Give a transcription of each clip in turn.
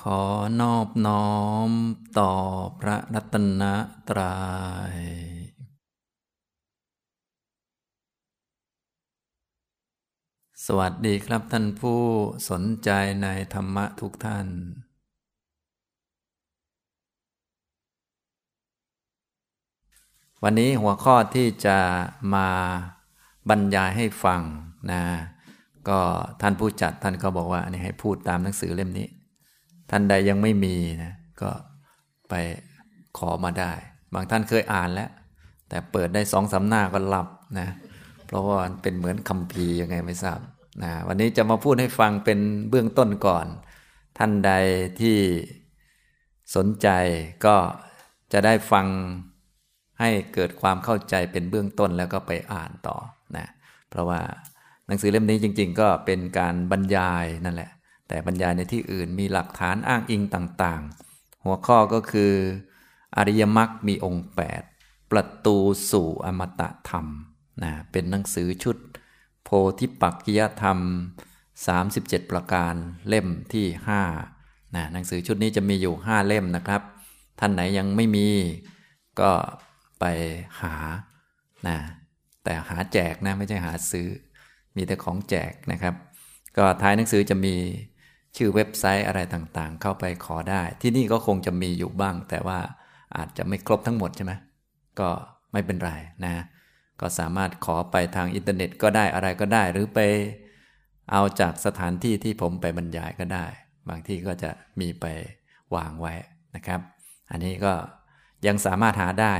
ขอนอบน้อมต่อพระรัตนตรยัยสวัสดีครับท่านผู้สนใจในธรรมะทุกท่าน วันนี้หัวข้อที่จะมาบรรยายให้ฟังนะ ก็ท่านผู้จัดท่านก็บอกว่านี่ให้พูดตามหนังสือเล่มนี้ ท่านใดยังไม่มีนะก็ไปขอมาได้ บางท่านเคยอ่านแล้ว แต่เปิดได้สองสาหน้าก็หลับนะเพราะว่าเป็นเหมือนคำพียังไงไม่ทราบนะวันนี้จะมาพูดให้ฟังเป็นเบื้องต้นก่อน ท่านใดที่สนใจก็จะได้ฟังให้เกิดความเข้าใจเป็นเบื้องต้นแล้วก็ไปอ่านต่อนะเพราะว่าหนังสือเล่มนี้จริง ๆ ก็เป็นการบรรยายนั่นแหละ แต่บรรยายในที่อื่นมีหลักฐานอ้างอิงต่างๆ หัวข้อก็คือ อริยมรรคมีองค์ 8 ประตูสู่อมตะธรรมนะเป็นหนังสือชุด โพธิปักกิยธรรม 37 ประการเล่มที่5นะหนังสือชุดนี้จะมีอยู่ 5 เล่มนะครับ ท่านไหนยังไม่มีก็ไปหานะแต่หาแจกนะไม่ใช่หาซื้อ มีแต่ของแจกนะครับ ก็ท้ายหนังสือจะมี ชื่อเว็บไซต์อะไรต่างๆ เข้าไปขอได้ ที่นี่ก็คงจะมีอยู่บ้าง แต่ว่าอาจจะไม่ครบทั้งหมดใช่ไหมก็ไม่เป็นไรนะก็สามารถขอไปทางอินเทอร์เน็ตก็ได้อะไรก็ได้ หรือไปเอาจากสถานที่ที่ผมไปบรรยายก็ได้ บางที่ก็จะมีไปวางไว้นะครับ อันนี้ก็ยังสามารถหาได้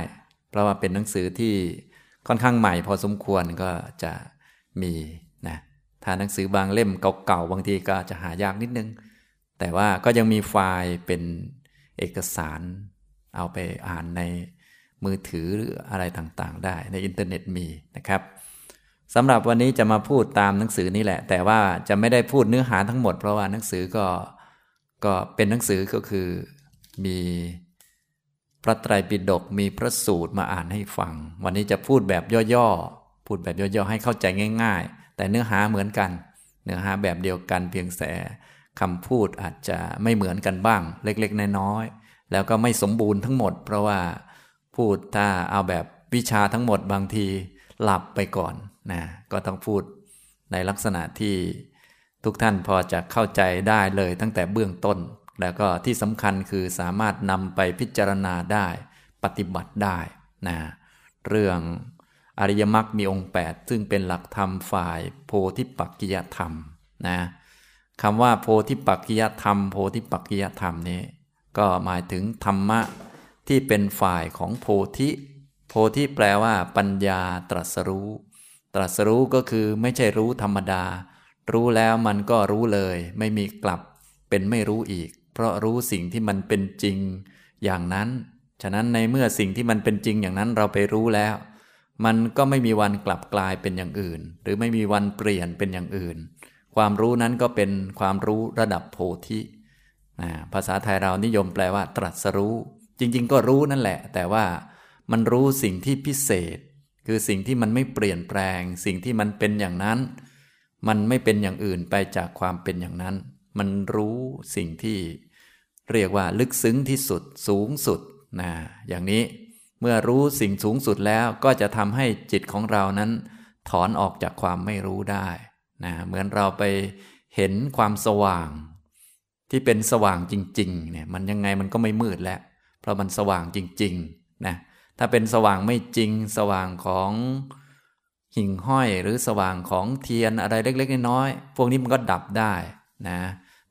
เพราะว่าเป็นหนังสือที่ค่อนข้างใหม่พอสมควรก็จะมีนะ ถ้าหนังสือบางเล่มเก่าๆบางทีก็จะหายากนิดนึง แต่ว่าก็ยังมีไฟล์เป็นเอกสาร เอาไปอ่านในมือถือหรืออะไรต่างๆ ได้ในอินเทอร์เน็ตมีนะครับสำหรับวันนี้จะมาพูดตามหนังสือนี่แหละ แต่ว่าจะไม่ได้พูดเนื้อหาทั้งหมด เพราะว่าหนังสือก็ก็เป็นหนังสือก็คือมีพระไตรปิฎกมีพระสูตรมาอ่านให้ฟัง วันนี้จะพูดแบบย่อๆ พูดแบบย่อๆ ให้เข้าใจง่าย ๆ แต่เนื้อหาเหมือนกัน เนื้อหาแบบเดียวกันเพียงแต่คำพูดอาจจะไม่เหมือนกันบ้าง เล็กๆ น้อยๆ แล้วก็ไม่สมบูรณ์ทั้งหมด เพราะว่าพูดถ้าเอาแบบวิชาทั้งหมดบางทีหลับไปก่อนนะก็ต้องพูดในลักษณะที่ทุกท่านพอจะเข้าใจได้เลยตั้งแต่เบื้องต้น แล้วก็ที่สำคัญคือสามารถนำไปพิจารณาได้ ปฏิบัติได้นะเรื่อง อริยมรรคมีองค์ 8 ซึ่งเป็นหลักธรรมฝ่าย โพธิปักกิยธรรมนะคำว่าโพธิปักกิยธรรม โพธิปักกิยธรรมนี้ ก็หมายถึงธรรมะที่เป็นฝ่ายของโพธิ โพธิแปลว่า ปัญญาตรัสรู้ ตรัสรู้ก็คือไม่ใช่รู้ธรรมดา รู้แล้วมันก็รู้เลย ไม่มีกลับเป็นไม่รู้อีก เพราะรู้สิ่งที่มันเป็นจริงอย่างนั้น ฉะนั้นในเมื่อสิ่งที่มันเป็นจริงอย่างนั้นเราไปรู้แล้ว มันก็ไม่มีวันกลับกลายเป็นอย่างอื่น หรือไม่มีวันเปลี่ยนเป็นอย่างอื่น ความรู้นั้นก็เป็นความรู้ระดับโพธิภาษาไทยเรานิยมแปลว่า ตรัสรู้ จริง ๆ ก็รู้นั่นแหละ แต่ว่ามันรู้สิ่งที่พิเศษ คือสิ่งที่มันไม่เปลี่ยนแปลง สิ่งที่มันเป็นอย่างนั้น มันไม่เป็นอย่างอื่นไปจากความเป็นอย่างนั้น มันรู้สิ่งที่เรียกว่าลึกซึ้งที่สุดสูงสุดนะอย่างนี้ เมื่อรู้สิ่งสูงสุดแล้วก็จะทำให้จิตของเรานั้น ถอนออกจากความไม่รู้ได้นะเหมือนเราไปเห็นความสว่าง ที่เป็นสว่างจริงๆเนี่ยมันยังไงมันก็ไม่มืดแล้ว เพราะมันสว่างจริงๆนะถ้าเป็นสว่างไม่จริง สว่างของหิ่งห้อยหรือสว่างของเทียนอะไรเล็ก ๆ น้อยๆพวกนี้มันก็ดับได้นะ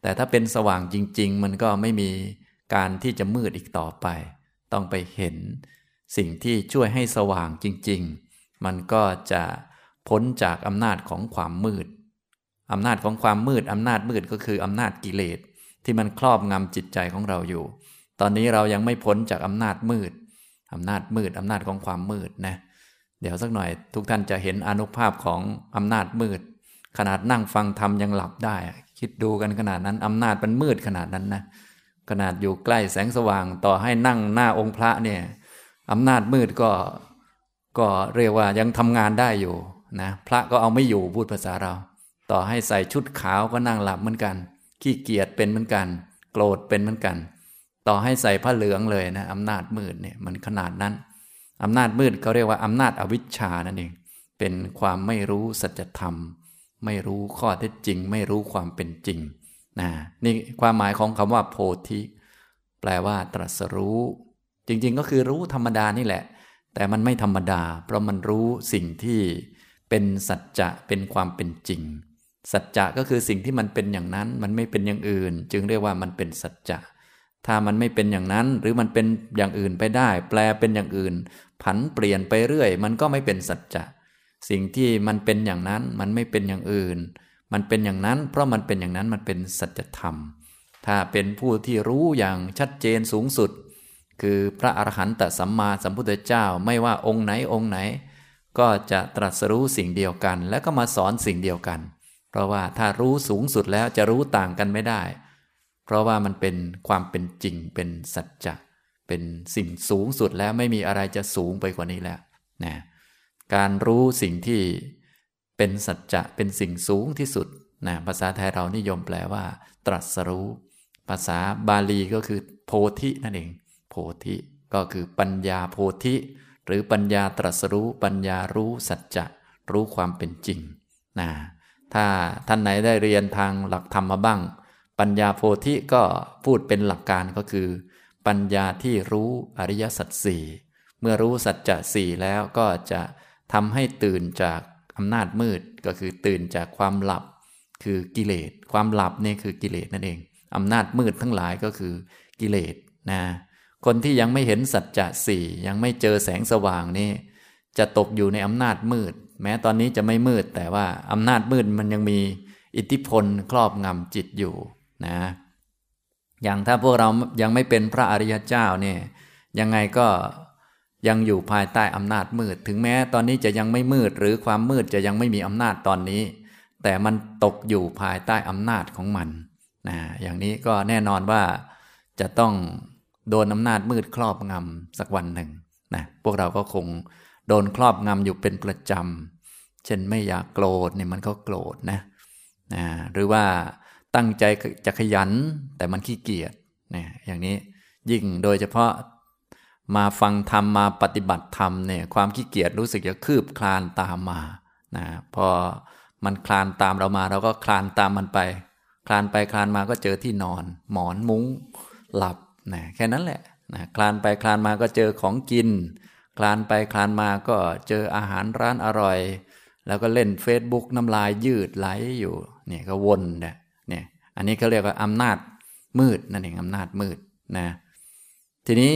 แต่ถ้าเป็นสว่างจริง ๆ มันก็ไม่มีการที่จะมืดอีกต่อไป ต้องไปเห็น สิ่งที่ช่วยให้สว่างจริง ๆ มันก็จะพ้นจากอำนาจของความมืดอำนาจของความมืดอำนาจมืดก็คืออำนาจกิเลสที่มันครอบงำจิตใจของเราอยู่ ตอนนี้เรายังไม่พ้นจากอำนาจมืดอำนาจมืดอำนาจของความมืดนะเดี๋ยวสักหน่อยทุกท่านจะเห็นอนุภาพของอำนาจมืด ขนาดนั่งฟังธรรมยังหลับได้ คิดดูกันขนาดนั้นอำนาจมันมืดขนาดนั้นนะขนาดอยู่ใกล้แสงสว่างต่อให้นั่งหน้าองค์พระเนี่ย อำนาจมืดก็ก็เรียกว่ายังทำงานได้อยู่นะพระก็เอาไม่อยู่พูดภาษาเรา ต่อให้ใส่ชุดขาวก็นั่งหลับเหมือนกัน ขี้เกียจเป็นเหมือนกัน โกรธเป็นเหมือนกัน ต่อให้ใส่ผ้าเหลืองเลยนะอำนาจมืดเนี่ยมันขนาดนั้นอำนาจมืดเขาเรียกว่าอำนาจอวิชชานั่นเองเป็นความไม่รู้สัจธรรม ไม่รู้ข้อเท็จจริง ไม่รู้ความเป็นจริงนะนี่ความหมายของคำว่าโพธิ แปลว่าตรัสรู้ จริงๆก็คือรู้ธรรมดานี่แหละ แต่มันไม่ธรรมดา เพราะมันรู้สิ่งที่เป็นสัจจะเป็นความเป็นจริง สัจจะก็คือสิ่งที่มันเป็นอย่างนั้น มันไม่เป็นอย่างอื่น จึงเรียกว่ามันเป็นสัจจะถ้ามันไม่เป็นอย่างนั้นหรือมันเป็นอย่างอื่นไปได้ แปลเป็นอย่างอื่น ผันเปลี่ยนไปเรื่อย มันก็ไม่เป็นสัจจะสิ่งที่มันเป็นอย่างนั้นมันไม่เป็นอย่างอื่น มันเป็นอย่างนั้น เพราะมันเป็นอย่างนั้นมันเป็นสัจธรรม ถ้าเป็นผู้ที่รู้อย่างชัดเจนสูงสุด คือพระอรหันตสัมมาสัมพุทธเจ้าไม่ว่าองค์ไหนองค์ไหน ก็จะตรัสรู้สิ่งเดียวกัน แล้วก็มาสอนสิ่งเดียวกัน เพราะว่าถ้ารู้สูงสุดแล้วจะรู้ต่างกันไม่ได้ เพราะว่ามันเป็นความเป็นจริงเป็นสัจจะเป็นสิ่งสูงสุดแล้วไม่มีอะไรจะสูงไปกว่านี้แล้วนะการรู้สิ่งที่เป็นสัจจะเป็นสิ่งสูงที่สุดนะภาษาไทยเรานิยมแปลว่า ตรัสรู้ ภาษาบาลีก็คือโพธินั่นเอง โพธิ ก็คือปัญญาโพธิ หรือปัญญาตรัสรู้ปัญญารู้สัจจะรู้ความเป็นจริงนะถ้าท่านไหนได้เรียนทางหลักธรรมมาบ้าง ปัญญาโพธิก็พูดเป็นหลักการก็คือ ปัญญาที่รู้อริยสัจสี่เมื่อรู้สัจจะสี่แล้วก็จะทำให้ตื่นจากอำนาจมืดก็คือตื่นจากความหลับ คือกิเลส ความหลับนี่คือกิเลสนั่นเองอำนาจมืดทั้งหลายก็คือกิเลสนะ คนที่ยังไม่เห็นสัจจะสี่ยังไม่เจอแสงสว่างนี่จะตกอยู่ในอำนาจมืด แม้ตอนนี้จะไม่มืด แต่ว่าอำนาจมืดมันยังมีอิทธิพลครอบงำจิตอยู่นะ อย่างถ้าพวกเรายังไม่เป็นพระอริยเจ้าเนี่ยยังไงก็ยังอยู่ภายใต้อำนาจมืด ถึงแม้ตอนนี้จะยังไม่มืด หรือความมืดจะยังไม่มีอำนาจตอนนี้ แต่มันตกอยู่ภายใต้อำนาจของมันนะอย่างนี้ก็แน่นอนว่าจะต้อง โดนอำนาจมืดครอบงำสักวันหนึ่งนะพวกเราก็คงโดนครอบงำอยู่เป็นประจำ เช่นไม่อยากโกรธเนี่ยมันก็โกรธนะนะหรือว่าตั้งใจจะขยันแต่มันขี้เกียจนี่ยอย่างนี้ยิ่งโดยเฉพาะมาฟังธรรมมาปฏิบัติธรรมเนี่ยความขี้เกียจรู้สึกจะคืบคลานตามมานะพอมันคลานตามเรามา เราก็คลานตามมันไป คลานไปคลานมาก็เจอที่นอน หมอนมุ้ง หลับ นะแค่นั้นแหละนะคลานไปคลานมาก็เจอของกิน คลานไปคลานมาก็เจออาหารร้านอร่อย แล้วก็เล่น Facebook น้ำลายยืดไหลอยู่เนี่ยก็วนเนี่ยเนี่ยอันนี้เขาเรียกว่าอำนาจมืดนั่นเองอำนาจมืดนะทีนี้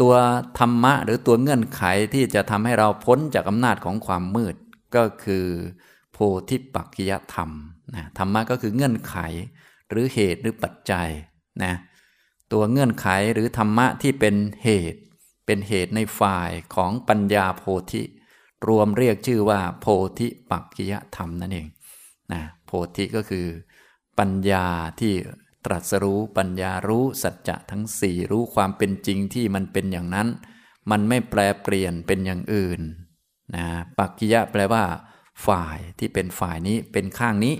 ตัวธรรมะหรือตัวเงื่อนไขที่จะทำให้เราพ้นจากอำนาจของความมืดก็คือโพธิปักกิยธรรมนะธรรมะก็คือเงื่อนไขหรือเหตุหรือปัจจัยนะ ตัวเงื่อนไขหรือธรรมะที่เป็นเหตุ เป็นเหตุในฝ่ายของปัญญาโพธิ รวมเรียกชื่อว่า โพธิปักกิยธรรมนั่นเองนะโพธิก็คือ ปัญญาที่ตรัสรู้ปัญญารู้สัจจะทั้งสี่รู้ความเป็นจริงที่มันเป็นอย่างนั้น มันไม่แปลเปลี่ยนเป็นอย่างอื่นนะปักกิยะแปลว่า ฝ่ายที่เป็นฝ่ายนี้เป็นข้างนี้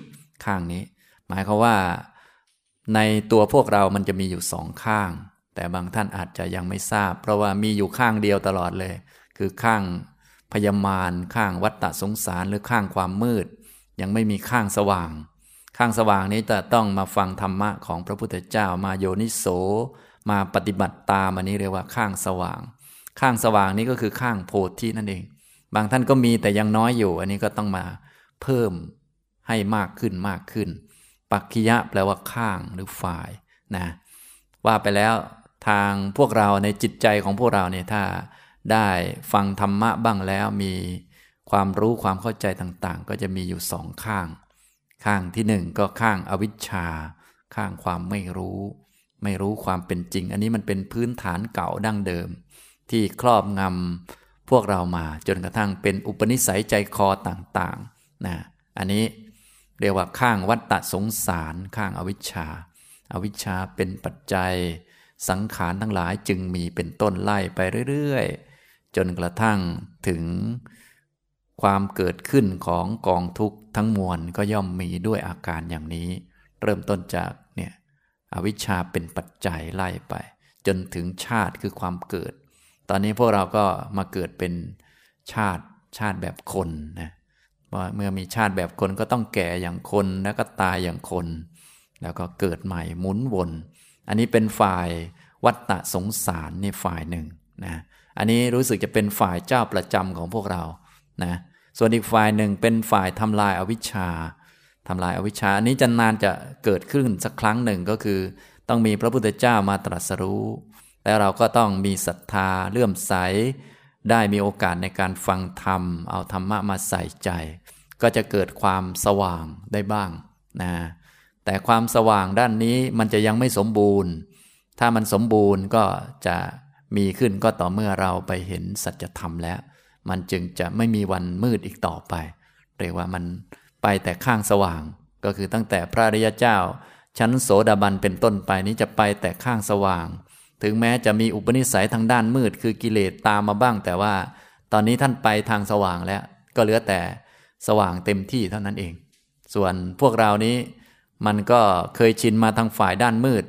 ข้างนี้ หมายความว่า ในตัวพวกเรามันจะมีอยู่สองข้าง แต่บางท่านอาจจะยังไม่ทราบ เพราะว่ามีอยู่ข้างเดียวตลอดเลย คือข้างพยามารข้างวัฏฏะสงสารหรือข้างความมืด ยังไม่มีข้างสว่าง ข้างสว่างนี้จะต้องมาฟังธรรมะของพระพุทธเจ้ามาโยนิโส มาปฏิบัติตามอันนี้เรียกว่าข้างสว่าง ข้างสว่างนี้ก็คือข้างโพธินั่นเอง บางท่านก็มีแต่ยังน้อยอยู่ อันนี้ก็ต้องมาเพิ่มให้มากขึ้นมากขึ้น ปักขิยะแปลว่าข้างหรือฝ่ายนะว่าไปแล้วทางพวกเราในจิตใจของพวกเราเนี่ยถ้าได้ฟังธรรมะบ้างแล้วมีความรู้ความเข้าใจต่างๆ ก็จะมีอยู่สองข้าง ข้างที่หนึ่งก็ข้างอวิชชา ข้างความไม่รู้ ไม่รู้ความเป็นจริง อันนี้มันเป็นพื้นฐานเก่าดั้งเดิม ที่ครอบงำพวกเรามาจนกระทั่งเป็นอุปนิสัยใจคอต่างๆนะอันนี้ เรียกว่าข้างวัตตะสงสารข้างอวิชชาอาวิชชาเป็นปัจจัย สังขารทั้งหลายจึงมีเป็นต้นไล่ไปเรื่อยๆ จนกระทั่งถึงความเกิดขึ้นของกองทุกข์ทั้งมวลก็ย่อมมีด้วยอาการอย่างนี้ เริ่มต้นจากเนี่ยอวิชชาเป็นปัจจัยไล่ไป จนถึงชาติคือความเกิด ตอนนี้พวกเราก็มาเกิดเป็นชาติชาติแบบคนนะ ว่าเมื่อมีชาติแบบคนก็ต้องแก่อย่างคนแล้วก็ตายอย่างคน แล้วก็เกิดใหม่หมุนวน อันนี้เป็นฝ่ายวัตตะสงสารในฝ่ายหนึ่งนะอันนี้รู้สึกจะเป็นฝ่ายเจ้าประจำของพวกเรานะส่วนอีกฝ่ายหนึ่งเป็นฝ่ายทำลายอาวิชชาทำลายอาวิชชาอันนี้จะนานจะเกิดขึ้นสักครั้งหนึ่งก็คือ ต้องมีพระพุทธเจ้ามาตรัสรู้ แล้วเราก็ต้องมีศรัทธาเลื่อมใส ได้มีโอกาสในการฟังธรรม เอาธรรมะมาใส่ใจ ก็จะเกิดความสว่างได้บ้างนะแต่ความสว่างด้านนี้มันจะยังไม่สมบูรณ์ ถ้ามันสมบูรณ์ก็จะมีขึ้นก็ต่อเมื่อเราไปเห็นสัจธรรมแล้ว มันจึงจะไม่มีวันมืดอีกต่อไป เรียกว่ามันไปแต่ข้างสว่าง ก็คือตั้งแต่พระริยเจ้า ชั้นโสดาบันเป็นต้นไปนี้จะไปแต่ข้างสว่าง ถึงแม้จะมีอุปนิสัยทางด้านมืดคือกิเลสตามมาบ้าง แต่ว่าตอนนี้ท่านไปทางสว่างแล้ว ก็เหลือแต่สว่างเต็มที่เท่านั้นเอง ส่วนพวกเรานี้มันก็เคยชินมาทางฝ่ายด้านมืด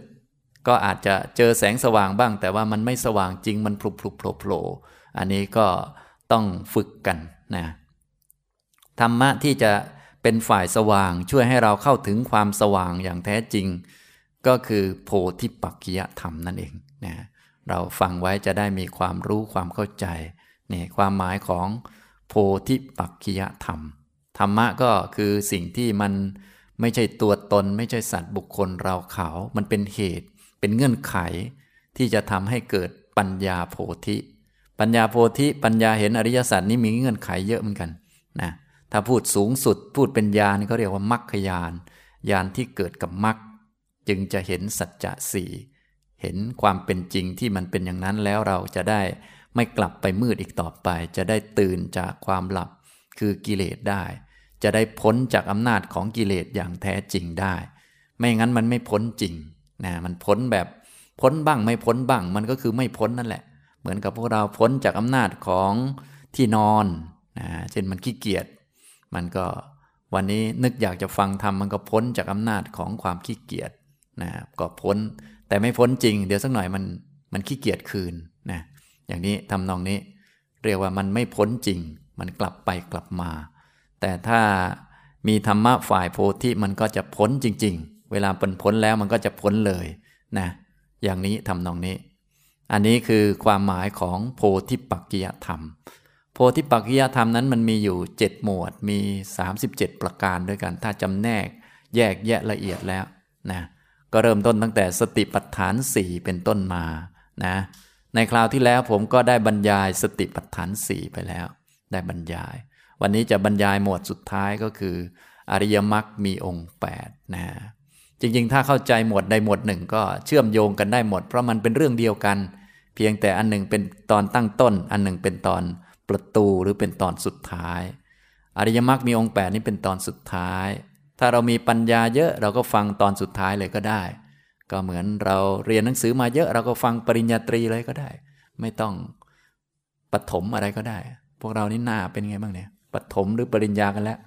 ก็อาจจะเจอแสงสว่างบ้าง แต่ว่ามันไม่สว่างจริงมันพลุพลุโผล่โผล่อันนี้ก็ต้องฝึกกันนะธรรมะที่จะเป็นฝ่ายสว่างช่วยให้เราเข้าถึงความสว่างอย่างแท้จริง ก็คือโพธิปักกิยธรรมนั่นเอง นะเราฟังไว้จะได้มีความรู้ความเข้าใจนี่ความหมายของโพธิปักกิยธรรม ธรรมะก็คือสิ่งที่มันไม่ใช่ตัวตน ไม่ใช่สัตว์บุคคลเราเขา มันเป็นเหตุ เป็นเงื่อนไข ที่จะทำให้เกิดปัญญาโพธิ ปัญญาโพธิปัญญาเห็นอริยสัจนี้มีเงื่อนไขเยอะเหมือนกันนะถ้าพูดสูงสุดพูดเป็นญาณเขาเรียกว่ามัคคยานญาณที่เกิดกับมัคจึงจะเห็นสัจจะสี่ เห็นความเป็นจริงที่มันเป็นอย่างนั้นแล้วเราจะได้ไม่กลับไปมืดอีกต่อไป จะได้ตื่นจากความหลับคือกิเลสได้ จะได้พ้นจากอำนาจของกิเลสอย่างแท้จริงได้ ไม่งั้นมันไม่พ้นจริงนะมันพ้นแบบพ้นบ้างไม่พ้นบ้าง มันก็คือไม่พ้นนั่นแหละ เหมือนกับพวกเราพ้นจากอำนาจของที่นอนนะเช่นมันขี้เกียจมันก็วันนี้นึกอยากจะฟังธรรมมันก็พ้นจากอำนาจของความขี้เกียจนะก็พ้น แต่ไม่พ้นจริง เดี๋ยวสักหน่อยมันมันขี้เกียจคืนนะอย่างนี้ทำนองนี้ เรียกว่ามันไม่พ้นจริง มันกลับไปกลับมา แต่ถ้ามีธรรมะฝ่ายโพธิมันก็จะพ้นจริง ๆ เวลาเป็นพ้นแล้วมันก็จะพ้นเลยนะอย่างนี้ทำนองนี้ อันนี้คือความหมายของโพธิปักกิยธรรม โพธิปักกิยธรรมนั้นมันมีอยู่เจ็ดหมวดมี 37 ประการด้วยกัน ถ้าจำแนกแยกแยะละเอียดแล้วนะ ก็เริ่มต้นตั้งแต่สติปัฏฐานสี่เป็นต้นมานะในคราวที่แล้วผมก็ได้บรรยายสติปัฏฐานสี่ไปแล้ว ได้บรรยาย วันนี้จะบรรยายหมวดสุดท้ายก็คือ อริยมรรคมีองค์8นะจริงๆ ถ้าเข้าใจหมวดใดหมวดหนึ่งก็เชื่อมโยงกันได้หมด เพราะมันเป็นเรื่องเดียวกัน เพียงแต่อันหนึ่งเป็นตอนตั้งต้น อันหนึ่งเป็นตอนประตูหรือเป็นตอนสุดท้าย อริยมรรคมีองค์แปดนี้เป็นตอนสุดท้าย ถ้าเรามีปัญญาเยอะเราก็ฟังตอนสุดท้ายเลยก็ได้ ก็เหมือนเราเรียนหนังสือมาเยอะ เราก็ฟังปริญญาตรีเลยก็ได้ ไม่ต้องปฐมอะไรก็ได้ พวกเรานี่หน้าเป็นไงบ้างเนี่ยปฐมหรือปริญญากันแล้ว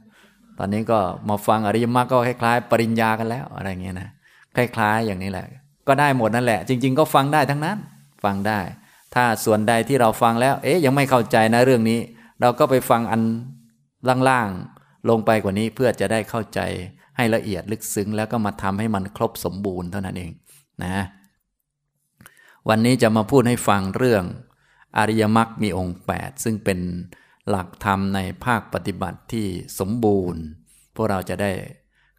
ตอนนี้ก็มาฟังอริยมรรคก็คล้ายๆ ปริญญากันแล้วอะไรเงี้ยนะคล้าย ๆ อย่างนี้แหละ ก็ได้หมดนั่นแหละ จริง ๆ ก็ฟังได้ทั้งนั้น ฟังได้ ถ้าส่วนใดที่เราฟังแล้ว เอ๊ยยังไม่เข้าใจนะเรื่องนี้ เราก็ไปฟังอันล่างๆ ลงไปกว่านี้เพื่อจะได้เข้าใจให้ละเอียดลึกซึ้ง แล้วก็มาทำให้มันครบสมบูรณ์เท่านั้นเองนะวันนี้จะมาพูดให้ฟังเรื่องอริยมรรคมีองค์ 8 ซึ่งเป็นหลักธรรมในภาคปฏิบัติที่สมบูรณ์ พวกเราจะได้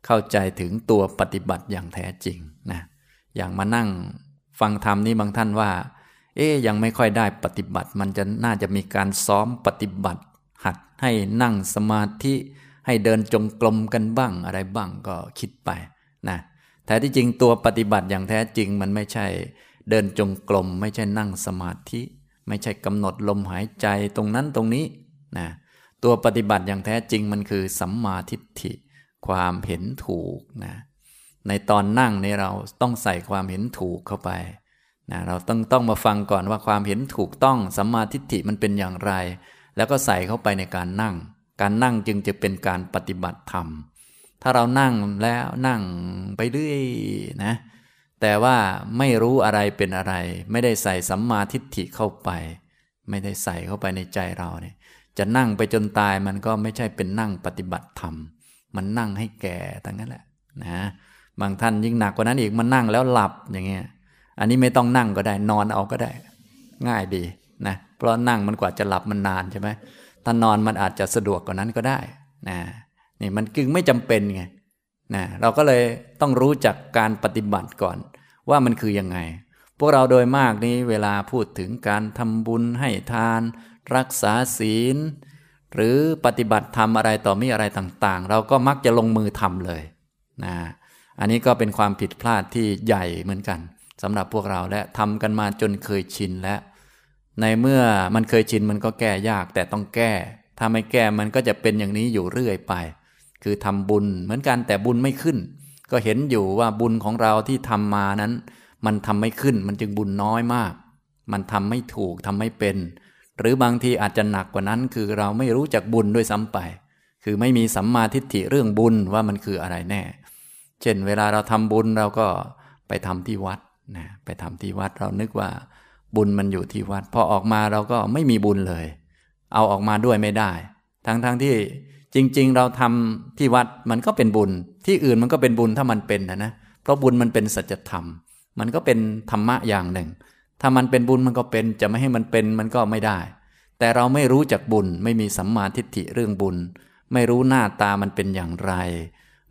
เข้าใจถึงตัวปฏิบัติอย่างแท้จริงนะอย่างมานั่งฟังธรรมนี้บางท่านว่า เอ๊ยังไม่ค่อยได้ปฏิบัติ มันจะน่าจะมีการซ้อมปฏิบัติ หัดให้นั่งสมาธิ ให้เดินจงกรมกันบ้างอะไรบ้างก็คิดไปนะแต่ที่จริงตัวปฏิบัติอย่างแท้จริงมันไม่ใช่ เดินจงกรมไม่ใช่นั่งสมาธิ ไม่ใช่กำหนดลมหายใจตรงนั้นตรงนี้นะตัวปฏิบัติอย่างแท้จริงมันคือสัมมาทิฏฐิ ความเห็นถูกนะในตอนนั่งนี่เราต้องใส่ความเห็นถูกเข้าไปนะเราต้องต้องมาฟังก่อนว่าความเห็นถูกต้องสัมมาทิฏฐิมันเป็นอย่างไร แล้วก็ใส่เข้าไปในการนั่ง การนั่งจึงจะเป็นการปฏิบัติธรรม ถ้าเรานั่งแล้วนั่งไปเรื่อยนะ แต่ว่าไม่รู้อะไรเป็นอะไร ไม่ได้ใส่สัมมาทิฏฐิเข้าไป ไม่ได้ใส่เข้าไปในใจเราเนี่ย จะนั่งไปจนตายมันก็ไม่ใช่เป็นนั่งปฏิบัติธรรม มันนั่งให้แก่ทั้งนั้นแหละนะบางท่านยิ่งหนักกว่านั้นอีกมันนั่งแล้วหลับอย่างเงี้ย อันนี้ไม่ต้องนั่งก็ได้นอนเอาก็ได้ ง่ายดีนะ เพราะนั่งมันกว่าจะหลับมันนานใช่ไหม ถ้านอนมันอาจจะสะดวกกว่านั้นก็ได้นะนี่มันกึ่งไม่จำเป็นไงนะเราก็เลยต้องรู้จักการปฏิบัติก่อน ว่ามันคือยังไง พวกเราโดยมากนี้เวลาพูดถึงการทำบุญให้ทาน รักษาศีล หรือปฏิบัติธรรมอะไรต่อมีอะไรต่างๆ เราก็มักจะลงมือทำเลยนะอันนี้ก็เป็นความผิดพลาดที่ใหญ่เหมือนกันสำหรับพวกเราและทำกันมาจนเคยชินแล้ว ในเมื่อมันเคยชินมันก็แก้ยากแต่ต้องแก้ ถ้าไม่แก้มันก็จะเป็นอย่างนี้อยู่เรื่อยไป คือทำบุญเหมือนกันแต่บุญไม่ขึ้น ก็เห็นอยู่ว่าบุญของเราที่ทำมานั้น มันทำไม่ขึ้นมันจึงบุญน้อยมาก มันทำไม่ถูกทำไม่เป็น หรือบางทีอาจจะหนักกว่านั้น คือเราไม่รู้จักบุญด้วยซ้ำไป คือไม่มีสัมมาทิฏฐิเรื่องบุญว่ามันคืออะไรแน่ เช่น เวลาเราทำบุญเราก็ไปทำที่วัดนะไปทำที่วัดเรานึกว่า บุญมันอยู่ที่วัด พอออกมาเราก็ไม่มีบุญเลย เอาออกมาด้วยไม่ได้ ทั้งๆทที่จริง ๆ เราทำที่วัดมันก็เป็นบุญ ที่อื่นมันก็เป็นบุญถ้ามันเป็นนะนะเพราะบุญมันเป็นสัจธรรม มันก็เป็นธรรมะอย่างหนึ่ง ถ้ามันเป็นบุญมันก็เป็น จะไม่ให้มันเป็นมันก็ไม่ได้ แต่เราไม่รู้จักบุญ ไม่มีสัมมาทิฏฐิเรื่องบุญ ไม่รู้หน้าตามันเป็นอย่างไร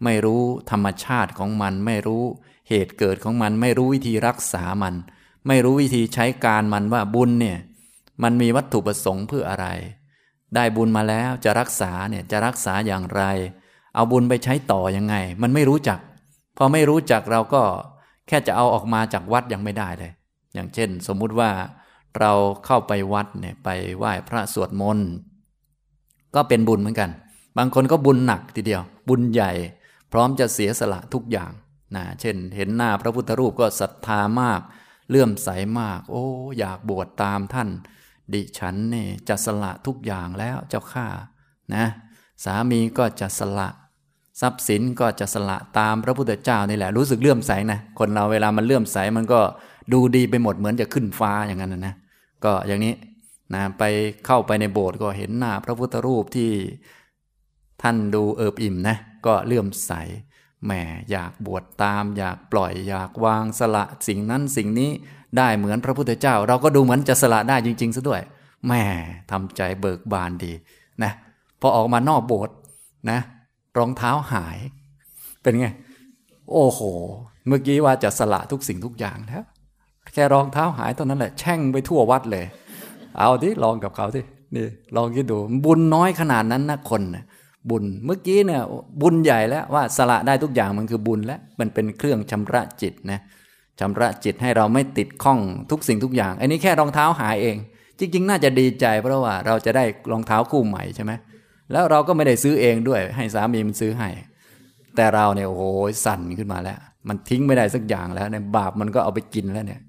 ไม่รู้ธรรมชาติของมัน ไม่รู้เหตุเกิดของมัน ไม่รู้วิธีรักษามัน ไม่รู้วิธีใช้การมันว่าบุญเนี่ยมันมีวัตถุประสงค์เพื่ออะไร ได้บุญมาแล้วจะรักษาเนี่ยจะรักษาอย่างไร เอาบุญไปใช้ต่อยังไง มันไม่รู้จัก พอไม่รู้จักเราก็แค่จะเอาออกมาจากวัดยังไม่ได้เลย อย่างเช่น สมมุติว่าเราเข้าไปวัดเนี่ยไปไหว้พระสวดมนต์ก็เป็นบุญเหมือนกัน บางคนก็บุญหนักทีเดียว บุญใหญ่ พร้อมจะเสียสละทุกอย่างนะเช่น เห็นหน้าพระพุทธรูปก็ศรัทธามาก เลื่อมใสมาก โอ้ อยากบวชตามท่าน ดิฉันนี่จะสละทุกอย่างแล้วเจ้าข้านะ สามีก็จะสละ ทรัพย์สินก็จะสละตามพระพุทธเจ้านี่แหละ รู้สึกเลื่อมใสนะ คนเราเวลามันเลื่อมใสมันก็ดูดีไปหมดเหมือนจะขึ้นฟ้าอย่างนั้นนะก็อย่างนี้นะไปเข้าไปในโบสถ์ก็เห็นหน้าพระพุทธรูปที่ท่านดูเอิบอิ่มนะก็เลื่อมใส แหมอยากบวชตาม อยากปล่อยอยากวางสละสิ่งนั้นสิ่งนี้ได้เหมือนพระพุทธเจ้า เราก็ดูเหมือนจะสละได้จริงๆซะด้วยแหมทำใจเบิกบานดีนะพอออกมานอกโบสถ์นะ รองเท้าหาย เป็นไง โอ้โห เมื่อกี้ว่าจะสละทุกสิ่งทุกอย่างแล้วแค่รองเท้าหายตอนนั้นแหละแช่งไปทั่ววัดเลย เอาที่ลองกับเขาที่นี่ลองคิดดูบุญน้อยขนาดนั้นนะคนนะ บุญเมื่อกี้เนี่ยบุญใหญ่แล้วว่าสละได้ทุกอย่างมันคือบุญแล้วมันเป็นเครื่องชำระจิตนะชำระจิตให้เราไม่ติดข้องทุกสิ่งทุกอย่าง อันนี้แค่รองเท้าหายเอง จริง ๆ น่าจะดีใจ เพราะว่าเราจะได้รองเท้าคู่ใหม่ใช่ไหมแล้วเราก็ไม่ได้ซื้อเองด้วย ให้สามีมันซื้อให้ แต่เราเนี่ยโอ้โหสั่นขึ้นมาแล้ว มันทิ้งไม่ได้สักอย่างแล้วเนี่ยบาปมันก็เอาไปกินแล้วเนี่ย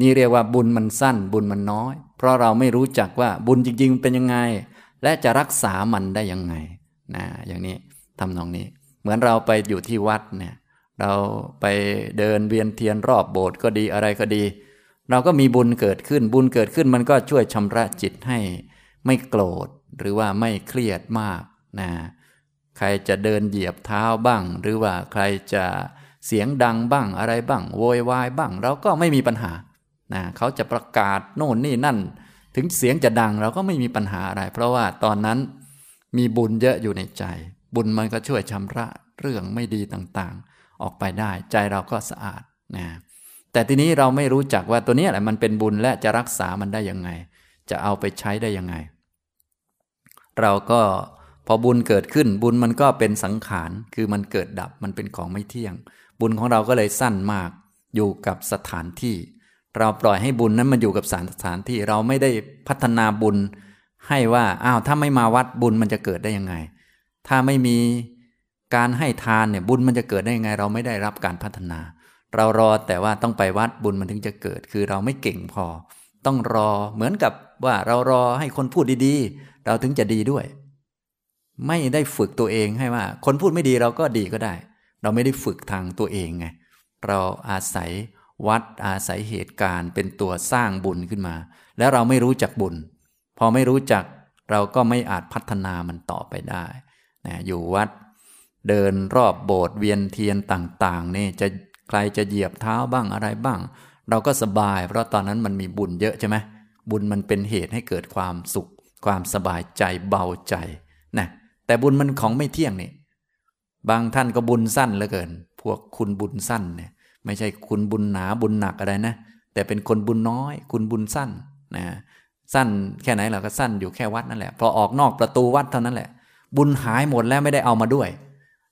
นี่เรียกว่าบุญมันสั้นบุญมันน้อย เพราะเราไม่รู้จักว่าบุญจริง ๆ เป็นยังไง และจะรักษามันได้ยังไง นะอย่างนี้ทำนองนี้ เหมือนเราไปอยู่ที่วัดเนี่ยเราไปเดินเวียนเทียนรอบโบสถ์ก็ดีอะไรก็ดี เราก็มีบุญเกิดขึ้นบุญเกิดขึ้นมันก็ช่วยชำระจิตให้ไม่โกรธหรือว่าไม่เครียดมากนะใครจะเดินเหยียบเท้าบ้าง หรือว่าใครจะเสียงดังบ้างอะไรบ้างโวยวายบ้าง เราก็ไม่มีปัญหานะเขาจะประกาศโน่นนี่นั่น ถึงเสียงจะดังเราก็ไม่มีปัญหาอะไร เพราะว่าตอนนั้น มีบุญเยอะอยู่ในใจ บุญมันก็ช่วยชำระเรื่องไม่ดีต่างๆ ออกไปได้ ใจเราก็สะอาดนะแต่ทีนี้เราไม่รู้จักว่าตัวนี้แหละมันเป็นบุญและจะรักษามันได้ยังไง จะเอาไปใช้ได้ยังไง เราก็พอบุญเกิดขึ้นบุญมันก็เป็นสังขารคือมันเกิดดับมันเป็นของไม่เที่ยง บุญของเราก็เลยสั้นมาก อยู่กับสถานที่ เราปล่อยให้บุญนั้นมันอยู่กับสถานที่ เราไม่ได้พัฒนาบุญ ให้ว่าอ้าวถ้าไม่มาวัดบุญมันจะเกิดได้ยังไง ถ้าไม่มีการให้ทานเนี่ยบุญมันจะเกิดได้ยังไง เราไม่ได้รับการพัฒนา เรารอแต่ว่าต้องไปวัดบุญมันถึงจะเกิด คือเราไม่เก่งพอ ต้องรอเหมือนกับว่าเรารอให้คนพูดดีๆ เราถึงจะดีด้วย ไม่ได้ฝึกตัวเองให้ว่า คนพูดไม่ดีเราก็ดีก็ได้ เราไม่ได้ฝึกทางตัวเองไงเราอาศัยวัดอาศัยเหตุการณ์เป็นตัวสร้างบุญขึ้นมา แล้วเราไม่รู้จักบุญ พอไม่รู้จักเราก็ไม่อาจพัฒนามันต่อไปได้นะอยู่วัดเดินรอบโบสถ์เวียนเทียนต่างๆนี่จะใครจะเหยียบเท้าบ้างอะไรบ้าง เราก็สบาย เพราะตอนนั้นมันมีบุญเยอะใช่ไหมบุญมันเป็นเหตุให้เกิดความสุข ความสบายใจเบาใจนะแต่บุญมันของไม่เที่ยงนี่บางท่านก็บุญสั้นเหลือเกิน พวกคุณบุญสั้นเนี่ย ไม่ใช่คุณบุญหนาบุญหนักอะไรนะ แต่เป็นคนบุญน้อย คุณบุญสั้นนะ สั้นแค่ไหนเราก็สั้นอยู่แค่วัดนั่นแหละพอออกนอกประตูวัดเท่านั้นแหละ บุญหายหมดแล้วไม่ได้เอามาด้วย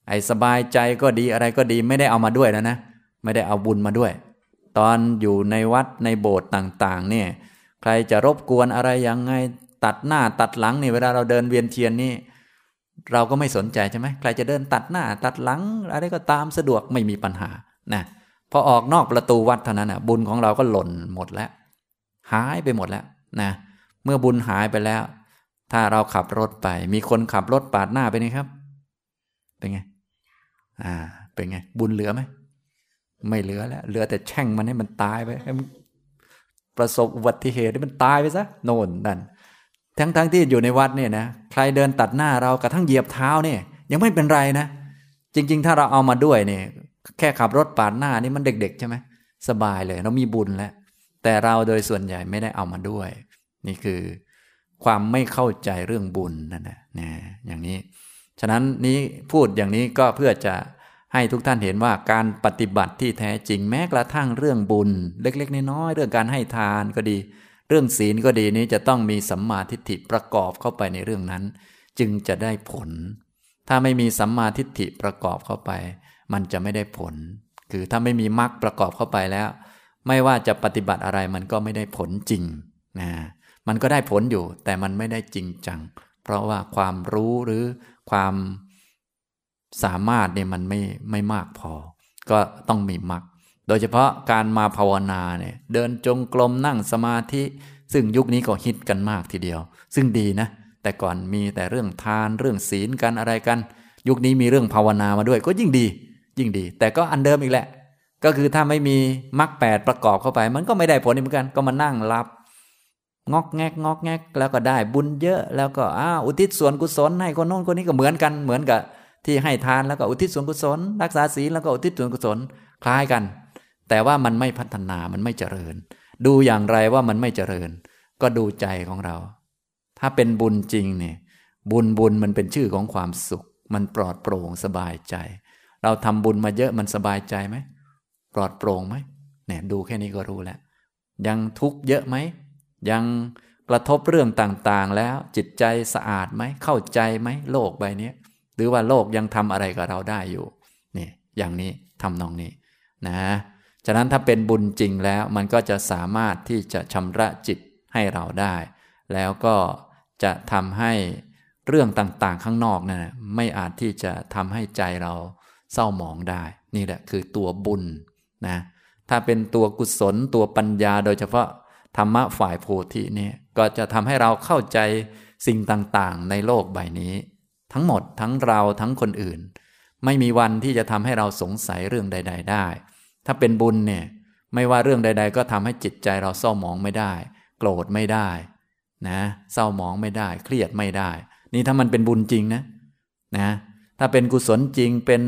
ไอ้สบายใจก็ดีอะไรก็ดีไม่ได้เอามาด้วยแล้วนะไม่ได้เอาบุญมาด้วย ตอนอยู่ในวัดในโบสถ์ต่าง ๆ เนี่ย ใครจะรบกวนอะไรยังไงตัดหน้าตัดหลังนี่เวลาเราเดินเวียนเทียนนี่เราก็ไม่สนใจใช่ไหมใครจะเดินตัดหน้าตัดหลังอะไรก็ตามสะดวกไม่มีปัญหานะพอออกนอกประตูวัดเท่านั้นอะบุญของเราก็หล่นหมดแล้ว หายไปหมดแล้ว นะเมื่อบุญหายไปแล้ว ถ้าเราขับรถไป มีคนขับรถปาดหน้าไปนี่ครับ เป็นไง อ่า เป็นไง บุญเหลือไหมไม่เหลือแล้ว เหลือแต่แช่งมันให้มันตายไปให้มันประสบอุบัติเหตุให้มันตายไปซะโน่นนั่นทั้งทั้งที่อยู่ในวัดเนี่ยนะใครเดินตัดหน้าเรากระทั่งเหยียบเท้าเนี่ย ยังไม่เป็นไรนะ จริง ๆ ถ้าเราเอามาด้วยเนี่ย แค่ขับรถปาดหน้านี่มันเด็ก ๆ ใช่ไหมสบายเลย เรามีบุญแล้ว แต่เราโดยส่วนใหญ่ไม่ได้เอามาด้วย นี่คือความไม่เข้าใจเรื่องบุญนั่นแหละนะอย่างนี้ ฉะนั้นนี้พูดอย่างนี้ก็เพื่อจะให้ทุกท่านเห็นว่าการปฏิบัติที่แท้จริงแม้กระทั่งเรื่องบุญ เล็กๆน้อยๆเรื่องการให้ทานก็ดี เรื่องศีลก็ดีนี้จะต้องมีสัมมาทิฏฐิประกอบเข้าไปในเรื่องนั้น จึงจะได้ผล ถ้าไม่มีสัมมาทิฏฐิประกอบเข้าไป มันจะไม่ได้ผล คือถ้าไม่มีมรรคประกอบเข้าไปแล้ว ไม่ว่าจะปฏิบัติอะไรมันก็ไม่ได้ผลจริงนะมันก็ได้ผลอยู่ แต่มันไม่ได้จริงจัง เพราะว่าความรู้หรือความสามารถเนี่ยมันไม่ไม่มากพอ ก็ต้องมีมรรคโดยเฉพาะการมาภาวนาเนี่ยเดินจงกรมนั่งสมาธิ ซึ่งยุคนี้ก็ฮิตกันมากทีเดียว ซึ่งดีนะ แต่ก่อนมีแต่เรื่องทานเรื่องศีลกันอะไรกัน ยุคนี้มีเรื่องภาวนามาด้วยก็ยิ่งดี ยิ่งดี แต่ก็อันเดิมอีกแหละ ก็คือถ้าไม่มีมรรคแปดประกอบเข้าไป มันก็ไม่ได้ผลเหมือนกัน ก็มานั่งรับงอกแงกงอกแงกแล้วก็ได้บุญเยอะ แล้วก็อ้าอุทิศส่วนกุศลให้คนโน้นคนนี้ก็เหมือนกันเหมือนกับ ที่ให้ทานแล้วก็อุทิศส่วนกุศล รักษาศีลแล้วก็อุทิศส่วนกุศลคล้ายกัน แต่ว่ามันไม่พัฒนามันไม่เจริญ ดูอย่างไรว่ามันไม่เจริญ ก็ดูใจของเรา ถ้าเป็นบุญจริงเนี่ยบุญบุญมันเป็นชื่อของความสุข มันปลอดโปร่งสบายใจ เราทำบุญมาเยอะมันสบายใจไหม ปลอดโปร่งไหมเนี่ยดูแค่นี้ก็รู้แล้ว ยังทุกข์เยอะไหม ยังกระทบเรื่องต่างๆ แล้วจิตใจสะอาดไหม เข้าใจไหมโลกใบนี้หรือว่าโลกยังทำอะไรกับเราได้อยู่นี่อย่างนี้ทำนองนี้นะฉะนั้นถ้าเป็นบุญจริงแล้วมันก็จะสามารถที่จะชำระจิตให้เราได้ แล้วก็จะทำให้เรื่องต่างๆ ข้างนอกนะั่นไม่อาจที่จะทำให้ใจเราเศร้าหมองได้ นี่แหละคือตัวบุญ นะถ้าเป็นตัวกุศลตัวปัญญาโดยเฉพาะธรรมะฝ่ายโพธินี่ก็จะทำให้เราเข้าใจสิ่งต่างๆ ในโลกใบนี้ ทั้งหมดทั้งเราทั้งคนอื่น ไม่มีวันที่จะทำให้เราสงสัยเรื่องใด ๆ ได้ ถ้าเป็นบุญเนี่ยไม่ว่าเรื่องใด ๆ ก็ทำให้จิตใจเราเศร้าหมองไม่ได้ โกรธไม่ได้นะเศร้าหมองไม่ได้ เครียดไม่ได้ นี่ถ้ามันเป็นบุญจริงนะนะ ถ้าเป็นกุศลจริงเป็น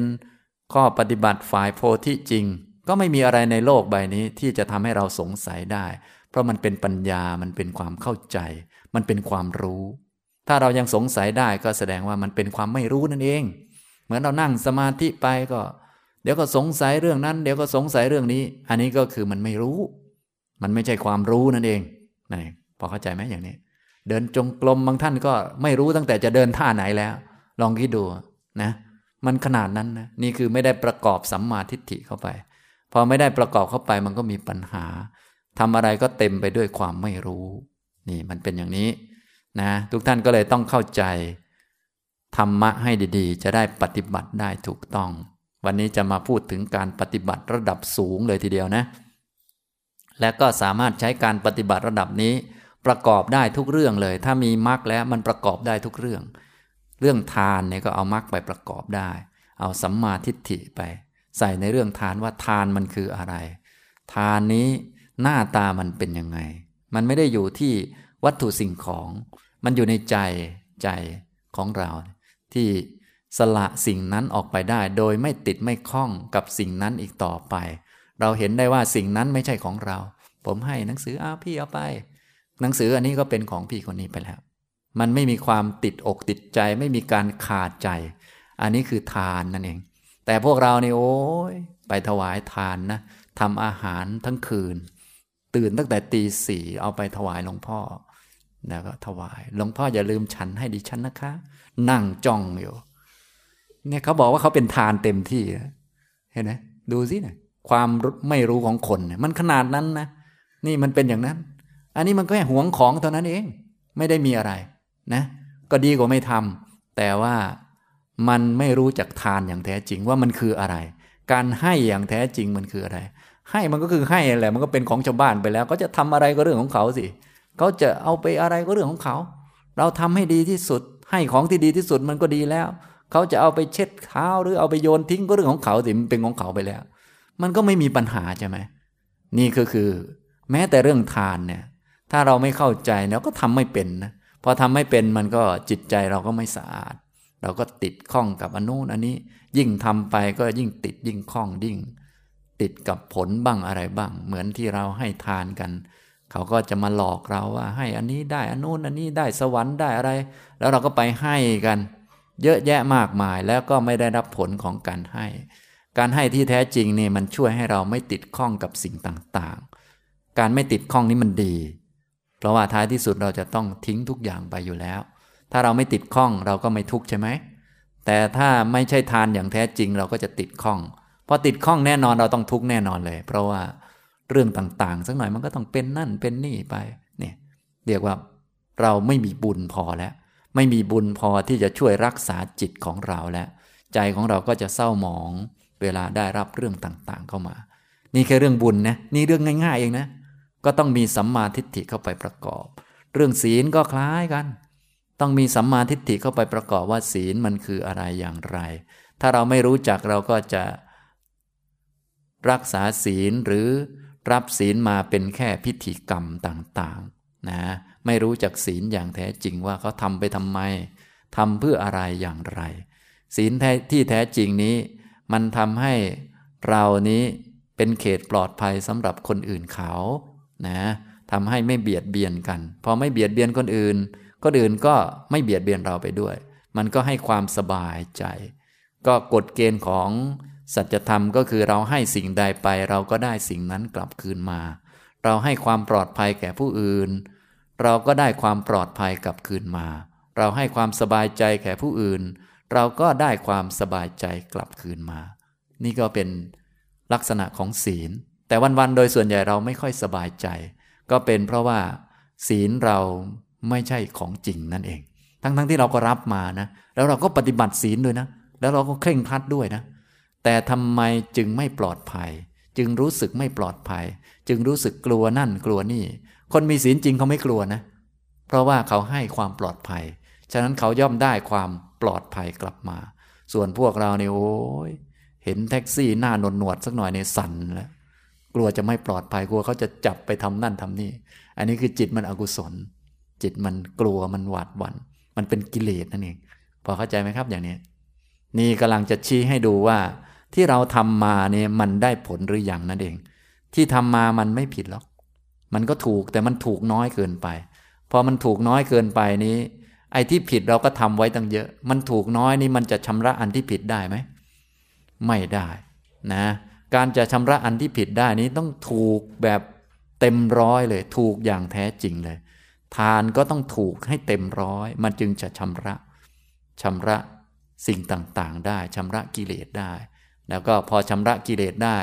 ข้อปฏิบัติฝ่ายโพธิจริง ก็ไม่มีอะไรในโลกใบนี้ที่จะทำให้เราสงสัยได้ เพราะมันเป็นปัญญามันเป็นความเข้าใจ มันเป็นความรู้ ถ้าเรายังสงสัยได้ก็แสดงว่ามันเป็นความไม่รู้นั่นเอง เหมือนเรานั่งสมาธิไปก็ เดี๋ยวก็สงสัยเรื่องนั้น เดี๋ยวก็สงสัยเรื่องนี้ อันนี้ก็คือมันไม่รู้ มันไม่ใช่ความรู้นั่นเองนี่พอเข้าใจไหมอย่างนี้ เดินจงกรมบางท่านก็ไม่รู้ตั้งแต่จะเดินท่าไหนแล้ว ลองคิดดูนะ มันขนาดนั้นนะนี่คือไม่ได้ประกอบสัมมาทิฏฐิเข้าไป พอไม่ได้ประกอบเข้าไปมันก็มีปัญหาทำอะไรก็เต็มไปด้วยความไม่รู้ นี่มันเป็นอย่างนี้นะทุกท่านก็เลยต้องเข้าใจ ธรรมะให้ดีๆ จะได้ปฏิบัติได้ถูกต้อง วันนี้จะมาพูดถึงการปฏิบัติระดับสูงเลยทีเดียวนะ และก็สามารถใช้การปฏิบัติระดับนี้ ประกอบได้ทุกเรื่องเลย ถ้ามีมรรคแล้วมันประกอบได้ทุกเรื่อง เรื่องทานเนี่ยก็เอามรรคไปประกอบได้ เอาสัมมาทิฏฐิไป ใส่ในเรื่องทานว่าทานมันคืออะไร ทานนี้หน้าตามันเป็นยังไง มันไม่ได้อยู่ที่วัตถุสิ่งของ มันอยู่ในใจใจของเรา ที่สละสิ่งนั้นออกไปได้ โดยไม่ติดไม่คล้องกับสิ่งนั้นอีกต่อไป เราเห็นได้ว่าสิ่งนั้นไม่ใช่ของเรา ผมให้หนังสืออ้าวพี่เอาไป หนังสืออันนี้ก็เป็นของพี่คนนี้ไปแล้ว มันไม่มีความติดอกติดใจ ไม่มีการขาดใจ อันนี้คือทานนั่นเอง แต่พวกเรานี่โอ้ยไปถวายทานนะทำอาหารทั้งคืน ตื่นตั้งแต่ตีสี่เอาไปถวายหลวงพ่อแล้วก็ถวาย หลวงพ่ออย่าลืมฉันให้ดิฉันนะคะ นั่งจ้องอยู่ เนี่ยเขาบอกว่าเขาเป็นทานเต็มที่เห็นไหมดูสิเนี่ยความไม่รู้ของคนมันขนาดนั้นนะนี่มันเป็นอย่างนั้น อันนี้มันก็แค่หวงของเท่านั้นเอง ไม่ได้มีอะไรนะ ก็ดีกว่าไม่ทำแต่ว่า มันไม่รู้จักทานอย่างแท้จริงว่ามันคืออะไร การให้อย่างแท้จริงมันคืออะไร ให้มันก็คือให้แหละมันก็เป็นของชาวบ้านไปแล้ว ก็จะทำอะไรก็เรื่องของเขาสิเขาจะเอาไปอะไรก็เรื่องของเขา เราทำให้ดีที่สุด ให้ของที่ดีที่สุดมันก็ดีแล้ว เขาจะเอาไปเช็ดเท้าหรือเอาไปโยนทิ้งก็เรื่องของเขาสิมันเป็นของเขาไปแล้ว มันก็ไม่มีปัญหาใช่ไหมนี่ก็คือ แม้แต่เรื่องทานเนี่ย ถ้าเราไม่เข้าใจเราก็ทำไม่เป็นนะพอทำไม่เป็นมันก็จิตใจเราก็ไม่สะอาด เราก็ติดข้องกับอนุนอันนี้ ยิ่งทำไปก็ยิ่งติดยิ่งข้องยิ่ง ติดกับผลบ้างอะไรบ้าง เหมือนที่เราให้ทานกัน เขาก็จะมาหลอกเราว่าให้อันนี้ได้อันนู้นอันนี้ได้สวรรค์ได้อะไร แล้วเราก็ไปให้กัน เยอะแยะมากมายแล้วก็ไม่ได้รับผลของการให้ การให้ที่แท้จริงนี่มันช่วยให้เราไม่ติดข้องกับสิ่งต่างๆ การไม่ติดข้องนี้มันดี เพราะว่าท้ายที่สุดเราจะต้องทิ้งทุกอย่างไปอยู่แล้ว ถ้าเราไม่ติดข้องเราก็ไม่ทุกข์ใช่ไหม แต่ถ้าไม่ใช่ทานอย่างแท้จริง เราก็จะติดข้องพอติดข้องแน่นอนเราต้องทุกข์แน่นอนเลย เพราะว่าเรื่องต่างๆ สักหน่อยมันก็ต้องเป็นนั่นเป็นนี่ไปเนี่ยเรียกว่าเราไม่มีบุญพอแล้ว ไม่มีบุญพอที่จะช่วยรักษาจิตของเราแล้ว ใจของเราก็จะเศร้าหมอง เวลาได้รับเรื่องต่างๆ เข้ามา นี่แค่เรื่องบุญนะนี่เรื่องง่าย ๆ เองนะ ก็ต้องมีสัมมาทิฏฐิเข้าไปประกอบ เรื่องศีลก็คล้ายกัน ต้องมีสัมมาทิฏฐิเข้าไปประกอบว่าศีลมันคืออะไรอย่างไร ถ้าเราไม่รู้จักเราก็จะ รักษาศีลหรือรับศีลมาเป็นแค่พิธีกรรมต่างๆนะไม่รู้จักศีลอย่างแท้จริงว่าเขาทำไปทำไมทำเพื่ออะไรอย่างไร ศีลที่แท้จริงนี้ มันทำให้เรานี้เป็นเขตปลอดภัยสำหรับคนอื่นเขานะทำให้ไม่เบียดเบียนกัน พอไม่เบียดเบียนคนอื่น ก็อื่นก็ไม่เบียดเบียนเราไปด้วย มันก็ให้ความสบายใจ ก็กฎเกณฑ์ของสัจธรรมก็คือเราให้สิ่งใดไปเราก็ได้สิ่งนั้นกลับคืนมา เราให้ความปลอดภัยแก่ผู้อื่น เราก็ได้ความปลอดภัยกลับคืนมา เราให้ความสบายใจแก่ผู้อื่น เราก็ได้ความสบายใจกลับคืนมา นี่ก็เป็นลักษณะของศีล แต่วันๆโดยส่วนใหญ่เราไม่ค่อยสบายใจ ก็เป็นเพราะว่า ศีลเรา ไม่ใช่ของจริงนั่นเอง ทั้งๆทที่เราก็รับมานะ แล้วเราก็ปฏิบัติศีลด้วยนะ แล้วเราก็เคร่งครัดด้วยนะ แต่ทำไมจึงไม่ปลอดภัย จึงรู้สึกไม่ปลอดภัย จึงรู้สึกกลัวนั่นกลัวนี่ คนมีศีลจริงเขาไม่กลัวนะ เพราะว่าเขาให้ความปลอดภัย ฉะนั้นเขาย่อมได้ความปลอดภัยกลับมา ส่วนพวกเราเนี่ยโอ้ยเห็นแท็กซี่หน้าหนวดหนวดสักหน่อยในสั่นแล้วกลัวจะไม่ปลอดภัยกลัวเขาจะจับไปทำนั่นทำนี่ อันนี้คือจิตมันอกุศล จิตมันกลัวมันหวาดหวัน่นมันเป็นกิเลสนั่นเองพอเข้าใจไหมครับอย่างนี้ นี่กำลังจะชี้ให้ดูว่าที่เราทำมาเนี่ยมันได้ผลหรืออยังนั่นเอง ที่ทำมามันไม่ผิดหรอก มันก็ถูกแต่มันถูกน้อยเกินไป พอมันถูกน้อยเกินไปนี้ ไอ้ที่ผิดเราก็ทำไว้ตั้งเยอะ มันถูกน้อยนี่มันจะชำระอันที่ผิดได้ไหมไม่ได้นะ การจะชำระอันที่ผิดได้นี้ต้องถูกแบบเต็มร้อยเลย ถูกอย่างแท้จริงเลย ทานก็ต้องถูกให้เต็มร้อย มันจึงจะชำระชำระสิ่งต่างๆ ได้ชำระกิเลสได้ แล้วก็พอชำระกิเลสได้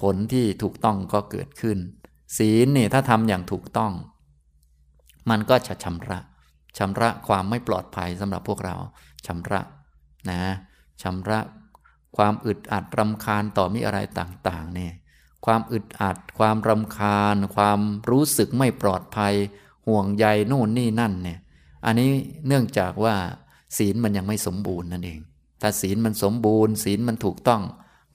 ผลที่ถูกต้องก็เกิดขึ้น ศีลนี่ถ้าทำอย่างถูกต้อง มันก็จะชำระชำระความไม่ปลอดภัยสำหรับพวกเราชำระนะชำระความอึดอัดรำคาญต่อมิอะไรต่างๆเนี่ยความอึดอัด ความรำคาญ ความรู้สึกไม่ปลอดภัย ห่วงใยโน่นนี่นั่นเนี่ย อันนี้เนื่องจากว่า ศีลมันยังไม่สมบูรณ์นั่นเอง ถ้าศีลมันสมบูรณ์ ศีลมันถูกต้อง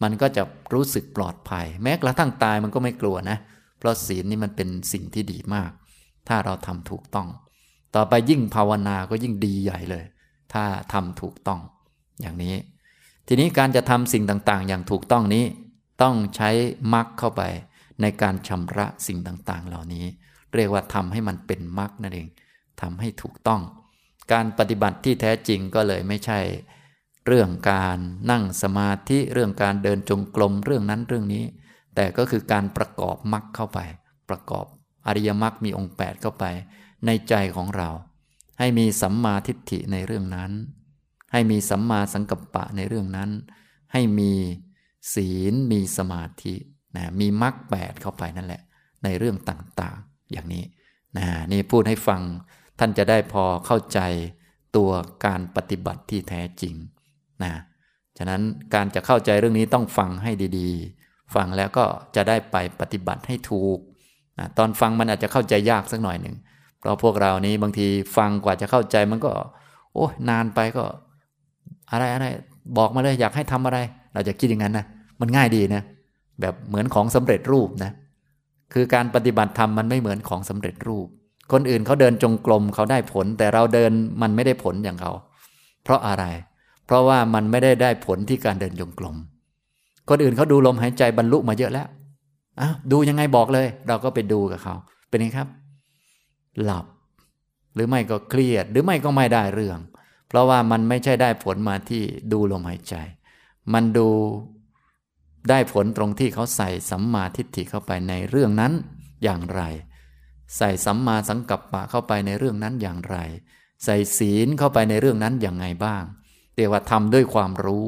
มันก็จะรู้สึกปลอดภัย แม้กระทั่งตายมันก็ไม่กลัวนะ เพราะศีลนี่มันเป็นสิ่งที่ดีมาก ถ้าเราทำถูกต้อง ต่อไปยิ่งภาวนาก็ยิ่งดีใหญ่เลย ถ้าทำถูกต้อง อย่างนี้ ทีนี้การจะทำสิ่งต่างๆ อย่างถูกต้องนี้ ต้องใช้มรรคเข้าไปในการชำระสิ่งต่างๆ เหล่านี้ เรียกว่าทำให้มันเป็นมรรคนั่นเองทำให้ถูกต้อง การปฏิบัติที่แท้จริงก็เลยไม่ใช่ เรื่องการนั่งสมาธิเรื่องการเดินจงกรมเรื่องนั้นเรื่องนี้ แต่ก็คือการประกอบมรรคเข้าไป ประกอบอริยมรรคมีองค์ 8 เข้าไป ในใจของเรา ให้มีสัมมาทิฏฐิในเรื่องนั้น ให้มีสัมมาสังกัปปะในเรื่องนั้น ให้มีศีลมีสมาธินะมีมรรคแปดเข้าไปนั่นแหละ ในเรื่องต่างๆ อย่างนี้นะนี่พูดให้ฟังท่านจะได้พอเข้าใจตัวการปฏิบัติที่แท้จริงนะฉะนั้นการจะเข้าใจเรื่องนี้ต้องฟังให้ดีๆ ฟังแล้วก็จะได้ไปปฏิบัติให้ถูกนะตอนฟังมันอาจจะเข้าใจยากสักหน่อยหนึ่งเพราะพวกเรานี้บางทีฟังกว่าจะเข้าใจมันก็ โอ้นานไปก็ อะไรอะไรบอกมาเลยอยากให้ทำอะไร เราจะคิดอย่างนั้นนะมันง่ายดีนะแบบเหมือนของสำเร็จรูปนะ คือการปฏิบัติธรรมมันไม่เหมือนของสำเร็จรูป คนอื่นเขาเดินจงกรมเขาได้ผล แต่เราเดินมันไม่ได้ผลอย่างเขา เพราะอะไร เพราะว่ามันไม่ได้ได้ผลที่การเดินจงกรมคนอื่นเขาดูลมหายใจบรรลุมาเยอะแล้วอ้าวดูยังไงบอกเลย เราก็ไปดูกับเขา เป็นไงครับ หลับ หรือไม่ก็เครียด หรือไม่ก็ไม่ได้เรื่อง เพราะว่ามันไม่ใช่ได้ผลมาที่ดูลมหายใจ มันดู ได้ผลตรงที่เขาใส่สัมมาทิฏฐิเข้าไปในเรื่องนั้นอย่างไร ใส่สัมมาสังกัปปะเข้าไปในเรื่องนั้นอย่างไร ใส่ศีลเข้าไปในเรื่องนั้นอย่างไงบ้างเรียกว่าทำด้วยความรู้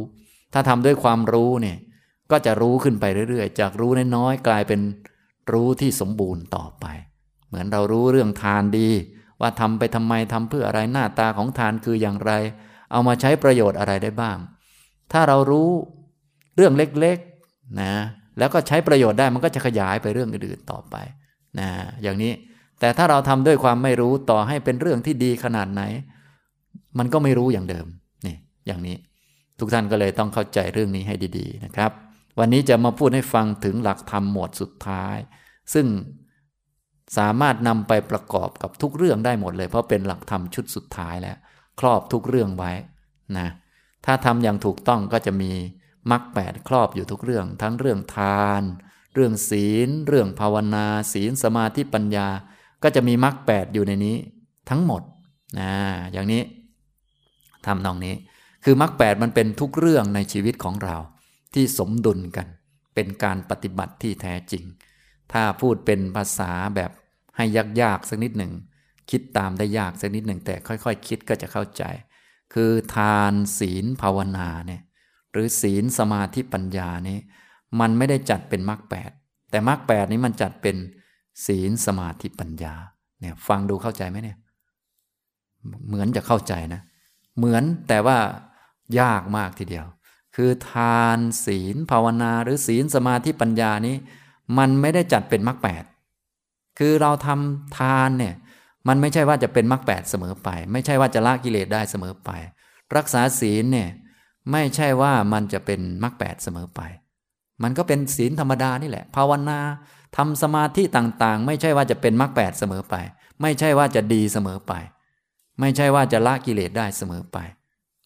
ถ้าทำด้วยความรู้เนี่ยก็จะรู้ขึ้นไปเรื่อยๆ จากรู้น้อยๆกลายเป็นรู้ที่สมบูรณ์ต่อไป เหมือนเรารู้เรื่องทานดี ว่าทำไปทำไมทำเพื่ออะไรหน้าตาของทานคืออย่างไร เอามาใช้ประโยชน์อะไรได้บ้าง ถ้าเรารู้เรื่องเล็ก นะแล้วก็ใช้ประโยชน์ได้มันก็จะขยายไปเรื่องอื่นๆต่อไปนะอย่างนี้แต่ถ้าเราทำด้วยความไม่รู้ต่อให้เป็นเรื่องที่ดีขนาดไหน มันก็ไม่รู้อย่างเดิมนี่อย่างนี้ ทุกท่านก็เลยต้องเข้าใจเรื่องนี้ให้ดี ๆ นะครับ วันนี้จะมาพูดให้ฟังถึงหลักธรรมหมวดสุดท้าย ซึ่งสามารถนำไปประกอบกับทุกเรื่องได้หมดเลย เพราะเป็นหลักธรรมชุดสุดท้ายแล้ว ครอบทุกเรื่องไว้นะถ้าทำอย่างถูกต้องก็จะมี มรรคแปดครอบอยู่ทุกเรื่อง ทั้งเรื่องทาน เรื่องศีล เรื่องภาวนา ศีลสมาธิปัญญา ก็จะมีมรรคแปดอยู่ในนี้ ทั้งหมดนะอย่างนี้ทำนองนี้ คือมรรคแปดมันเป็นทุกเรื่องในชีวิตของเรา ที่สมดุลกัน เป็นการปฏิบัติที่แท้จริง ถ้าพูดเป็นภาษาแบบให้ยากๆสักนิดหนึ่งคิดตามได้ยากสักนิดหนึ่งแต่ค่อยๆคคิดก็จะเข้าใจ คือทานศีลภาวนาเนี่ย รือศีลสมาธิปัญญานี้ มันไม่ได้จัดเป็นมรรคแปดแต่มรรคแปดนี้มันจัดเป็นศีลสมาธิปัญญาเนี่ยฟังดูเข้าใจไหมเนี่ยเหมือนจะเข้าใจนะ เหมือนแต่ว่ายากมากทีเดียว คือทานศีลภาวนาหรือศีลสมาธิปัญญานี้ มันไม่ได้จัดเป็นมรรคแปดคือเราทำทานเนี่ยมันไม่ใช่ว่าจะเป็นมรรคแปดเสมอไป ไม่ใช่ว่าจะละกิเลสได้เสมอไป รักษาศีลเนี่ย ไม่ใช่ว่ามันจะเป็นมรรคแปดเสมอไป มันก็เป็นศีลธรรมดานี่แหละ ภาวนาทำสมาธิต่างๆ ไม่ใช่ว่าจะเป็นมรรคแปดเสมอไป ไม่ใช่ว่าจะดีเสมอไป ไม่ใช่ว่าจะละกิเลสได้เสมอไป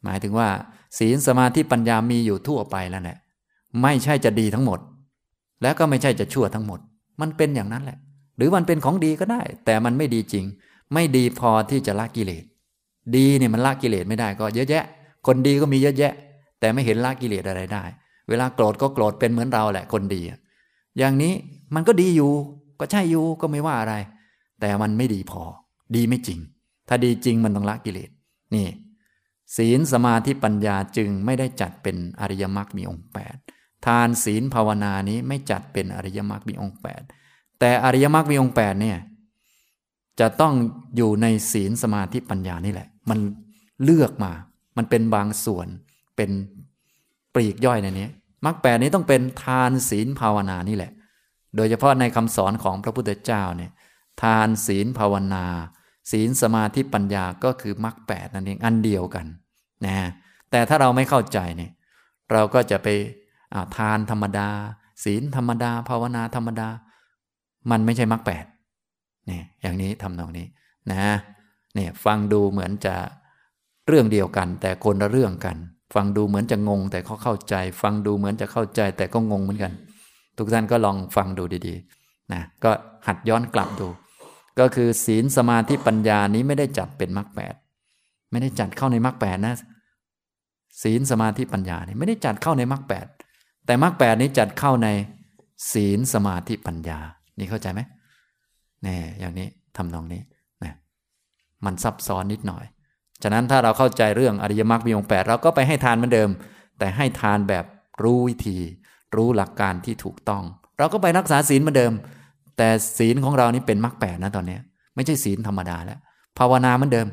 หมายถึงว่า ศีลสมาธิปัญญามีอยู่ทั่วไปแล้วแหละไม่ใช่จะดีทั้งหมด แล้วก็ไม่ใช่จะชั่วทั้งหมด มันเป็นอย่างนั้นแหละ หรือมันเป็นของดีก็ได้ แต่มันไม่ดีจริง ไม่ดีพอที่จะละกิเลส ดีเนี่ยมันละกิเลสไม่ได้ก็เยอะแยะ คนดีก็มีเยอะแยะ แต่ไม่เห็นละกิเลสอะไรได้ เวลาโกรธก็โกรธเป็นเหมือนเราแหละคนดี อย่างนี้มันก็ดีอยู่ก็ใช่อยู่ก็ไม่ว่าอะไร แต่มันไม่ดีพอ ดีไม่จริง ถ้าดีจริงมันต้องละกิเลสนี่ ศีลสมาธิปัญญาจึงไม่ได้จัดเป็นอริยมรรคมีองค์ 8 ทานศีลภาวนานี้ไม่จัดเป็นอริยมรรคมีองค์ 8 แต่อริยมรรคมีองค์8เนี่ยจะต้องอยู่ในศีลสมาธิปัญญานี่แหละ มันเลือกมา มันเป็นบางส่วน เป็นปลีกย่อยในนี้มรรคแปดนี้ต้องเป็นทานศีลภาวนานี่แหละ โดยเฉพาะในคำสอนของพระพุทธเจ้าเนี่ยทานศีลภาวนา ศีลสมาธิปัญญาก็คือมรรคแปดนั่นเองอันเดียวกันนะแต่ถ้าเราไม่เข้าใจเนี่ยเราก็จะไปอ่าทานธรรมดา ศีลธรรมดา ภาวนาธรรมดา มันไม่ใช่มรรคแปดเนี่ยอย่างนี้ทำนองนี้นะเนี่ยฟังดูเหมือนจะเรื่องเดียวกัน แต่คนละเรื่องกัน ฟังดูเหมือนจะงง แต่เขาเข้าใจ ฟังดูเหมือนจะเข้าใจ แต่ก็งงเหมือนกัน ทุกท่านก็ลองฟังดูดีๆนะก็หัดย้อนกลับดู ก็คือศีลสมาธิปัญญานี้ไม่ได้จัดเป็นมรรคแปดไม่ได้จัดเข้าในมรรคแปดนะ ศีลสมาธิปัญญานี่ไม่ได้จัดเข้าในมรรคแปดแต่มรรคแปดนี้จัดเข้าในศีลสมาธิปัญญา นี่เข้าใจไหมนี่อย่างนี้ทำนองนี้นะมันซับซ้อนนิดหน่อย ฉะนั้นถ้าเราเข้าใจเรื่องอริยมรรคมีองค์แปดเราก็ไปให้ทานเหมือนเดิม แต่ให้ทานแบบรู้วิธี รู้หลักการที่ถูกต้อง เราก็ไปรักษาศีลเหมือนเดิม แต่ศีลของเรานี่เป็นมรรคแปดนะตอนนี้ ไม่ใช่ศีลธรรมดาแล้วภาวนาเหมือนเดิม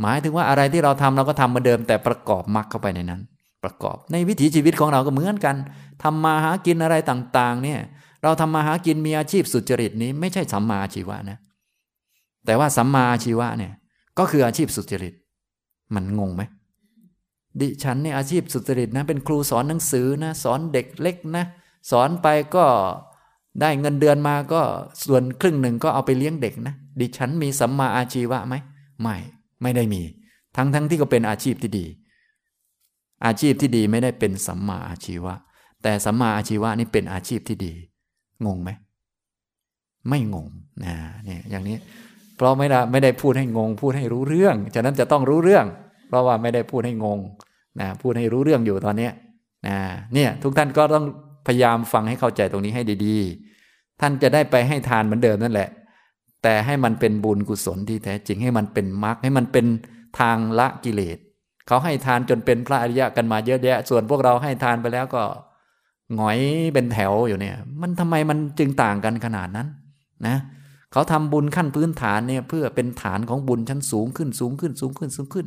หมายถึงว่าอะไรที่เราทำเราก็ทำเหมือนเดิม แต่ประกอบมรรคเข้าไปในนั้น ประกอบในวิถีชีวิตของเราก็เหมือนกันทำมาหากินอะไรต่าง ๆ เนี่ยเราทำมาหากินมีอาชีพสุจริตนี้ ไม่ใช่สัมมาชีวะนะแต่ว่าสัมมาชีวะเนี่ย ก็คืออาชีพสุจริต มันงงไหมดิฉันเนี่ยอาชีพสุจริตนะ เป็นครูสอนหนังสือนะ สอนเด็กเล็กนะ สอนไปก็ได้เงินเดือนมาก็ส่วนครึ่งหนึ่งก็เอาไปเลี้ยงเด็กนะ ดิฉันมีสัมมาอาชีวะไหมไม่ ไม่ได้มี ทั้งทั้งที่ก็เป็นอาชีพที่ดี อาชีพที่ดีไม่ได้เป็นสัมมาอาชีวะ แต่สัมมาอาชีวะนี่เป็นอาชีพที่ดี งงไหม ไม่งงนะเนี่ยอย่างนี้ เพราะไม่ได้ไม่ได้พูดให้งง พูดให้รู้เรื่อง ฉะนั้นจะต้องรู้เรื่อง เพราะว่าไม่ได้พูดให้งงนะพูดให้รู้เรื่องอยู่ตอนนี้นะเนี่ยทุกท่านก็ต้องพยายามฟังให้เข้าใจตรงนี้ให้ดีๆ ท่านจะได้ไปให้ทานเหมือนเดิมนั่นแหละ แต่ให้มันเป็นบุญกุศลที่แท้จริงให้มันเป็นมรรคให้มันเป็นทางละกิเลสเขาให้ทานจนเป็นพระอริยะกันมาเยอะแยะ ส่วนพวกเราให้ทานไปแล้วก็หงอยเป็นแถวอยู่เนี่ย มันทำไมมันจึงต่างกันขนาดนั้น นะเเขาทำบุญขั้นพื้นฐานเนี่ยเพื่อเป็นฐานของบุญชั้นสูงขึ้นสูงขึ้นสูงขึ้นสูงขึ้น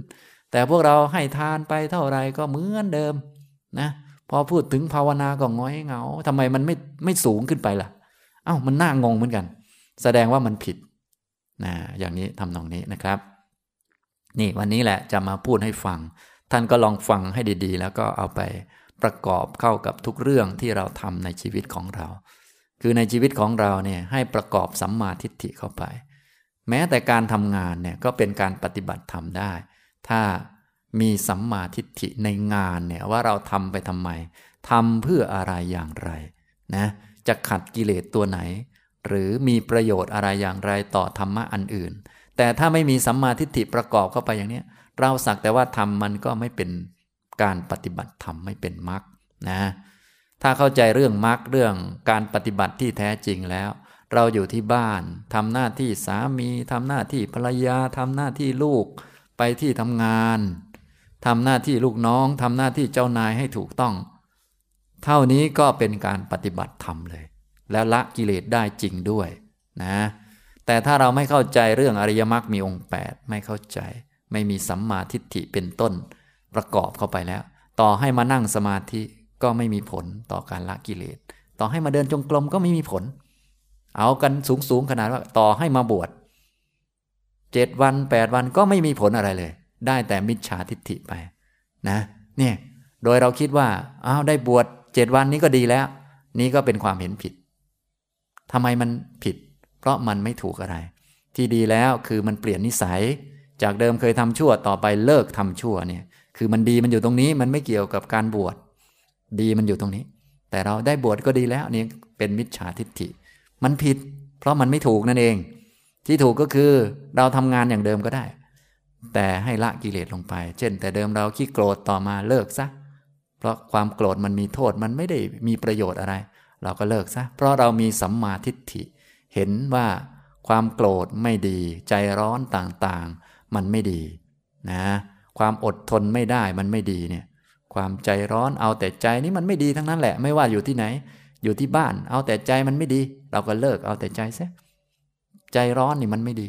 แต่พวกเราให้ทานไปเท่าไรก็เหมือนเดิมนะพอพูดถึงภาวนาก็ง้อยเหงาทำไมมันไม่ไม่สูงขึ้นไปล่ะ เอา้ามันน่างงเหมือนกัน แสดงว่ามันผิดนะอย่างนี้ทำนองนี้นะครับ นี่วันนี้แหละจะมาพูดให้ฟัง ท่านก็ลองฟังให้ดี ๆ แล้วก็เอาไปประกอบเข้ากับทุกเรื่องที่เราทำในชีวิตของเรา คือในชีวิตของเราเนี่ยให้ประกอบสัมมาทิฏฐิเข้าไป แม้แต่การทำงานเนี่ยก็เป็นการปฏิบัติธรรมได้ ถ้ามีสัมมาทิฏฐิในงานเนี่ยว่าเราทำไปทำไมทำเพื่ออะไรอย่างไรนะจะขัดกิเลสตัวไหน หรือมีประโยชน์อะไรอย่างไรต่อธรรมะอันอื่น แต่ถ้าไม่มีสัมมาทิฏฐิประกอบเข้าไปอย่างนี้เราสักแต่ว่าทำมันก็ไม่เป็นการปฏิบัติธรรมไม่เป็นมรรคนะ ถ้าเข้าใจเรื่องมรรคเรื่องการปฏิบัติที่แท้จริงแล้ว เราอยู่ที่บ้านทำหน้าที่สามีทำหน้าที่ภรรยาทำหน้าที่ลูก ไปที่ทำงานทำหน้าที่ลูกน้องทำหน้าที่เจ้านายให้ถูกต้อง เท่านี้ก็เป็นการปฏิบัติธรรมเลย แล้วละกิเลสได้จริงด้วยนะ แต่ถ้าเราไม่เข้าใจเรื่องอริยมรรคมีองค์ 8 ไม่เข้าใจ ไม่มีสัมมาทิฏฐิเป็นต้น ประกอบเข้าไปแล้ว ต่อให้มานั่งสมาธิ ก็ไม่มีผลต่อการละกิเลส ต่อให้มาเดินจงกรมก็ไม่มีผล เอากันสูงสูงขนาดว่าต่อให้มาบวชเจ็ดวันแปดวันก็ไม่มีผลอะไรเลย ได้แต่มิจฉาทิฏฐิไปนะ เนี่ย โดยเราคิดว่าอ้าวได้บวชเจ็ดวันนี้ก็ดีแล้ว นี่ก็เป็นความเห็นผิดทำไมมันผิด เพราะมันไม่ถูกอะไร ที่ดีแล้วคือมันเปลี่ยนนิสัย จากเดิมเคยทำชั่วต่อไปเลิกทำชั่วเนี่ย คือมันดีมันอยู่ตรงนี้มันไม่เกี่ยวกับการบวช ดีมันอยู่ตรงนี้ แต่เราได้บวชก็ดีแล้วนี่เป็นมิจฉาทิฏฐิ มันผิด เพราะมันไม่ถูกนั่นเอง ที่ถูกก็คือเราทำงานอย่างเดิมก็ได้ แต่ให้ละกิเลสลงไป เช่น แต่เดิมเราขี้โกรธต่อมาเลิกซะเพราะความโกรธมันมีโทษมันไม่ได้มีประโยชน์อะไร เราก็เลิกซะเพราะเรามีสัมมาทิฏฐิ เห็นว่าความโกรธไม่ดี ใจร้อนต่างๆ มันไม่ดีนะความอดทนไม่ได้มันไม่ดีเนี่ย ความใจร้อนเอาแต่ใจนี่มันไม่ดีทั้งนั้นแหละ ไม่ว่าอยู่ที่ไหน อยู่ที่บ้าน เอาแต่ใจมันไม่ดี เราก็เลิกเอาแต่ใจซะใจร้อนนี่มันไม่ดี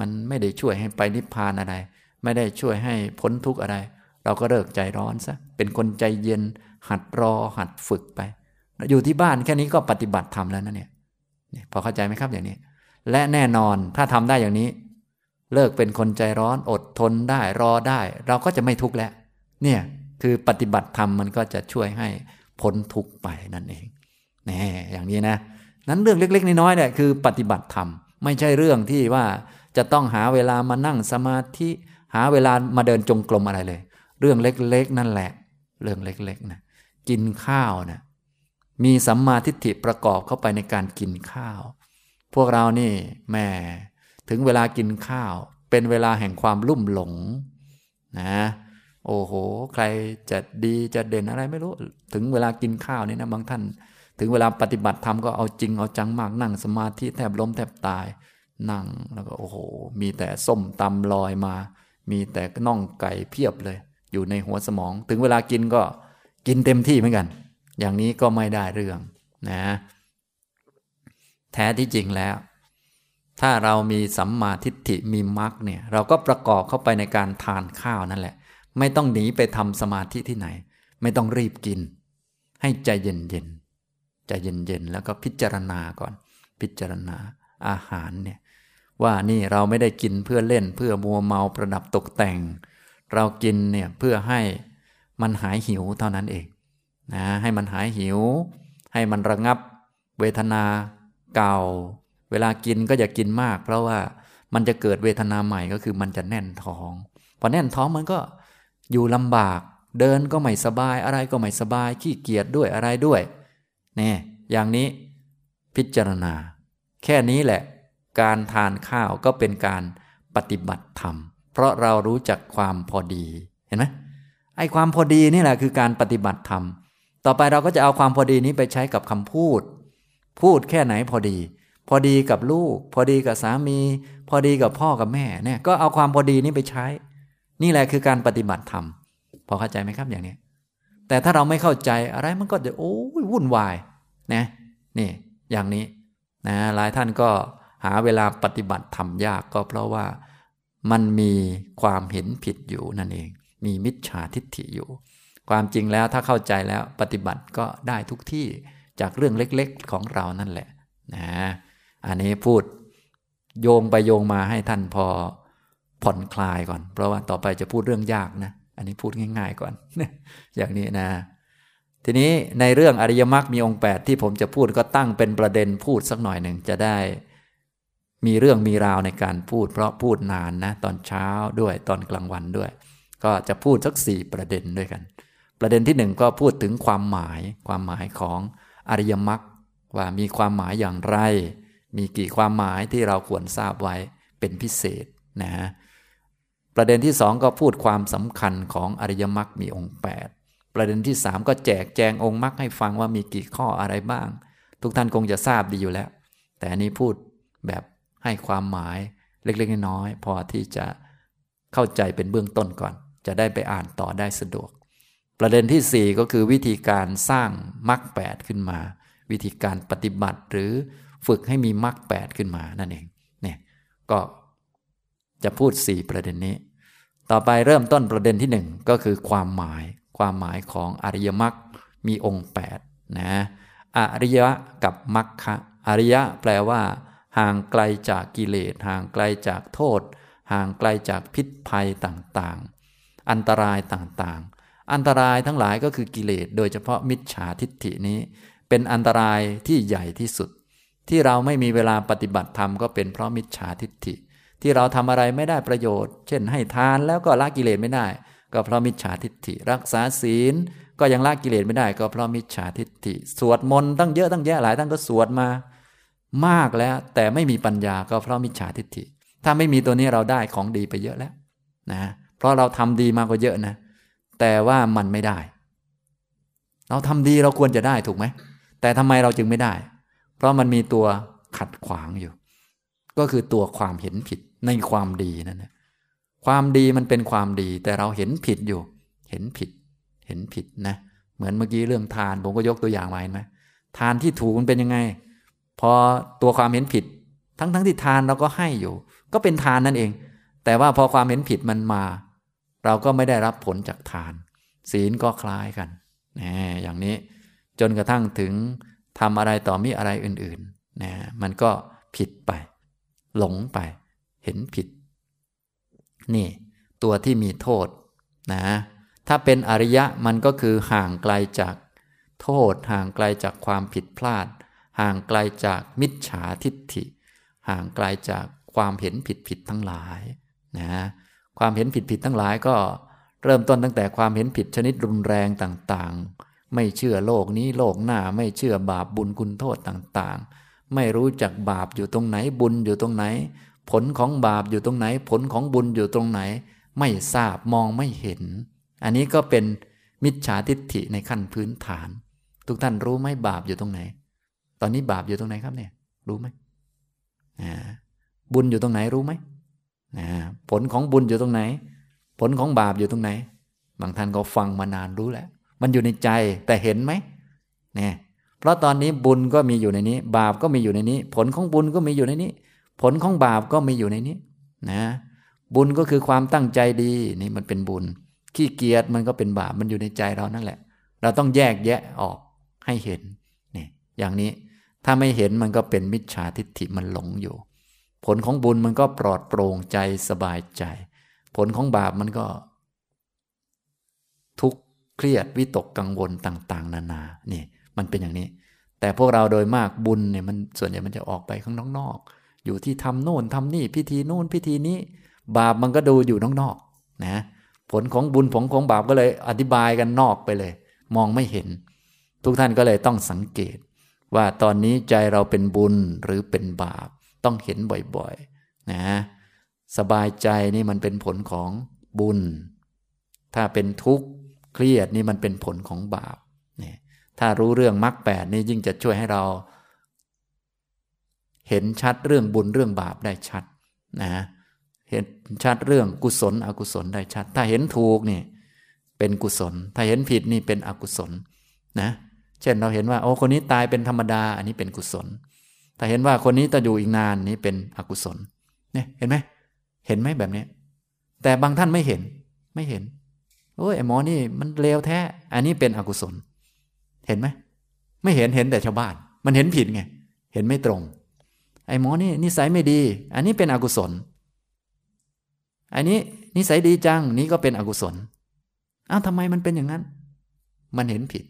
มันไม่ได้ช่วยให้ไปนิพพานอะไร ไม่ได้ช่วยให้พ้นทุกข์อะไร เราก็เลิกใจร้อนซะเป็นคนใจเย็น หัดรอ หัดฝึกไป อยู่ที่บ้านแค่นี้ก็ปฏิบัติธรรมแล้วนะเนี่ยพอเข้าใจไหมครับอย่างนี้ และแน่นอนถ้าทำได้อย่างนี้ เลิกเป็นคนใจร้อนอดทนได้รอได้ เราก็จะไม่ทุกข์แล้ว เนี่ย คือปฏิบัติธรรมมันก็จะช่วยให้พ้นทุกข์ไปนั่นเองแน่อย่างนี้นะ นั้นเรื่องเล็ก ๆ น้อยๆเนี่ยคือปฏิบัติธรรม ไม่ใช่เรื่องที่ว่าจะต้องหาเวลามานั่งสมาธิหาเวลามาเดินจงกรมอะไรเลย เรื่องเล็ก ๆ นั่นแหละ เรื่องเล็กๆนะกินข้าวนะมีสัมมาทิฏฐิประกอบเข้าไปในการกินข้าว พวกเรานี่แม่ถึงเวลากินข้าว เป็นเวลาแห่งความลุ่มหลงนะ โอ้โห ใครจะดีจะเด่นอะไรไม่รู้ ถึงเวลากินข้าวนี่นะบางท่าน ถึงเวลาปฏิบัติธรรมก็เอาจริงเอาจังมากนั่งสมาธิแทบล้มแทบตาย นั่งแล้วก็โอ้โห มีแต่ส้มตำลอยมา มีแต่น่องไก่เพียบเลย อยู่ในหัวสมอง ถึงเวลากินก็กินเต็มที่เหมือนกัน อย่างนี้ก็ไม่ได้เรื่องนะ แท้ที่จริงแล้ว ถ้าเรามีสัมมาทิฏฐิมีมรรคเนี่ย เราก็ประกอบเข้าไปในการทานข้าวนั่นแหละ ไม่ต้องหนีไปทำสมาธิที่ไหน ไม่ต้องรีบกิน ให้ใจเย็นๆใจเย็นๆแล้วก็พิจารณาก่อน พิจารณาอาหารเนี่ยว่านี่เราไม่ได้กินเพื่อเล่นเพื่อมัวเมาประดับตกแต่ง เรากินเนี่ยเพื่อให้มันหายหิวเท่านั้นเองนะให้มันหายหิว ให้มันระงับ เวทนาเก่า เวลากินก็อย่ากินมาก เพราะว่ามันจะเกิดเวทนาใหม่ก็คือมันจะแน่นท้อง พอแน่นท้องมันก็ อยู่ลำบาก เดินก็ไม่สบายอะไรก็ไม่สบาย ขี้เกียจด้วยอะไรด้วยเนี่ยอย่างนี้พิจารณา แค่นี้แหละ การทานข้าวก็เป็นการปฏิบัติธรรม เพราะเรารู้จักความพอดีเห็นไหมไอ้ความพอดีนี่แหละคือการปฏิบัติธรรม ต่อไปเราก็จะเอาความพอดีนี้ไปใช้กับคำพูด พูดแค่ไหนพอดี พอดีกับลูก พอดีกับสามี พอดีกับพ่อกับแม่เนี่ยก็เอาความพอดีนี้ไปใช้ นี่แหละคือการปฏิบัติธรรม พอเข้าใจไหมครับอย่างนี้แต่ถ้าเราไม่เข้าใจอะไรมันก็จะโอ้ยวุ่นวายนะนี่อย่างนี้นะหลายท่านก็หาเวลาปฏิบัติธรรมยากก็เพราะว่ามันมีความเห็นผิดอยู่นั่นเอง มีมิจฉาทิฏฐิอยู่ ความจริงแล้วถ้าเข้าใจแล้วปฏิบัติก็ได้ทุกที่จากเรื่องเล็กๆของเรานั่นแหละนะอันนี้พูดโยงไปโยงมาให้ท่านพอ ผ่อนคลายก่อน เพราะว่าต่อไปจะพูดเรื่องยากนะ อันนี้พูดง่าย ๆ ก่อน อย่างนี้นะ ทีนี้ในเรื่องอริยมรรคมีองค์ 8 ที่ผมจะพูดก็ตั้งเป็นประเด็นพูดสักหน่อยหนึ่งจะได้มีเรื่องมีราวในการพูด เพราะพูดนานนะ ตอนเช้าด้วยตอนกลางวันด้วย ก็จะพูดสักสี่ประเด็นด้วยกัน ประเด็นที่หนึ่งก็พูดถึงความหมาย ความหมายของอริยมรรคว่ามีความหมายอย่างไร มีกี่ความหมายที่เราควรทราบไว้เป็นพิเศษนะ ประเด็นที่สองก็พูดความสำคัญของอริยมรรคมีองค์ 8 ประเด็นที่สามก็แจกแจงองค์มรรคให้ฟังว่ามีกี่ข้ออะไรบ้าง ทุกท่านคงจะทราบดีอยู่แล้ว แต่อันนี้พูดแบบให้ความหมายเล็กๆน้อยๆพอที่จะเข้าใจเป็นเบื้องต้นก่อน จะได้ไปอ่านต่อได้สะดวก ประเด็นที่ 4 ก็คือวิธีการสร้างมรรคแขึ้นมา วิธีการปฏิบัติหรือฝึกให้มีมรรคแขึ้นมานั่นเองเนี่ยก็ จะพูด 4 ประเด็นนี้ ต่อไปเริ่มต้นประเด็นที่ 1 ก็คือความหมาย ความหมายของอริยมรรคมีองค์8นะอริยะกับมรรคะอริยะแปลว่า ห่างไกลจากกิเลส ห่างไกลจากโทษ ห่างไกลจากพิษภัยต่างๆ อันตรายต่างๆ อันตรายทั้งหลายก็คือกิเลส โดยเฉพาะมิจฉาทิฏฐินี้ เป็นอันตรายที่ใหญ่ที่สุด ที่เราไม่มีเวลาปฏิบัติธรรมก็เป็นเพราะมิจฉาทิฏฐิ ที่เราทำอะไรไม่ได้ประโยชน์ เช่นให้ทานแล้วก็ละกิเลสไม่ได้ ก็เพราะมิจฉาทิฏฐิ รักษาศีล ก็ยังละกิเลสไม่ได้ ก็เพราะมิจฉาทิฏฐิ สวดมนต์ตั้งเยอะตั้งแยะหลายท่านก็สวดมา มากแล้วแต่ไม่มีปัญญาก็เพราะมิจฉาทิฏฐิ ถ้าไม่มีตัวนี้เราได้ของดีไปเยอะแล้วนะเพราะเราทำดีมากกว่าเยอะนะ แต่ว่ามันไม่ได้ เราทำดีเราควรจะได้ถูกไหมแต่ทำไมเราจึงไม่ได้ เพราะมันมีตัวขัดขวางอยู่ ก็คือตัวความเห็นผิดในความดีนั่นนะความดีมันเป็นความดี แต่เราเห็นผิดอยู่ เห็นผิด เห็นผิดนะ เหมือนเมื่อกี้เรื่องทาน ผมก็ยกตัวอย่างมาเห็นไหมทานที่ถูกมันเป็นยังไง พอตัวความเห็นผิด ทั้งทั้งที่ทานเราก็ให้อยู่ ก็เป็นทานนั่นเอง แต่ว่าพอความเห็นผิดมันมา เราก็ไม่ได้รับผลจากทาน ศีลก็คล้ายกันนะอย่างนี้จนกระทั่งถึงทำอะไรต่อมีอะไรอื่นๆนะมันก็ผิดไป หลงไป เห็นผิด นี่ ตัวที่มีโทษนะ ถ้าเป็นอริยะมันก็คือห่างไกลจากโทษ ห่างไกลจากความผิดพลาด ห่างไกลจากมิจฉาทิฏฐิ ห่างไกลจากความเห็นผิดผิดทั้งหลายนะความเห็นผิดผิดทั้งหลายก็เริ่มต้นตั้งแต่ความเห็นผิดชนิดรุนแรงต่างๆ ไม่เชื่อโลกนี้โลกหน้าไม่เชื่อบาปบุญคุณโทษต่างๆ ไม่รู้จักบาปอยู่ตรงไหนบุญอยู่ตรงไหน ผลของบาปอยู่ตรงไหน ผลของบุญอยู่ตรงไหน ไม่ทราบมองไม่เห็น อันนี้ก็เป็นมิจฉาทิฏฐิในขั้นพื้นฐาน ทุกท่านรู้ไหมบาปอยู่ตรงไหน ตอนนี้บาปอยู่ตรงไหนครับเนี่ย รู้ไหมบุญอยู่ตรงไหนรู้ไหมผลของบุญอยู่ตรงไหน ผลของบาปอยู่ตรงไหน บางท่านก็ฟังมานานรู้แล้วมันอยู่ในใจแต่เห็นไหมเนี่ย เพราะตอนนี้บุญก็มีอยู่ในนี้ บาปก็มีอยู่ในนี้ ผลของบุญก็มีอยู่ในนี้ ผลของบาปก็มีอยู่ในนี้นะบุญก็คือความตั้งใจดีนี่มันเป็นบุญ ขี้เกียจมันก็เป็นบาปมันอยู่ในใจเรานั่นแหละ เราต้องแยกแยะออกให้เห็นนี่อย่างนี้ถ้าไม่เห็นมันก็เป็นมิจฉาทิฏฐิมันหลงอยู่ ผลของบุญมันก็ปลอดโปร่งใจสบายใจ ผลของบาปมันก็ ทุกข์เครียดวิตกกังวลต่าง ๆ นานานี่ มันเป็นอย่างนี้ แต่พวกเราโดยมากบุญเนี่ยมันส่วนใหญ่มันจะออกไปข้างนอกๆอยู่ที่ทำโน่นทำนี่พิธีโน่นพิธีนี้ บาปมันก็ดูอยู่นอกๆนะผลของบุญผลของบาปก็เลยอธิบายกันนอกไปเลย มองไม่เห็น ทุกท่านก็เลยต้องสังเกต ว่าตอนนี้ใจเราเป็นบุญหรือเป็นบาป ต้องเห็นบ่อยๆนะสบายใจนี่มันเป็นผลของบุญ ถ้าเป็นทุกข์เครียดนี่มันเป็นผลของบาป ถ้ารู้เรื่องมรรคแปดนี่ยิ่งจะช่วยให้เรา เห็นชัดเรื่องบุญเรื่องบาปได้ชัดนะเห็นชัดเรื่องกุศล อกุศลได้ชัด ถ้าเห็นถูกนี่เป็นกุศล ถ้าเห็นผิดนี่เป็นอกุศลนะ เช่นเราเห็นว่าโอ้คนนี้ตายเป็นธรรมดา อันนี้เป็นกุศล ถ้าเห็นว่าคนนี้จะอยู่อีกนานนี้เป็นอกุศล เนี่ยเห็นไหมเห็นไหมแบบนี้ แต่บางท่านไม่เห็นไม่เห็นโอ้ยไอหมอนี่มันเลวแท้ อันนี้เป็นอกุศล เห็นไหมไม่เห็นเห็นแต่ชาวบ้าน มันเห็นผิดไง เห็นไม่ตรง ไอ้หมอนี่นิสัยไม่ดี อันนี้เป็นอกุศล อันนี้นิสัยดีจังนี้ก็เป็นอกุศลอ้าวทำไมมันเป็นอย่างนั้น มันเห็นผิด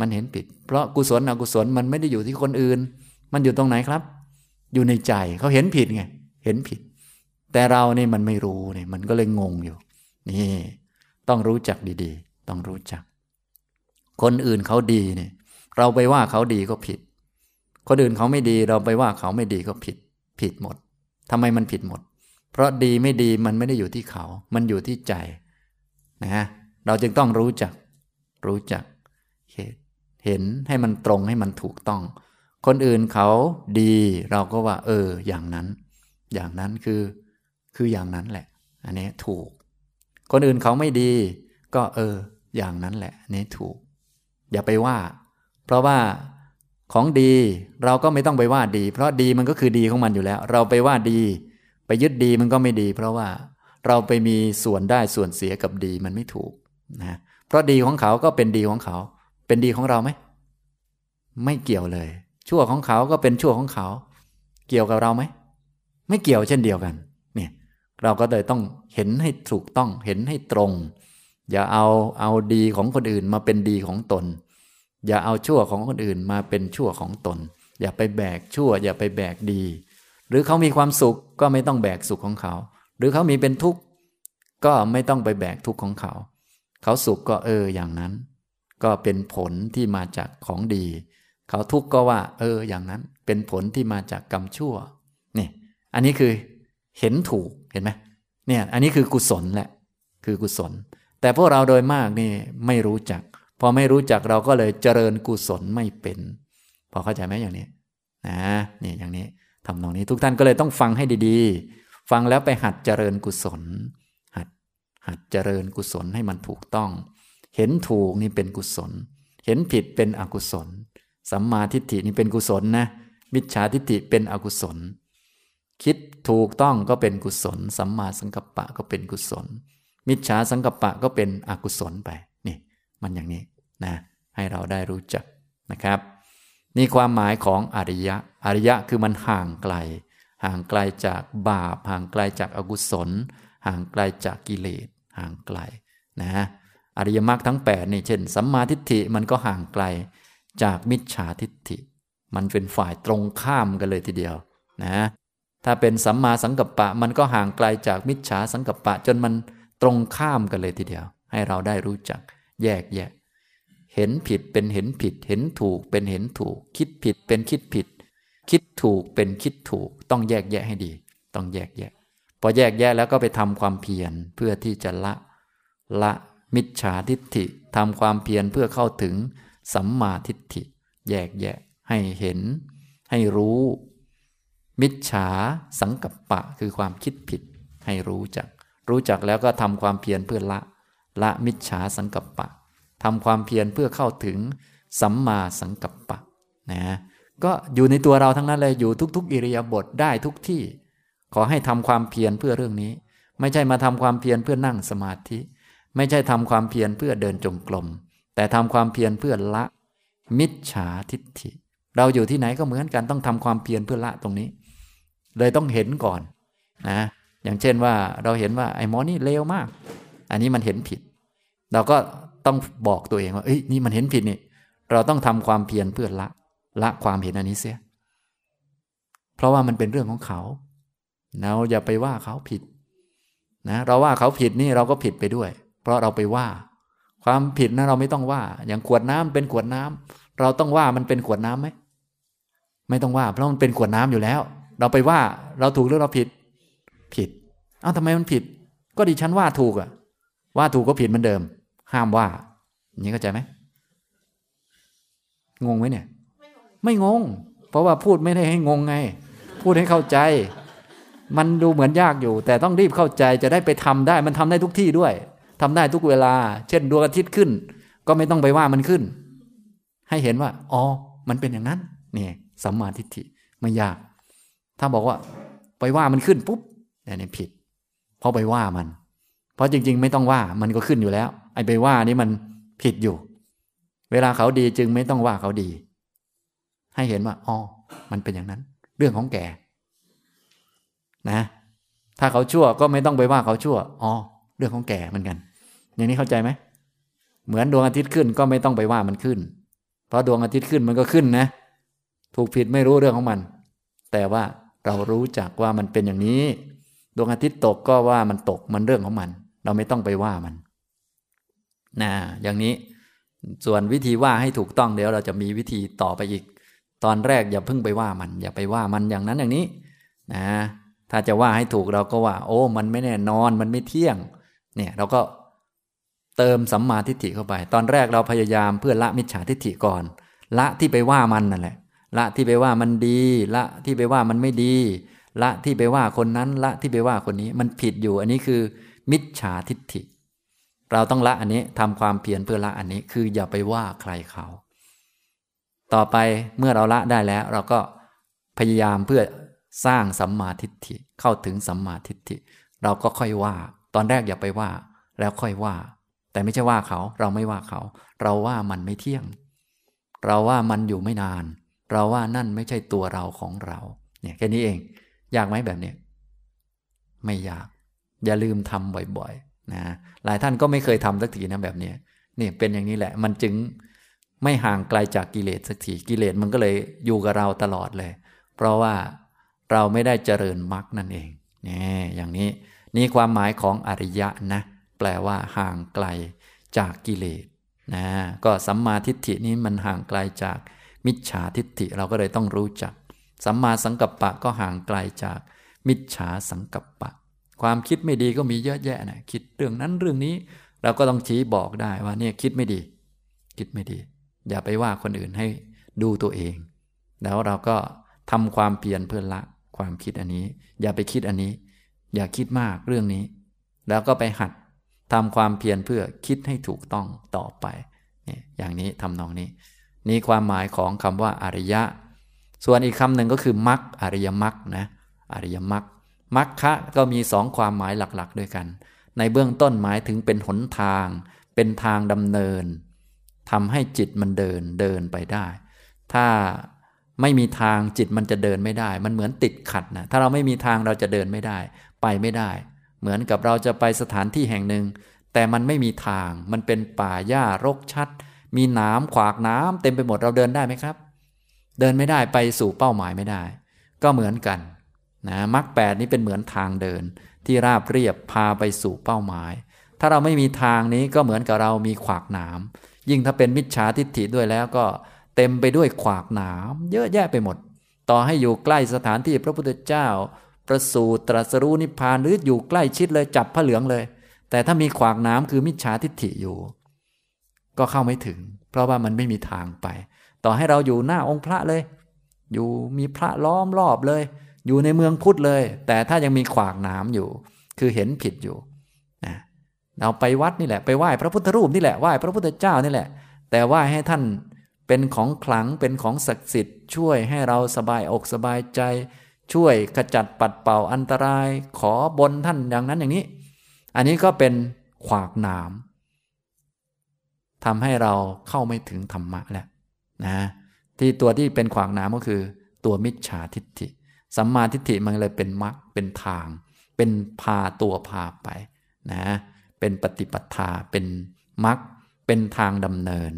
มันเห็นผิด เพราะกุศลอกุศลมันไม่ได้อยู่ที่คนอื่น มันอยู่ตรงไหนครับ อยู่ในใจเขาเห็นผิดไงเห็นผิด แต่เราเนี่ยมันไม่รู้เนี่ยมันก็เลยงงอยู่ นี่ ต้องรู้จักดีๆ ต้องรู้จัก คนอื่นเขาดีเนี่ยเราไปว่าเขาดีก็ผิด คนอื่นเขาไม่ดีเราไปว่าเขาไม่ดีก็ผิด ผิดหมดทำไมมันผิดหมด เพราะดีไม่ดีมันไม่ได้อยู่ที่เขา มันอยู่ที่ใจนะฮะเราจึงต้องรู้จัก รู้จักเห็นให้มันตรงให้มันถูกต้อง คนอื่นเขาดีเราก็ว่า เออ อย่างนั้น อย่างนั้นคือ คืออย่างนั้นแหละ อันนี้ถูก คนอื่นเขาไม่ดี ก็เออ อย่างนั้นแหละ อันนี้ถูก อย่าไปว่า เพราะว่าของดีเราก็ไม่ต้องไปว่าดี เพราะดีมันก็คือดีของมันอยู่แล้ว เราไปว่าดี ไปยึดดีมันก็ไม่ดี เพราะว่าเราไปมีส่วนได้ส่วนเสียกับดีมันไม่ถูกนะเพราะดีของเขาก็เป็นดีของเขา เป็นดีของเราไหมไม่เกี่ยวเลย ชั่วของเขาก็เป็นชั่วของเขา เกี่ยวกับเราไหมไม่เกี่ยวเช่นเดียวกันเนี่ยเราก็เลยต้องเห็นให้ถูกต้องเห็นให้ตรง อย่าเอาเอาดีของคนอื่นมาเป็นดีของตน อย่าเอาชั่วของคนอื่นมาเป็นชั่วของตน อย่าไปแบกชั่ว อย่าไปแบกดี หรือเขามีความสุขก็ไม่ต้องแบกสุขของเขา หรือเขามีเป็นทุกข์ก็ไม่ต้องไปแบกทุกข์ของเขา เขาสุขก็เอออย่างนั้น ก็เป็นผลที่มาจากของดี เขาทุกข์ก็ว่า เอออย่างนั้น เป็นผลที่มาจากกรรมชั่วนี่อันนี้คือเห็นถูกเห็นไหมเนี่ยอันนี้คือกุศลแหละ คือกุศล แต่พวกเราโดยมากนี่ไม่รู้จัก พอไม่รู้จักเราก็เลยเจริญกุศลไม่เป็น พอเข้าใจไหมอย่างนี้นะนี่อย่างนี้ทำตรงนี้ทุกท่านก็เลยต้องฟังให้ดีๆ ฟังแล้วไปหัดเจริญกุศล หัดหัดเจริญกุศลให้มันถูกต้อง เห็นถูกนี่เป็นกุศล เห็นผิดเป็นอกุศล สัมมาทิฏฐินี่เป็นกุศลนะมิจฉาทิฏฐิเป็นอกุศล คิดถูกต้องก็เป็นกุศล สัมมาสังกัปปะก็เป็นกุศล มิจฉาสังกัปปะก็เป็นอกุศลไป มันอย่างนี้นะให้เราได้รู้จักนะครับ นี่ความหมายของอริยะ อริยะคือมันห่างไกล ห่างไกลจากบาป ห่างไกลจากอกุศล ห่างไกลจากกิเลส ห่างไกลนะอริยมรรคทั้ง8นี่เช่นสัมมาทิฏฐิมันก็ห่างไกลจากมิจฉาทิฏฐิ มันเป็นฝ่ายตรงข้ามกันเลยทีเดียวนะถ้าเป็นสัมมาสังกัปปะ มันก็ห่างไกลจากมิจฉาสังกัปปะ จนมันตรงข้ามกันเลยทีเดียว ให้เราได้รู้จัก แยกแยะ เห็นผิดเป็นเห็นผิด เห็นถูกเป็นเห็นถูก คิดผิดเป็นคิดผิด คิดถูกเป็นคิดถูก ต้องแยกแยะให้ดี ต้องแยกแยะ พอแยกแยะแล้วก็ไปทำความเพียรเพื่อที่จะละ ละมิจฉาทิฏฐิทำความเพียรเพื่อเข้าถึงสัมมาทิฏฐิ แยกแยะให้เห็น ให้รู้ มิจฉาสังกัปปะคือความคิดผิด ให้รู้จัก รู้จักแล้วก็ทำความเพียรเพื่อละ ละมิจฉาสังกัปปะทำความเพียรเพื่อเข้าถึงสัมมาสังกัปปะนะก็อยู่ในตัวเราทั้งนั้นเลยอยู่ทุก ๆ อิริยาบถได้ทุกที่ ขอให้ทำความเพียรเพื่อเรื่องนี้ ไม่ใช่มาทำความเพียรเพื่อนั่งสมาธิ ไม่ใช่ทำความเพียรเพื่อเดินจงกรมแต่ทำความเพียรเพื่อละ มิจฉาทิฏฐิ เราอยู่ที่ไหนก็เหมือนกันต้องทำความเพียรเพื่อละตรงนี้ เลยต้องเห็นก่อนนะอย่างเช่นว่าเราเห็นว่าไอ้หมอนี่เลวมาก อันนี้มันเห็นผิด เราก็ต้องบอกตัวเองว่าเอ้ยนี่มันเห็นผิดนี่ เราต้องทำความเพียรเพื่อละละความเห็นอันนี้เสีย เพราะว่ามันเป็นเรื่องของเขาเราอย่าไปว่าเขาผิดนะเราว่าเขาผิดนี่เราก็ผิดไปด้วย เพราะเราไปว่า ความผิดนะเราไม่ต้องว่า อย่างขวดน้ำเป็นขวดน้ำเราต้องว่ามันเป็นขวดน้ํำไหมไม่ต้องว่า เพราะมันเป็นขวดน้ำอยู่แล้ว เราไปว่าเราถูกหรือเราผิด ผิด เอ้าทำไมมันผิด ก็ดิฉันว่าถูกอะ ว่าถูกก็ผิดเหมือนเดิม ห้ามว่าอย่างนี้เข้าใจไหมงงไหมเนี่ย ไม่งง เพราะว่าพูดไม่ได้ให้งงไง พูดให้เข้าใจ มันดูเหมือนยากอยู่ แต่ต้องรีบเข้าใจจะได้ไปทำได้ มันทำได้ทุกที่ด้วยทำได้ทุกเวลา เช่นดวงอาทิตย์ขึ้น ก็ไม่ต้องไปว่ามันขึ้น ให้เห็นว่าอ๋อมันเป็นอย่างนั้นนี่สัมมาทิฏฐิไม่ยาก ถ้าบอกว่า ไปว่ามันขึ้นปุ๊บนี่ผิด เพราะไปว่ามัน เพราะจริง ๆ ไม่ต้องว่ามันก็ขึ้นอยู่แล้ว ไอ้ไปว่านี่มันผิดอยู่ เวลาเขาดีจึงไม่ต้องว่าเขาดี ให้เห็นว่าอ๋อมันเป็นอย่างนั้น เรื่องของแกนะ ถ้าเขาชั่วก็ไม่ต้องไปว่าเขาชั่วอ๋อเรื่องของแกเหมือนกัน อย่างนี้เข้าใจไหมเหมือนดวงอาทิตย์ขึ้นก็ไม่ต้องไปว่ามันขึ้น เพราะดวงอาทิตย์ขึ้นมันก็ขึ้นนะ ถูกผิดไม่รู้เรื่องของมัน แต่ว่าเรารู้จักว่ามันเป็นอย่างนี้ ดวงอาทิตย์ตกก็ว่ามันตกมันเรื่องของมัน เราไม่ต้องไปว่ามันนะอย่างนี้ส่วนวิธีว่าให้ถูกต้องเดี๋ยวเราจะมีวิธีต่อไปอีก ตอนแรกอย่าเพิ่งไปว่ามัน อย่าไปว่ามันอย่างนั้นอย่างนี้นะถ้าจะว่าให้ถูกเราก็ว่า โอ้ มันไม่แน่นอนมันไม่เที่ยง เนี่ยเราก็เติมสัมมาทิฏฐิเข้าไป ตอนแรกเราพยายามเพื่อละมิจฉาทิฏฐิก่อน ละที่ไปว่ามันนั่นแหละ ละที่ไปว่ามันดี ละที่ไปว่ามันไม่ดี ละที่ไปว่าคนนั้น ละที่ไปว่าคนนี้มันผิดอยู่อันนี้คือ มิจฉาทิฏฐิ เราต้องละอันนี้ทำความเพียรเพื่อละอันนี้คืออย่าไปว่าใครเขา ต่อไปเมื่อเราละได้แล้ว เราก็พยายามเพื่อสร้างสัมมาทิฏฐิเข้าถึงสัมมาทิฏฐิ เราก็ค่อยว่า ตอนแรกอย่าไปว่า แล้วค่อยว่า แต่ไม่ใช่ว่าเขา เราไม่ว่าเขา เราว่ามันไม่เที่ยง เราว่ามันอยู่ไม่นาน เราว่านั่นไม่ใช่ตัวเราของเรา เนี่ยแค่นี้เอง ยากไหมแบบนี้ไม่ยาก อย่าลืมทำบ่อยๆนะหลายท่านก็ไม่เคยทำสักทีนะแบบนี้นี่เป็นอย่างนี้แหละ มันจึงไม่ห่างไกลจากกิเลสสักทีกิเลสมันก็เลยอยู่กับเราตลอดเลย เพราะว่าเราไม่ได้เจริญมรรคนั่นเองนี่อย่างนี้นี่ความหมายของอริยะนะแปลว่าห่างไกลจากกิเลสนะก็สัมมาทิฏฐินี้มันห่างไกลจากมิจฉาทิฏฐิเราก็เลยต้องรู้จัก สัมมาสังกัปปะก็ห่างไกลจากมิจฉาสังกัปปะ ความคิดไม่ดีก็มีเยอะแยะนะคิดเรื่องนั้นเรื่องนี้ เราก็ต้องชี้บอกได้ว่าเนี่ยคิดไม่ดี คิดไม่ดี อย่าไปว่าคนอื่นให้ดูตัวเอง แล้วเราก็ทำความเปลี่ยนเพื่อละความคิดอันนี้ อย่าไปคิดอันนี้ อย่าคิดมากเรื่องนี้ แล้วก็ไปหัดทำความเพียรเพื่อคิดให้ถูกต้องต่อไปเนี่ยอย่างนี้ทำนองนี้ นี่ความหมายของคำว่าอริยะ ส่วนอีกคำหนึ่งก็คือมักอริยมักนะอริยมัก มักคะก็มีสองความหมายหลักๆ ด้วยกัน ในเบื้องต้นหมายถึงเป็นหนทาง เป็นทางดำเนินทำให้จิตมันเดินเดินไปได้ ถ้าไม่มีทางจิตมันจะเดินไม่ได้ มันเหมือนติดขัดนะถ้าเราไม่มีทางเราจะเดินไม่ได้ ไปไม่ได้ เหมือนกับเราจะไปสถานที่แห่งหนึ่ง แต่มันไม่มีทาง มันเป็นป่าหญ้ารกชัด มีน้ำขวากน้ำเต็มไปหมดเราเดินได้ไหมครับ เดินไม่ได้ไปสู่เป้าหมายไม่ได้ ก็เหมือนกัน นะมรรคแปดนี้เป็นเหมือนทางเดิน ที่ราบเรียบพาไปสู่เป้าหมาย ถ้าเราไม่มีทางนี้ก็เหมือนกับเรามีขวากหน้ำยิ่งถ้าเป็นมิจฉาทิฏฐิด้วยแล้วก็เต็มไปด้วยขวากหน้ำเยอะแยะไปหมด ต่อให้อยู่ใกล้สถานที่พระพุทธเจ้า ประสูตรัสรู้นิพพานหรืออยู่ใกล้ชิดเลยจับผ้าเหลืองเลย แต่ถ้ามีขวากหน้ำคือมิจฉาทิฏฐิอยู่ ก็เข้าไม่ถึง เพราะว่ามันไม่มีทางไป ต่อให้เราอยู่หน้าองค์พระเลย อยู่มีพระล้อมรอบเลย อยู่ในเมืองพุทธเลย แต่ถ้ายังมีขวากน้ำอยู่ คือเห็นผิดอยู่นะเราไปวัดนี่แหละไปไหว้พระพุทธรูปนี่แหละไหว้พระพุทธเจ้านี่แหละ แต่ไหว้ให้ท่านเป็นของขลังเป็นของศักดิ์สิทธิ์ ช่วยให้เราสบายอกสบายใจ ช่วยขจัดปัดเป่าอันตราย ขอบนท่านอย่างนั้นอย่างนี้ อันนี้ก็เป็นขวากหนามทำให้เราเข้าไม่ถึงธรรมะแล้วนะที่ตัวที่เป็นขวากหนามก็คือ ตัวมิจฉาทิฏฐิ สัมมาทิฏฐิมันเลยเป็นมรรคเป็นทาง เป็นพาตัวพาไปนะเป็นปฏิปทาเป็นมรรคเป็นทางดำเนิน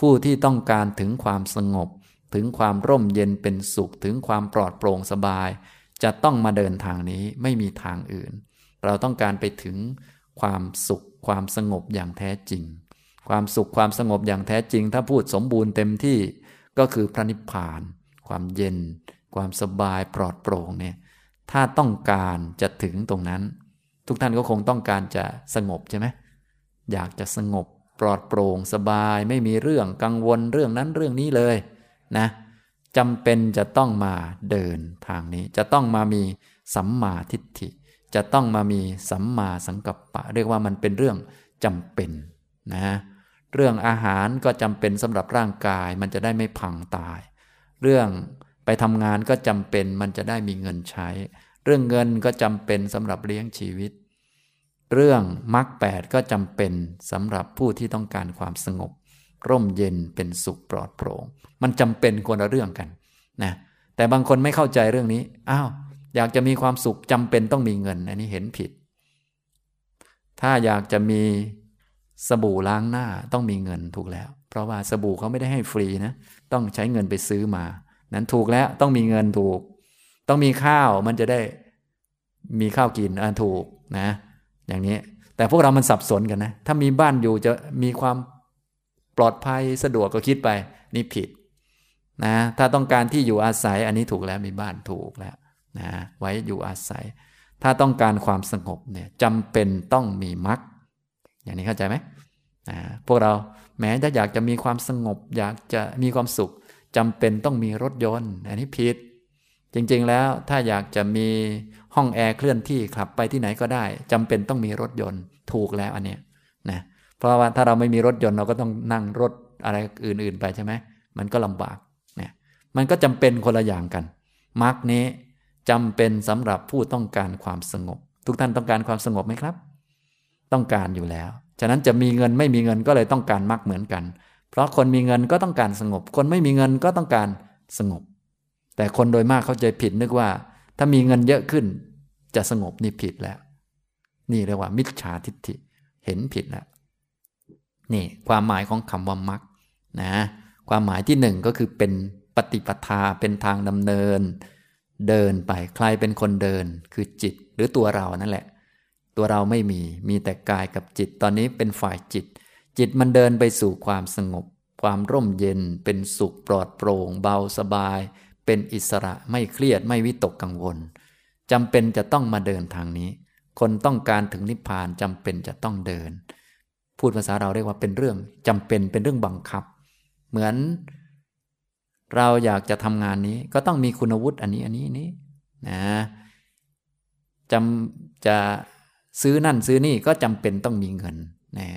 ผู้ที่ต้องการถึงความสงบ ถึงความร่มเย็นเป็นสุข ถึงความปลอดโปร่งสบาย จะต้องมาเดินทางนี้ไม่มีทางอื่น เราต้องการไปถึงความสุขความสงบอย่างแท้จริง ความสุขความสงบอย่างแท้จริง ถ้าพูดสมบูรณ์เต็มที่ก็คือพระนิพพาน ความเย็น ความสบายปลอดโปร่งเนี่ยถ้าต้องการจะถึงตรงนั้น ทุกท่านก็คงต้องการจะสงบใช่ไหมอยากจะสงบปลอดโปร่งสบายไม่มีเรื่องกังวลเรื่องนั้นเรื่องนี้เลยนะจำเป็นจะต้องมาเดินทางนี้ จะต้องมามีสัมมาทิฏฐิ จะต้องมามีสัมมาสังกัปปะ เรียกว่ามันเป็นเรื่องจำเป็นนะเรื่องอาหารก็จำเป็นสำหรับร่างกายมันจะได้ไม่พังตาย เรื่อง ไปทำงานก็จำเป็นมันจะได้มีเงินใช้ เรื่องเงินก็จำเป็นสำหรับเลี้ยงชีวิต เรื่องมรรคแปดก็จำเป็นสำหรับผู้ที่ต้องการความสงบ ร่มเย็นเป็นสุขปลอดโปร่ง มันจำเป็นคนละเรื่องกันนะแต่บางคนไม่เข้าใจเรื่องนี้ อ้าว อยากจะมีความสุขจำเป็นต้องมีเงิน อันนี้เห็นผิด ถ้าอยากจะมีสบู่ล้างหน้าต้องมีเงินถูกแล้ว เพราะว่าสบู่เขาไม่ได้ให้ฟรีนะ ต้องใช้เงินไปซื้อมา นั้นถูกแล้วต้องมีเงินถูก ต้องมีข้าวมันจะได้มีข้าวกินอันถูกนะ อย่างนี้ แต่พวกเรามันสับสนกันนะ ถ้ามีบ้านอยู่จะมีความปลอดภัยสะดวกก็คิดไป นี่ผิดนะ ถ้าต้องการที่อยู่อาศัยอันนี้ถูกแล้วมีบ้านถูกแล้วนะไว้อยู่อาศัย ถ้าต้องการความสงบเนี่ยจำเป็นต้องมีมรรคอย่างนี้เข้าใจไหมนะพวกเราแม้จะอยากจะมีความสงบ อยากจะมีความสุข จำเป็นต้องมีรถยนต์ อันนี้ผิด จริงๆแล้วถ้าอยากจะมีห้องแอร์เคลื่อนที่ขับไปที่ไหนก็ได้จำเป็นต้องมีรถยนต์ถูกแล้วอันนี้นะเพราะว่าถ้าเราไม่มีรถยนต์เราก็ต้องนั่งรถอะไรอื่นๆ ไปใช่ไหมมันก็ลำบากเนี่ยมันก็จำเป็นคนละอย่างกันมาร์กนี้จำเป็นสำหรับผู้ต้องการความสงบ ทุกท่านต้องการความสงบไหมครับ ต้องการอยู่แล้ว ฉะนั้นจะมีเงินไม่มีเงินก็เลยต้องการมรรคเหมือนกัน เพราะคนมีเงินก็ต้องการสงบ คนไม่มีเงินก็ต้องการสงบ แต่คนโดยมากเข้าใจผิดนึกว่า ถ้ามีเงินเยอะขึ้น จะสงบนี่ผิดแล้ว นี่เรียกว่า มิจฉาทิฏฐิเห็นผิดแล้วนี่ความหมายของคำว่ามักนะความหมายที่หนึ่งก็คือเป็นปฏิปทาเป็นทางดำเนิน เดินไปใครเป็นคนเดิน คือจิตหรือตัวเรานั่นแหละ ตัวเราไม่มีมีแต่กายกับจิต ตอนนี้เป็นฝ่ายจิต จิตมันเดินไปสู่ความสงบ ความร่มเย็น เป็นสุขปลอดโปร่ง เบาสบาย เป็นอิสระไม่เครียดไม่วิตกกังวลจำเป็นจะต้องมาเดินทางนี้ คนต้องการถึงนิพพานจำเป็นจะต้องเดิน พูดภาษาเราเรียกว่าเป็นเรื่องจำเป็นเป็นเรื่องบังคับ เหมือน เราอยากจะทำงานนี้ ก็ต้องมีคุณวุฒิอันนี้อันนี้นี้นะจำจะซื้อนั่นซื้อนี่ก็จำเป็นต้องมีเงินนะ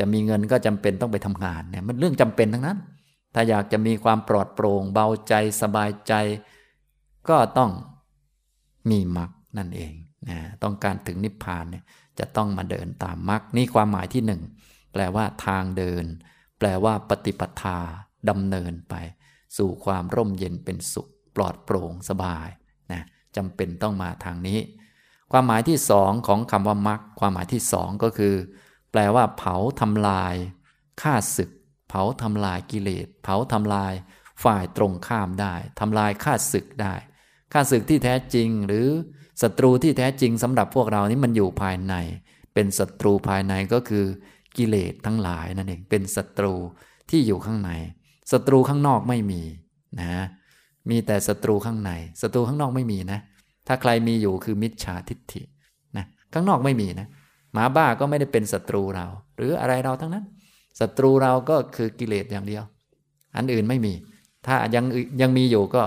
จะมีเงินก็จำเป็นต้องไปทำงานเนี่ยมันเรื่องจำเป็นทั้งนั้น ถ้าอยากจะมีความปลอดโปร่งเบาใจสบายใจ ก็ต้องมีมรรคนั่นเองนะต้องการถึงนิพพานเนี่ยจะต้องมาเดินตามมรรคนี่ความหมายที่หนึ่งแปลว่าทางเดิน แปลว่าปฏิปทาดำเนินไป สู่ความร่มเย็นเป็นสุข ปลอดโปร่งสบายนะจำเป็นต้องมาทางนี้ ความหมายที่สองของคำว่ามรรคความหมายที่สองก็คือ แปลว่า เผาทำลายฆ่าศึก เผาทำลายกิเลส เผาทำลายฝ่ายตรงข้ามได้ทำลายฆ่าศึกได้ฆ่าศึกที่แท้จริง หรือศัตรูที่แท้จริงสำหรับพวกเรานี้มันอยู่ภายใน เป็นศัตรูภายในก็คือ กิเลสทั้งหลายนั่นเองเป็นศัตรูที่อยู่ข้างในศัตรูข้างนอกไม่มีนะ มีแต่ศัตรูข้างในศัตรูข้างนอกไม่มีนะ ถ้าใครมีอยู่คือมิจฉาทิฏฐินะข้างนอกไม่มีนะ หมาบ้าก็ไม่ได้เป็นศัตรูเรา หรืออะไรเราทั้งนั้นศัตรูเราก็คือกิเลสอย่างเดียว อันอื่นไม่มี ถ้ายังยังมีอยู่ก็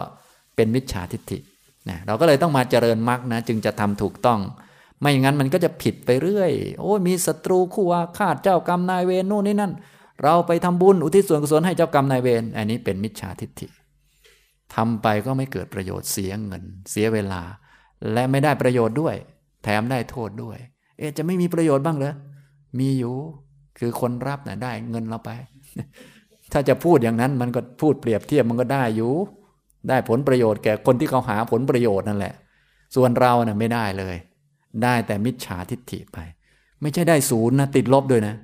เป็นมิจฉาทิฏฐินะเราก็เลยต้องมาเจริญมรรคนะ จึงจะทำถูกต้อง ไม่อย่างนั้นมันก็จะผิดไปเรื่อย โอ้มีศัตรูคู่อาฆาตเจ้ากรรมนายเวรนู่นนี่นั่น เราไปทำบุญอุทิศส่วนกุศลให้เจ้ากรรมนายเวรอันนี้เป็นมิจฉาทิฏฐิทำไปก็ไม่เกิดประโยชน์เสียเงิน เสียเวลา และไม่ได้ประโยชน์ด้วย แถมได้โทษด้วย เอจะไม่มีประโยชน์บ้างเหรอ มีอยู่ คือคนรับนะ่ะได้เงินเราไป ถ้าจะพูดอย่างนั้นมันก็พูดเปรียบเทียบมันก็ได้อยู่ ได้ผลประโยชน์แก่คนที่เขาหาผลประโยชน์นั่นแหละ ส่วนเรานะ่ะไม่ได้เลย ได้แต่มิจฉาทิฏฐิไป ไม่ใช่ได้ศูนย์นะติดลบด้วยนะ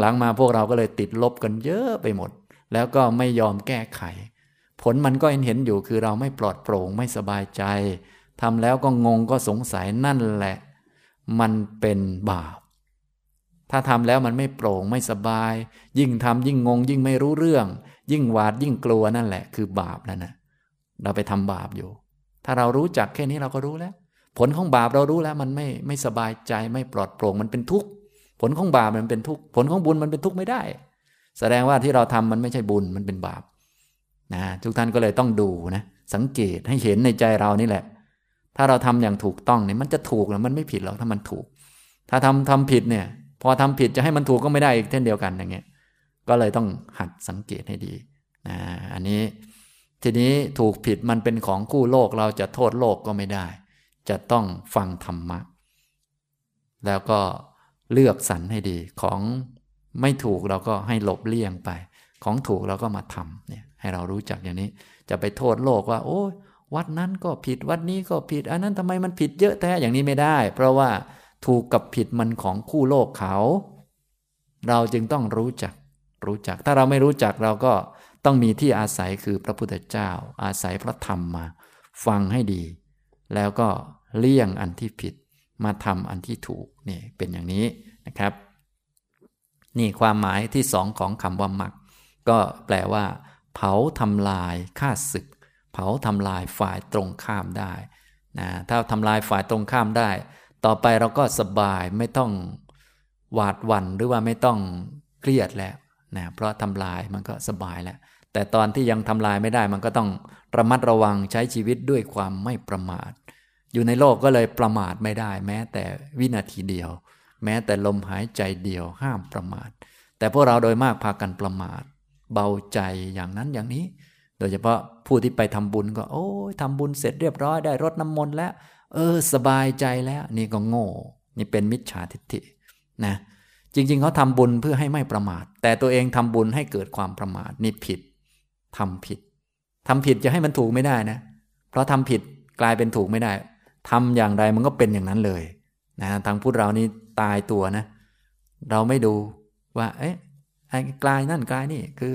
หลังๆมาพวกเราก็เลยติดลบกันเยอะไปหมด แล้วก็ไม่ยอมแก้ไข ผลมันก็เห็นเห็นอยู่คือเราไม่ปลอดโปร่งไม่สบายใจทำแล้วก็งงก็สงสัยนั่นแหละ มันเป็นบาป ถ้าทำแล้วมันไม่โปร่งไม่สบาย ยิ่งทำยิ่งงง ยิ่งไม่รู้เรื่อง ยิ่งหวาดยิ่งกลัวนั่นแหละ คือบาปแล้วนะเราไปทำบาปอยู่ ถ้าเรารู้จักแค่นี้เราก็รู้แล้ว ผลของบาปเรารู้แล้วมันไม่ไม่สบายใจไม่ปลอดโปร่งมันเป็นทุกข์ผลของบาปมันเป็นทุกข์ผลของบุญมันเป็นทุกข์ไม่ได้ แสดงว่าที่เราทำมันไม่ใช่บุญมันเป็นบาปนะทุกท่านก็เลยต้องดูนะสังเกตให้เห็นในใจเรานี่แหละ ถ้าเราทำอย่างถูกต้องเนี่ยมันจะถูกแล้วมันไม่ผิดหรอกถ้ามันถูก ถ้าทำทำผิดเนี่ย พอทำผิดจะให้มันถูกก็ไม่ได้อีกเช่นเดียวกันอย่างเงี้ยก็เลยต้องหัดสังเกตให้ดีนะอันนี้ทีนี้ถูกผิดมันเป็นของคู่โลกเราจะโทษโลกก็ไม่ได้ จะต้องฟังธรรมะ แล้วก็เลือกสรรให้ดีของไม่ถูกเราก็ให้หลบเลี่ยงไป ของถูกเราก็มาทำเนี่ยให้เรารู้จักอย่างนี้ จะไปโทษโลกว่า โอ้ วัดนั้นก็ผิดวัดนี้ก็ผิด อันนั้นทำไมมันผิดเยอะแท้อย่างนี้ไม่ได้ เพราะว่าถูกกับผิดมันของคู่โลกเขา เราจึงต้องรู้จักรู้จัก ถ้าเราไม่รู้จักเราก็ต้องมีที่อาศัยคือพระพุทธเจ้า อาศัยพระธรรมมา ฟังให้ดี แล้วก็เลี่ยงอันที่ผิดมาทำอันที่ถูกนี่เป็นอย่างนี้นะครับ นี่ความหมายที่สองของคำว่ามักก็แปลว่า เผาทำลายฆ่าศึก ผาทำลายฝ่ายตรงข้ามได้นะถ้าทำลายฝ่ายตรงข้ามได้ ต่อไปเราก็สบายไม่ต้องหวาดหวั่นหรือว่าไม่ต้องเครียดแล้วนะเพราะทำลายมันก็สบายแล้ว แต่ตอนที่ยังทำลายไม่ได้มันก็ต้องระมัดระวังใช้ชีวิตด้วยความไม่ประมาท อยู่ในโลกก็เลยประมาทไม่ได้ แม้แต่วินาทีเดียว แม้แต่ลมหายใจเดียวห้ามประมาท แต่พวกเราโดยมากพากันประมาท เบาใจอย่างนั้นอย่างนี้ โดยเฉพาะผู้ที่ไปทำบุญก็ โอ้ยทำบุญเสร็จเรียบร้อยได้รดน้ำมนต์แล้ว เออ สบายใจแล้ว นี่ก็โง่ นี่เป็นมิจฉาทิฏฐินะจริง ๆเขาทำบุญเพื่อให้ไม่ประมาท แต่ตัวเองทำบุญให้เกิดความประมาทนี่ผิดทำผิดทำผิดจะให้มันถูกไม่ได้นะ เพราะทำผิดกลายเป็นถูกไม่ได้ทำอย่างไรมันก็เป็นอย่างนั้นเลยนะทางพุทธเรานี่ตายตัวนะ เราไม่ดูว่า เอ๊ะไอ้กลายนั่นกลายนี่คือ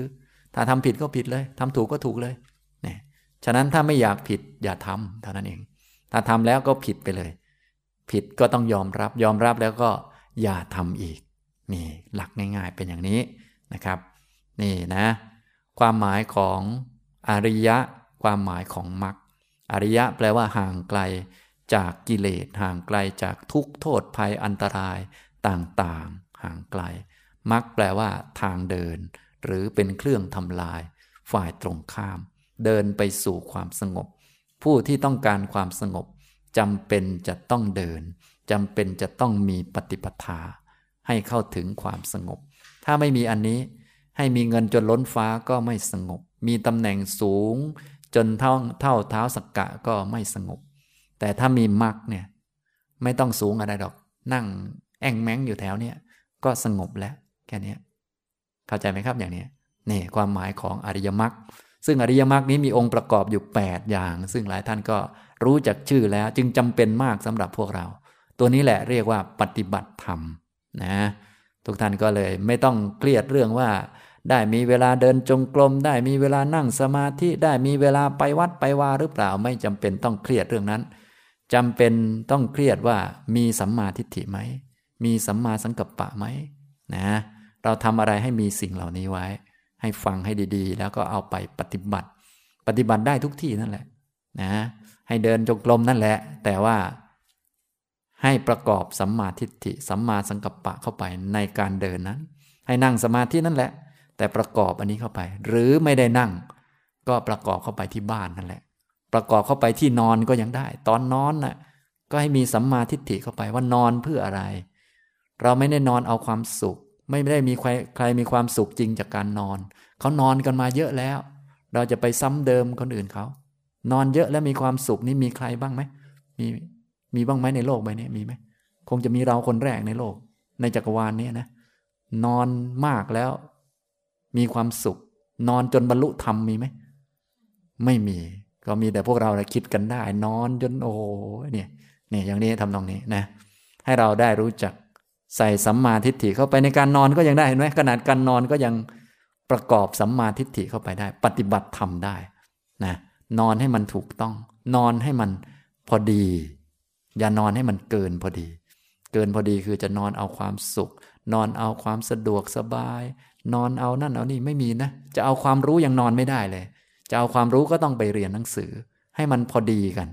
ถ้าทำผิดก็ผิดเลยทำถูกก็ถูกเลยเนี่ยฉะนั้นถ้าไม่อยากผิดอย่าทำเท่านั้นเอง ถ้าทำแล้วก็ผิดไปเลย ผิดก็ต้องยอมรับ ยอมรับแล้วก็อย่าทำอีก นี่หลักง่าย ๆ เป็นอย่างนี้นะครับ นี่นะ ความหมายของอริยะ ความหมายของมรรคอริยะแปลว่าห่างไกลจากกิเลสห่างไกลจากทุกโทษภัยอันตรายต่างๆ ห่างไกลมรรคแปลว่าทางเดิน หรือเป็นเครื่องทำลาย ฝ่ายตรงข้าม เดินไปสู่ความสงบ ผู้ที่ต้องการความสงบจำเป็นจะต้องเดินจำเป็นจะต้องมีปฏิปทา ให้เข้าถึงความสงบ ถ้าไม่มีอันนี้ ให้มีเงินจนล้นฟ้าก็ไม่สงบ มีตำแหน่งสูง จนเท่าเท่าเท้าสักกะก็ไม่สงบ แต่ถ้ามีมรรคเนี่ยไม่ต้องสูงอะไรดอก นั่งแองแมงอยู่แถวเนี้ยก็สงบแล้วแค่นี้ เข้าใจไหมครับอย่างนี้นี่ความหมายของอริยมรรคซึ่งอริยมรรคนี้มีองค์ประกอบอยู่ 8 อย่าง ซึ่งหลายท่านก็รู้จักชื่อแล้วจึงจำเป็นมากสำหรับพวกเรา ตัวนี้แหละเรียกว่าปฏิบัติธรรมนะทุกท่านก็เลยไม่ต้องเครียดเรื่องว่า ได้มีเวลาเดินจงกรมได้มีเวลานั่งสมาธิได้มีเวลาไปวัดไปวาหรือเปล่าไม่จำเป็นต้องเครียดเรื่องนั้นจำเป็นต้องเครียดว่ามีสัมมาทิฏฐิไหมมีสัมมาสังกัปปะไหมนะ เราทำอะไรให้มีสิ่งเหล่านี้ไว้ ให้ฟังให้ดีๆ แล้วก็เอาไปปฏิบัติ ปฏิบัติได้ทุกที่นั่นแหละนะให้เดินจงกรมนั่นแหละ แต่ว่าให้ประกอบสัมมาทิฏฐิสัมมาสังกัปปะเข้าไปในการเดินนั้น ให้นั่งสมาธินั่นแหละ แต่ประกอบอันนี้เข้าไป หรือไม่ได้นั่ง ก็ประกอบเข้าไปที่บ้านนั่นแหละ ประกอบเข้าไปที่นอนก็ยังได้ ตอนนอนน่ะก็ให้มีสัมมาทิฏฐิเข้าไปว่านอนเพื่ออะไร เราไม่ได้นอนเอาความสุข ไม่ได้มีใครใครมีความสุขจริงจากการนอน เขานอนกันมาเยอะแล้ว เราจะไปซ้ำเดิมคนอื่นเขา นอนเยอะแล้วมีความสุขนี่มีใครบ้างไหม มีมีบ้างไหมในโลกใบนี้มีไหม คงจะมีเราคนแรกในโลก ในจักรวาลนี้นะ นอนมากแล้ว มีความสุข นอนจนบรรลุธรรมมีไหม ไม่มี ก็มีแต่พวกเราคิดกันได้ นอนจนโอ้เนี่ยเนี่ยอย่างนี้ทำตรงนี้นะ ให้เราได้รู้จัก ใส่สัมมาทิฏฐิเข้าไปในการนอนก็ยังได้เห็นไหมขนาดการนอนก็ยังประกอบสัมมาทิฏฐิเข้าไปได้ ปฏิบัติธรรมได้นะนอนให้มันถูกต้อง นอนให้มันพอดี อย่านอนให้มันเกินพอดี เกินพอดีคือจะนอนเอาความสุข นอนเอาความสะดวกสบาย นอนเอานั่นเอานี่ไม่มีนะ จะเอาความรู้ยังนอนไม่ได้เลย จะเอาความรู้ก็ต้องไปเรียนหนังสือ ให้มันพอดีกัน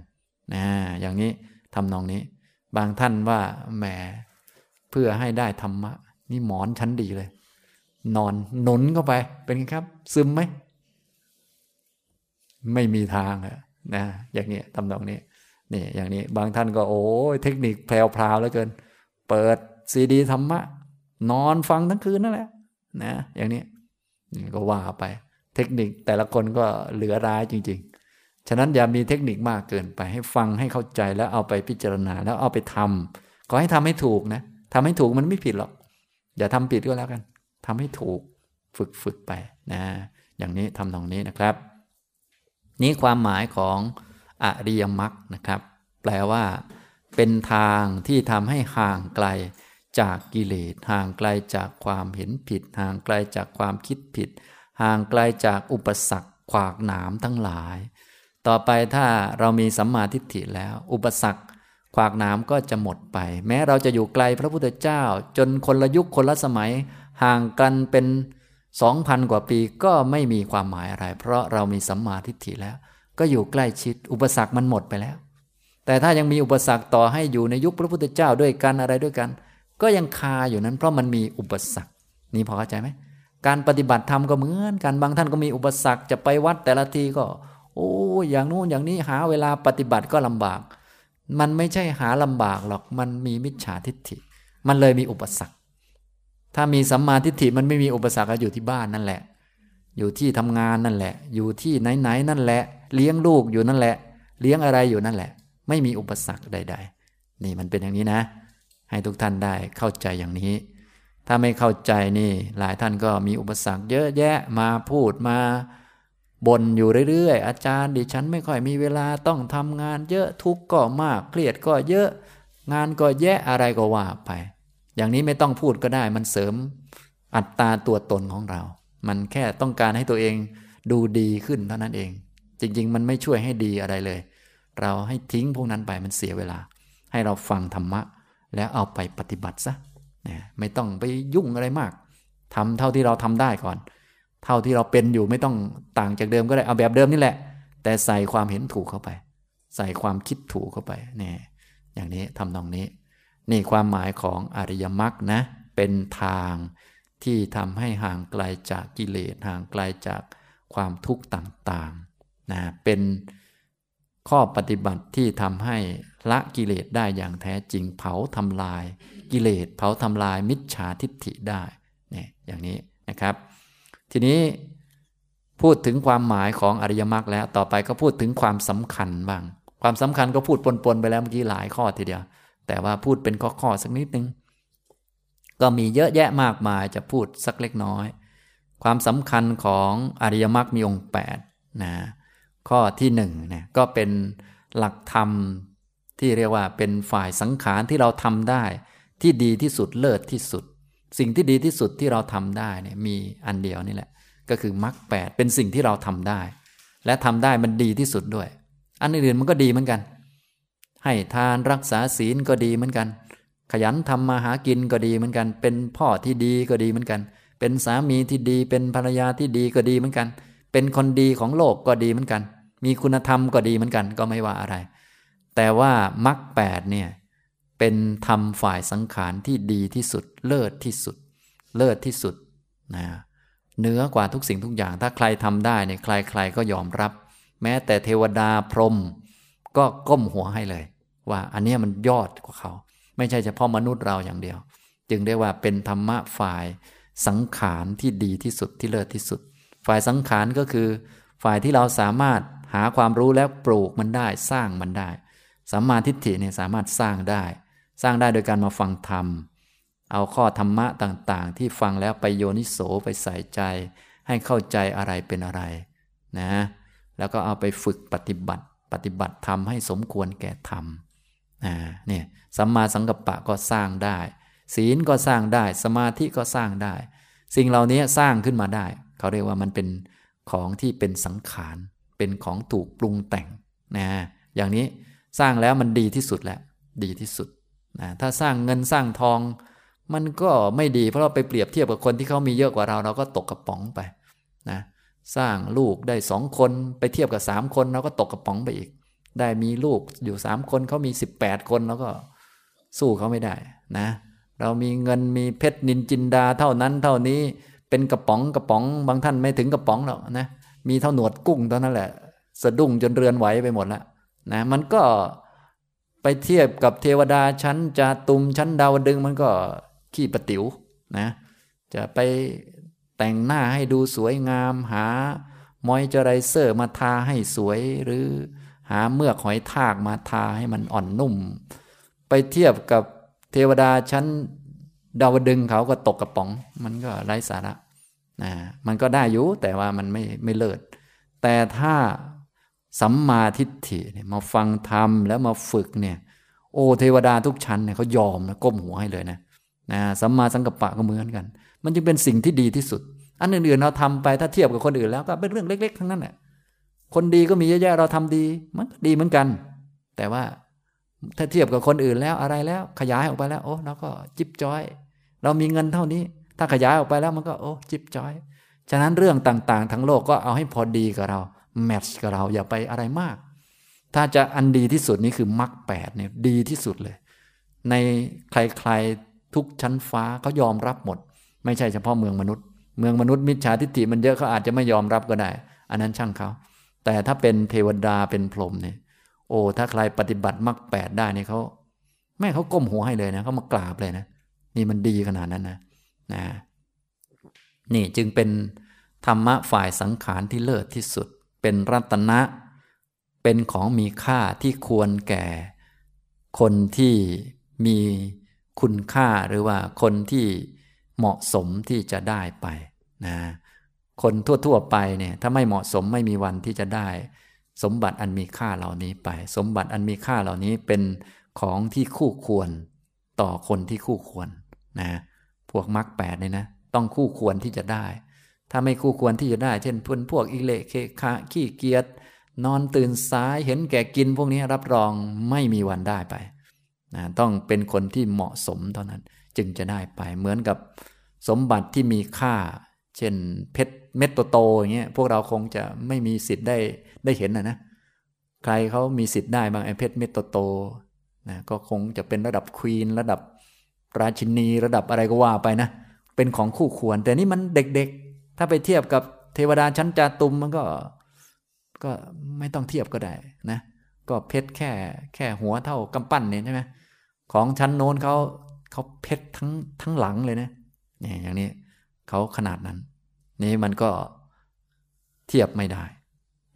นะอย่างนี้ทำนองนี้ บางท่านว่าแหม เพื่อให้ได้ธรรมะ นี่หมอนชั้นดีเลย นอนหนุนเข้าไป เป็นไงครับ ซึมไหม ไม่มีทางอะนะอย่างนี้ทำนองนี้นี่อย่างนี้บางท่านก็โอ้ยเทคนิคแพรวๆแล้วเกิน เปิดซีดีธรรมะ นอนฟังทั้งคืนนั่นแหละนะอย่างนี้ก็ว่าไป เทคนิคแต่ละคนก็เหลือร้ายจริง ๆ ฉะนั้นอย่ามีเทคนิคมากเกินไปให้ฟังให้เข้าใจแล้วเอาไปพิจารณาแล้วเอาไปทำขอให้ทำให้ถูกนะ ทำให้ถูกมันไม่ผิดหรอก อย่าทำผิดก็แล้วกันทำให้ถูกฝึกฝึกไปนะ อย่างนี้ทำตรงนี้นะครับ นี้ความหมายของอริยมรรคนะครับ แปลว่า เป็นทางที่ทำให้ห่างไกลจากกิเลสห่างไกลจากความเห็นผิด ห่างไกลจากความคิดผิด ห่างไกลจากอุปสรรคขวากหนามทั้งหลาย ต่อไปถ้าเรามีสัมมาทิฏฐิแล้ว อุปสรรค ขวากหนามก็จะหมดไป แม้เราจะอยู่ไกลพระพุทธเจ้า จนคนละยุคคนละสมัย ห่างกันเป็นสองพันกว่าปีก็ไม่มีความหมายอะไร เพราะเรามีสัมมาทิฏฐิแล้ว ก็อยู่ใกล้ชิดอุปสรรคมันหมดไปแล้ว แต่ถ้ายังมีอุปสรรคต่อให้อยู่ในยุคพระพุทธเจ้าด้วยกันอะไรด้วยกัน ก็ยังคาอยู่นั้น เพราะมันมีอุปสรรค นี่พอเข้าใจไหมการปฏิบัติธรรมก็เหมือนกันบางท่านก็มีอุปสรรคจะไปวัดแต่ละทีก็ โอ้อย่างนู้นอย่างนี้หาเวลาปฏิบัติก็ลำบาก มันไม่ใช่หาลำบากหรอก มันมีมิจฉาทิฏฐิ มันเลยมีอุปสรรค ถ้ามีสัมมาทิฏฐิมันไม่มีอุปสรรคก็อยู่ที่บ้านนั่นแหละ อยู่ที่ทำงานนั่นแหละ อยู่ที่ไหนๆนั่นแหละ เลี้ยงลูกอยู่นั่นแหละ เลี้ยงอะไรอยู่นั่นแหละ ไม่มีอุปสรรคใด ๆ นี่มันเป็นอย่างนี้นะ ให้ทุกท่านได้เข้าใจอย่างนี้ ถ้าไม่เข้าใจนี่ หลายท่านก็มีอุปสรรคเยอะแยะมาพูดมา บ่นอยู่เรื่อยๆ อาจารย์ดิฉันไม่ค่อยมีเวลาต้องทำงานเยอะทุกข์ก็มากเครียดก็เยอะ งานก็แย่อะไรก็ว่าไป อย่างนี้ไม่ต้องพูดก็ได้มันเสริมอัตตาตัวตนของเรา มันแค่ต้องการให้ตัวเองดูดีขึ้นเท่านั้นเอง จริง ๆ มันไม่ช่วยให้ดีอะไรเลย เราให้ทิ้งพวกนั้นไปมันเสียเวลา ให้เราฟังธรรมะ แล้วเอาไปปฏิบัติซะไม่ต้องไปยุ่งอะไรมากทำเท่าที่เราทำได้ก่อน เท่าที่เราเป็นอยู่ไม่ต้องต่างจากเดิมก็ได้เอาแบบเดิมนี่แหละ แต่ใส่ความเห็นถูกเข้าไป ใส่ความคิดถูกเข้าไปนี่อย่างนี้ทำตรงนี้ นี่ความหมายของอริยมรรคนะ เป็นทางที่ทำให้ห่างไกลจากกิเลสห่างไกลจากความทุกข์ต่างๆนะเป็นข้อปฏิบัติที่ทำให้ละกิเลสได้อย่างแท้จริงเผาทำลาย กิเลสเผาทำลายมิจฉาทิฏฐิได้เนี่ยอย่างนี้นะครับ ทีนี้พูดถึงความหมายของอริยมรรคแล้วต่อไปก็พูดถึงความสำคัญบ้าง ความสำคัญก็พูดปนๆไปแล้วเมื่อกี้หลายข้อทีเดียว แต่ว่าพูดเป็นข้อๆสักนิดนึง ก็มีเยอะแยะมากมายจะพูดสักเล็กน้อย ความสำคัญของอริยมรรคมีองค์8นะข้อที่หนึ่งเนี่ยก็เป็นหลักธรรมที่เรียกว่าเป็นฝ่ายสังขารที่เราทำได้ ที่ดีที่สุดเลิศที่สุด สิ่งที่ดีที่สุดที่เราทำได้เนี่ยมีอันเดียวนี่แหละ ก็คือมรรคแปดเป็นสิ่งที่เราทำได้ และทำได้มันดีที่สุดด้วย อันอื่นมันก็ดีเหมือนกัน ให้ทานรักษาศีลก็ดีเหมือนกัน ขยันทำมาหากินก็ดีเหมือนกัน เป็นพ่อที่ดีก็ดีเหมือนกัน เป็นสามีที่ดี เป็นภรรยาที่ดีก็ดีเหมือนกัน เป็นคนดีของโลกก็ดีเหมือนกัน มีคุณธรรมก็ดีเหมือนกัน ก็ไม่ว่าอะไร แต่ว่ามรรคแปดเนี่ย เป็นธรรมฝ่ายสังขารที่ดีที่สุด เลิศที่สุด เลิศที่สุดนะเหนือกว่าทุกสิ่งทุกอย่าง ถ้าใครทำได้เนี่ยใคร ๆ ก็ยอมรับ แม้แต่เทวดาพรหมก็ก้มหัวให้เลย ว่าอันนี้มันยอดกว่าเขา ไม่ใช่เฉพาะมนุษย์เราอย่างเดียว จึงได้ว่าเป็นธรรมะฝ่ายสังขารที่ดีที่สุดที่เลิศที่สุด ฝ่ายสังขารก็คือ ฝ่ายที่เราสามารถหาความรู้แล้วปลูกมันได้สร้างมันได้สัมมาทิฏฐิเนี่ยสามารถสร้างได้ สร้างได้โดยการมาฟังธรรม เอาข้อธรรมะต่างๆ ที่ฟังแล้วไปโยนิโสไปใส่ใจ ให้เข้าใจอะไรเป็นอะไรนะแล้วก็เอาไปฝึกปฏิบัติ ปฏิบัติธรรมให้สมควรแก่ธรรมนะเนี่ยสัมมาสังกัปปะก็สร้างได้ ศีลก็สร้างได้ สมาธิก็สร้างได้ สิ่งเหล่านี้สร้างขึ้นมาได้ เขาเรียกว่ามันเป็นของที่เป็นสังขาร เป็นของถูกปรุงแต่งนะอย่างนี้สร้างแล้วมันดีที่สุดแล้ว ดีที่สุด นะถ้าสร้างเงินสร้างทอง มันก็ไม่ดีเพราะเราไปเปรียบเทียบกับคนที่เขามีเยอะกว่าเรา เราก็ตกกระป๋องไปนะสร้างลูกได้สองคนไปเทียบกับสามคนเราก็ตกกระป๋องไปอีก ได้มีลูกอยู่สามคนเขามีสิบแปดคนเราก็สู้เขาไม่ได้นะ เรามีเงินมีเพชรนินจินดาเท่านั้นเท่านี้เป็นกระป๋องกระป๋องบางท่านไม่ถึงกระป๋องหรอกนะมีเท่าหนวดกุ้งเท่านั้นแหละ สะดุ้งจนเรือนไหวไปหมดแล้วนะมันก็ ไปเทียบกับเทวดาชั้นจาตุมชั้นดาวดึงมันก็ขี้ปติ๋วนะ จะไปแต่งหน้าให้ดูสวยงามหามอยเจอไรเซอร์มาทาให้สวยหรือหาเมือกหอยทากมาทาให้มันอ่อนนุ่ม ไปเทียบกับเทวดาชั้นดาวดึงเขาก็ตกกระป๋อง มันก็ไร้สาระนะมันก็ได้อยู่แต่ว่ามันไม่ไม่เลิศแต่ถ้า สัมมาทิฏฐิเนี่ยมาฟังธรรมแล้วมาฝึกเนี่ย โอ้เทวดาทุกชั้นเนี่ยเขายอมนะก้มหัวให้เลยนะนะสัมมาสังกัปปะก็เหมือนกัน มันจึงเป็นสิ่งที่ดีที่สุด อันอื่นๆเราทำไปถ้าเทียบกับคนอื่นแล้วก็เป็นเรื่องเล็ก ๆ ทั้งนั้นแหละคนดีก็มีเยอะแยะเราทำดี มันดีเหมือนกัน แต่ว่าถ้าเทียบกับคนอื่นแล้วอะไรแล้ว ขยายออกไปแล้ว โอ้เราก็จิบจอย เรามีเงินเท่านี้ ถ้าขยายออกไปแล้วมันก็โอ้จิบจอย ฉะนั้นเรื่องต่างๆ ทั้งโลกก็เอาให้พอดีกับเรา แมทช์กับเราอย่าไปอะไรมาก ถ้าจะอันดีที่สุดนี่คือมรรคแปดเนี่ยดีที่สุดเลย ในใครๆทุกชั้นฟ้าเขายอมรับหมด ไม่ใช่เฉพาะเมืองมนุษย์ เมืองมนุษย์มิจฉาทิฏฐิมันเยอะเขาอาจจะไม่ยอมรับก็ได้ อันนั้นช่างเขา แต่ถ้าเป็นเทวดาเป็นพรหมเนี่ยโอ้ ถ้าใครปฏิบัติมรรคแปดได้เนี่ยเขาแม่เขาก้มหัวให้เลยนะเขามากราบเลยนะ นี่มันดีขนาดนั้นนะนะนี่จึงเป็นธรรมะฝ่ายสังขารที่เลิศที่สุด เป็นรัตนะ เป็นของมีค่าที่ควรแก่ คนที่มีคุณค่าหรือว่าคนที่เหมาะสมที่จะได้ไปนะคนทั่วๆไปเนี่ยถ้าไม่เหมาะสมไม่มีวันที่จะได้ สมบัติอันมีค่าเหล่านี้ไป สมบัติอันมีค่าเหล่านี้เป็นของที่คู่ควรต่อคนที่คู่ควรนะพวกมรรคแปดเนี่ยนะ ต้องคู่ควรที่จะได้ ถ้าไม่คู่ควรที่จะได้ เช่นพวกพวกอิเลเคคะขี้เกียจนอนตื่นสายเห็นแก่กินพวกนี้รับรองไม่มีวันได้ไปนะต้องเป็นคนที่เหมาะสมเท่านั้น จึงจะได้ไปเหมือนกับสมบัติที่มีค่า เช่นเพชรเม็ดโตๆอย่างเงี้ยพวกเราคงจะไม่มีสิทธิ์ได้ได้เห็นนะนะใครเขามีสิทธิ์ได้บางไอ้เพชรเม็ดโตๆนะก็คงจะเป็นระดับควีนระดับราชินีระดับอะไรก็ว่าไปนะ เป็นของคู่ควร แต่นี่มันเด็ก ถ้าไปเทียบกับเทวดาชั้นจาตุมมันก็ก็ไม่ต้องเทียบก็ได้นะ ก็เพชรแค่แค่หัวเท่ากำปั้นเนี่ยใช่ไหมของชั้นโน้นเขาเขาเพชรทั้งทั้งหลังเลยนะเนี่ยอย่างนี้เขาขนาดนั้น นี่มันก็เทียบไม่ได้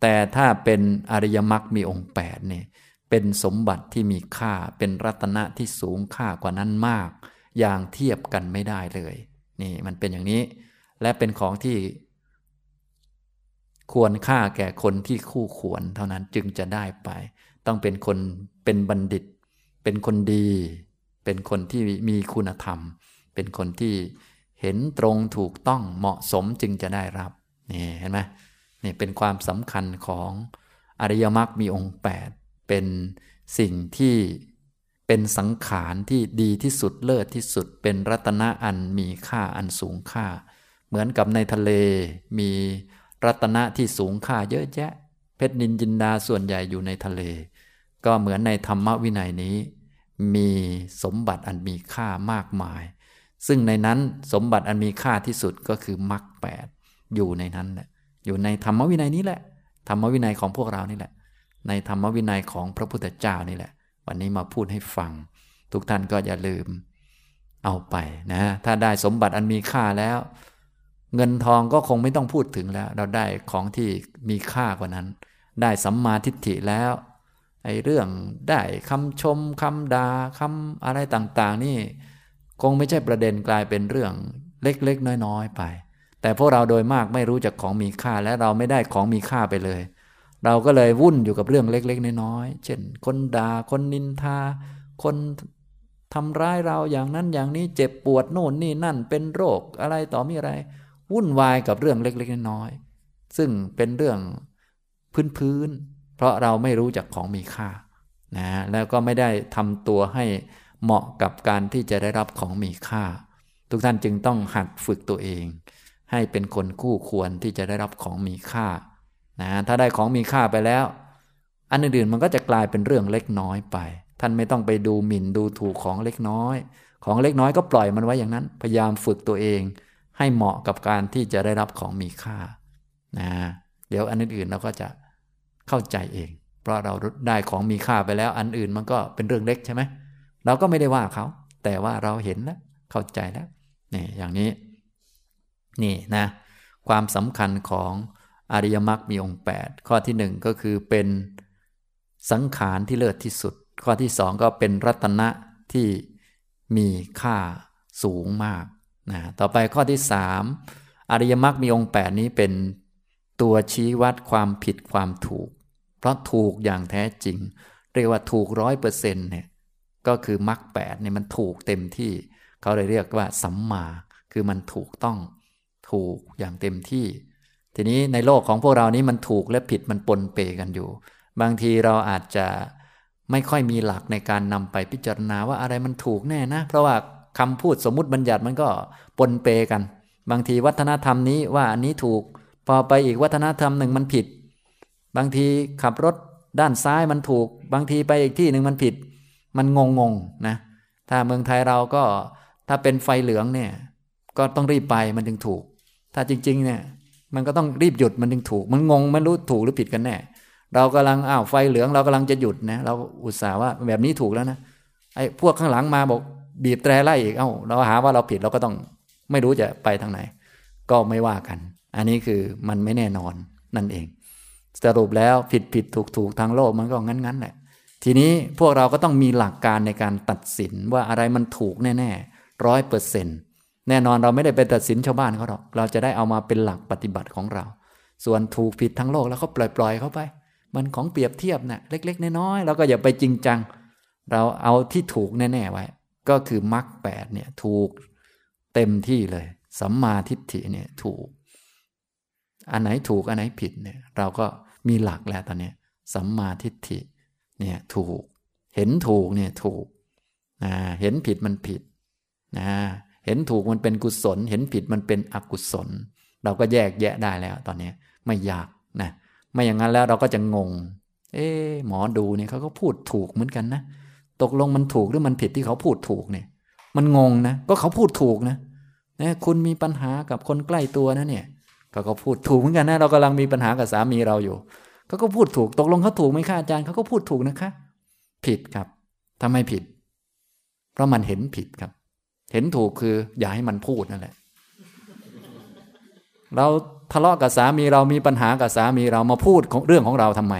แต่ถ้าเป็นอริยมรรคมีองค์แปดเนี่ยเป็นสมบัติที่มีค่าเป็นรัตนะที่สูงค่ากว่านั้นมาก อย่างเทียบกันไม่ได้เลย นี่มันเป็นอย่างนี้ และเป็นของที่ควรค่าแก่คนที่คู่ควรเท่านั้นจึงจะได้ไป ต้องเป็นคนเป็นบัณฑิต เป็นคนดี เป็นคนที่มีคุณธรรม เป็นคนที่เห็นตรงถูกต้องเหมาะสมจึงจะได้รับนี่เห็นไหมนี่เป็นความสำคัญของอริยมรรคมีองค์ 8 เป็นสิ่งที่เป็นสังขารที่ดีที่สุดเลิศที่สุด เป็นรัตนะอันมีค่าอันสูงค่า เหมือนกับในทะเลมีรัตนะที่สูงค่าเยอะแยะ เพชรนินจินดาส่วนใหญ่อยู่ในทะเล ก็เหมือนในธรรมวินัยนี้ มีสมบัติอันมีค่ามากมาย ซึ่งในนั้นสมบัติอันมีค่าที่สุดก็คือมรรคแปดอยู่ในนั้นแหละอยู่ในธรรมวินัยนี้แหละ ธรรมวินัยของพวกเรานี่แหละ ในธรรมวินัยของพระพุทธเจ้านี่แหละ วันนี้มาพูดให้ฟัง ทุกท่านก็อย่าลืมเอาไปนะ ถ้าได้สมบัติอันมีค่าแล้ว เงินทองก็คงไม่ต้องพูดถึงแล้ว เราได้ของที่มีค่ากว่านั้น ได้สัมมาทิฏฐิแล้วไอ้เรื่องได้คำชมคำดา่าคำอะไรต่าง ๆ นี่คงไม่ใช่ประเด็นกลายเป็นเรื่องเล็ก ๆ น้อย ๆ ไป แต่พวกเราโดยมากไม่รู้จักของมีค่าและเราไม่ได้ของมีค่าไปเลย เราก็เลยวุ่นอยู่กับเรื่องเล็ก ๆ น้อยๆเช่น คนดา่าคนนินทา คนทำร้ายเราอย่างนั้นอย่างนี้เจ็บปวดโน่นนี่นั่นเป็นโรคอะไรต่อมีอะไร วุ่นวายกับเรื่องเล็กๆน้อยๆซึ่งเป็นเรื่องพื้นๆเพราะเราไม่รู้จักของมีค่านะแล้วก็ไม่ได้ทำตัวให้เหมาะกับการที่จะได้รับของมีค่า ทุกท่านจึงต้องหัดฝึกตัวเอง ให้เป็นคนคู่ควรที่จะได้รับของมีค่านะถ้าได้ของมีค่าไปแล้ว อันอื่นๆมันก็จะกลายเป็นเรื่องเล็กน้อยไป ท่านไม่ต้องไปดูหมิ่นดูถูกของเล็กน้อย ของเล็กน้อยก็ปล่อยมันไว้อย่างนั้น พยายามฝึกตัวเอง ให้เหมาะกับการที่จะได้รับของมีค่านะเดี๋ยวอันอื่นๆเราก็จะเข้าใจเอง เพราะเราได้ของมีค่าไปแล้ว อันอื่นมันก็เป็นเรื่องเล็กใช่ไหมเราก็ไม่ได้ว่าเขา แต่ว่าเราเห็นแล้วเข้าใจแล้วนี่อย่างนี้นี่นะความสำคัญของอริยมรรคมีองค์ 8 ข้อที่หนึ่งก็คือเป็นสังขารที่เลิศที่สุด ข้อที่สองก็เป็นรัตนะที่มีค่าสูงมาก นะต่อไปข้อที่สามอริยมรรคมีองค์ 8 นี้เป็นตัวชี้วัดความผิดความถูก เพราะถูกอย่างแท้จริง เรียกว่าถูกร้อยเปอร์เซ็นต์เนี่ยก็คือมรรคแปดเนี่ยมันถูกเต็มที่ เขาเลยเรียกว่าสัมมา คือมันถูกต้องถูกอย่างเต็มที่ ทีนี้ในโลกของพวกเรานี้มันถูกและผิดมันปนเปกันอยู่ บางทีเราอาจจะไม่ค่อยมีหลักในการนำไปพิจารณาว่าอะไรมันถูกแน่นะ เพราะว่า คำพูดสมมุติบัญญัติมันก็ปนเปกัน บางทีวัฒนธรรมนี้ว่าอันนี้ถูก พอไปอีกวัฒนธรรมหนึ่งมันผิด บางทีขับรถด้านซ้ายมันถูก บางทีไปอีกที่หนึ่งมันผิด มันงงงนะ ถ้าเมืองไทยเราก็ถ้าเป็นไฟเหลืองเนี่ย ก็ต้องรีบไปมันถึงถูก ถ้าจริง ๆ เนี่ย มันก็ต้องรีบหยุดมันถึงถูก มันงงไม่รู้ถูกหรือผิดกันแน่ เรากำลังอ้าวไฟเหลือง เรากำลังจะหยุดนะ เราอุตส่าห์ว่าแบบนี้ถูกแล้วนะไอ้พวกข้างหลังมาบอก บีบแตรไล่อีกเอ้า เราหาว่าเราผิดเราก็ต้องไม่รู้จะไปทางไหน ก็ไม่ว่ากัน อันนี้คือมันไม่แน่นอนนั่นเอง สรุปแล้วผิดผิดถูกถูกทางโลกมันก็งั้นงั้นแหละทีนี้พวกเราก็ต้องมีหลักการในการตัดสินว่าอะไรมันถูกแน่ๆร้อยเปอร์เซ็นต์แน่นอนเราไม่ได้ไปตัดสินชาวบ้านเขาหรอก เราจะได้เอามาเป็นหลักปฏิบัติของเรา ส่วนถูกผิดทั้งโลกแล้วก็ปล่อยๆเขาไป มันของเปรียบเทียบนะ่ะเล็ก ๆ น้อยๆเราก็อย่าไปจริงจัง เราเอาที่ถูกแน่ๆไว้ ก็คือมรรคแปดเนี่ยถูกเต็มที่เลย สัมมาทิฏฐิเนี่ยถูก อันไหนถูกอันไหนผิดเนี่ยเราก็มีหลักแล้วตอนนี้สัมมาทิฏฐิเนี่ยถูก เห็นถูกเนี่ยถูกนะเห็นผิดมันผิดนะเห็นถูกมันเป็นกุศล เห็นผิดมันเป็นอกุศล เราก็แยกแยะได้แล้วตอนนี้ไม่ยากนะไม่อย่างนั้นแล้วเราก็จะงง เอ๊หมอดูเนี่ยเขาก็พูดถูกเหมือนกันนะ ตกลงมันถูกหรือมันผิดที่เขาพูดถูกเนี่ย มันงงนะ ก็เขาพูดถูกนะนะคุณมีปัญหากับคนใกล้ตัวนะเนี่ยเขาก็พูดถูกเหมือนกันนะเรากำลังมีปัญหากับสามีเราอยู่เขาก็พูดถูก ตกลงเขาถูกไหมคะอาจารย์เขาก็พูดถูกนะคะ ผิดครับทำไมผิด เพราะมันเห็นผิดครับ เห็นถูกคือ อย่าให้มันพูดนั่นแหละ เราทะเลาะกับสามีเรามีปัญหากับสามีเรามาพูดของเรื่องของเราทำไม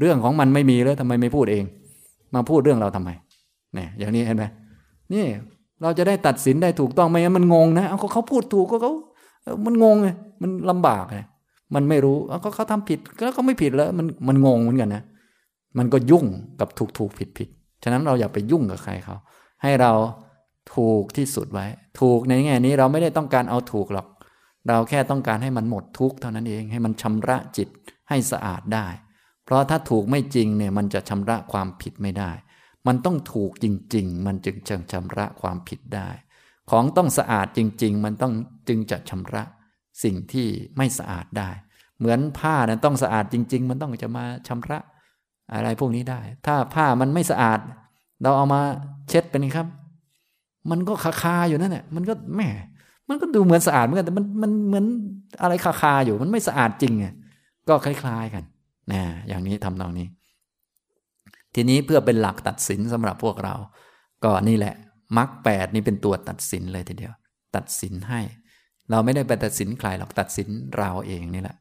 เรื่องของมันไม่มีแล้วทำไมไม่พูดเอง มาพูดเรื่องเราทำไมเนี่ยอย่างนี้เห็นไหมนี่เราจะได้ตัดสินได้ถูกต้องไม่งั้นมันงงนะเอาเขาพูดถูกก็เขามันงงไงมันลำบากไงมันไม่รู้เอาเขาทำผิดแล้วก็ไม่ผิดแล้ว มันมันงงเหมือนกันนะมันก็ยุ่งกับถูกถูกผิดผิดฉะนั้นเราอย่าไปยุ่งกับใครเขาให้เราถูกที่สุดไว้ ถูกในแง่นี้เราไม่ได้ต้องการเอาถูกหรอก เราแค่ต้องการให้มันหมดทุกข์เท่านั้นเอง ให้มันชำระจิตให้สะอาดได้ เพราะถ้าถูกไม่จริงเนี่ยมันจะชำระความผิดไม่ได้ มันต้องถูกจริง ๆ มันจึงจะชำระความผิดได้ ของต้องสะอาดจริง ๆ มันต้องจึงจะชำระสิ่งที่ไม่สะอาดได้ เหมือนผ้านะต้องสะอาดจริง ๆ มันต้องจะมาชำระอะไรพวกนี้ได้ ถ้าผ้ามันไม่สะอาด เราเอามาเช็ดเป็นครับ มันก็คาคาอยู่นั่นแหละมันก็แม่มันก็ดูเหมือนสะอาดเหมือนกันแต่มันมันเหมือนอะไรคาคาอยู่ มันไม่สะอาดจริงไงก็คล้าย ๆ กัน นะอย่างนี้ทำนองนี้ ทีนี้เพื่อเป็นหลักตัดสินสำหรับพวกเรา ก็นี่แหละมรรคแปดนี่เป็นตัวตัดสินเลยทีเดียว ตัดสินให้ เราไม่ได้ไปตัดสินใครหรอกตัดสินเราเองนี่แหละ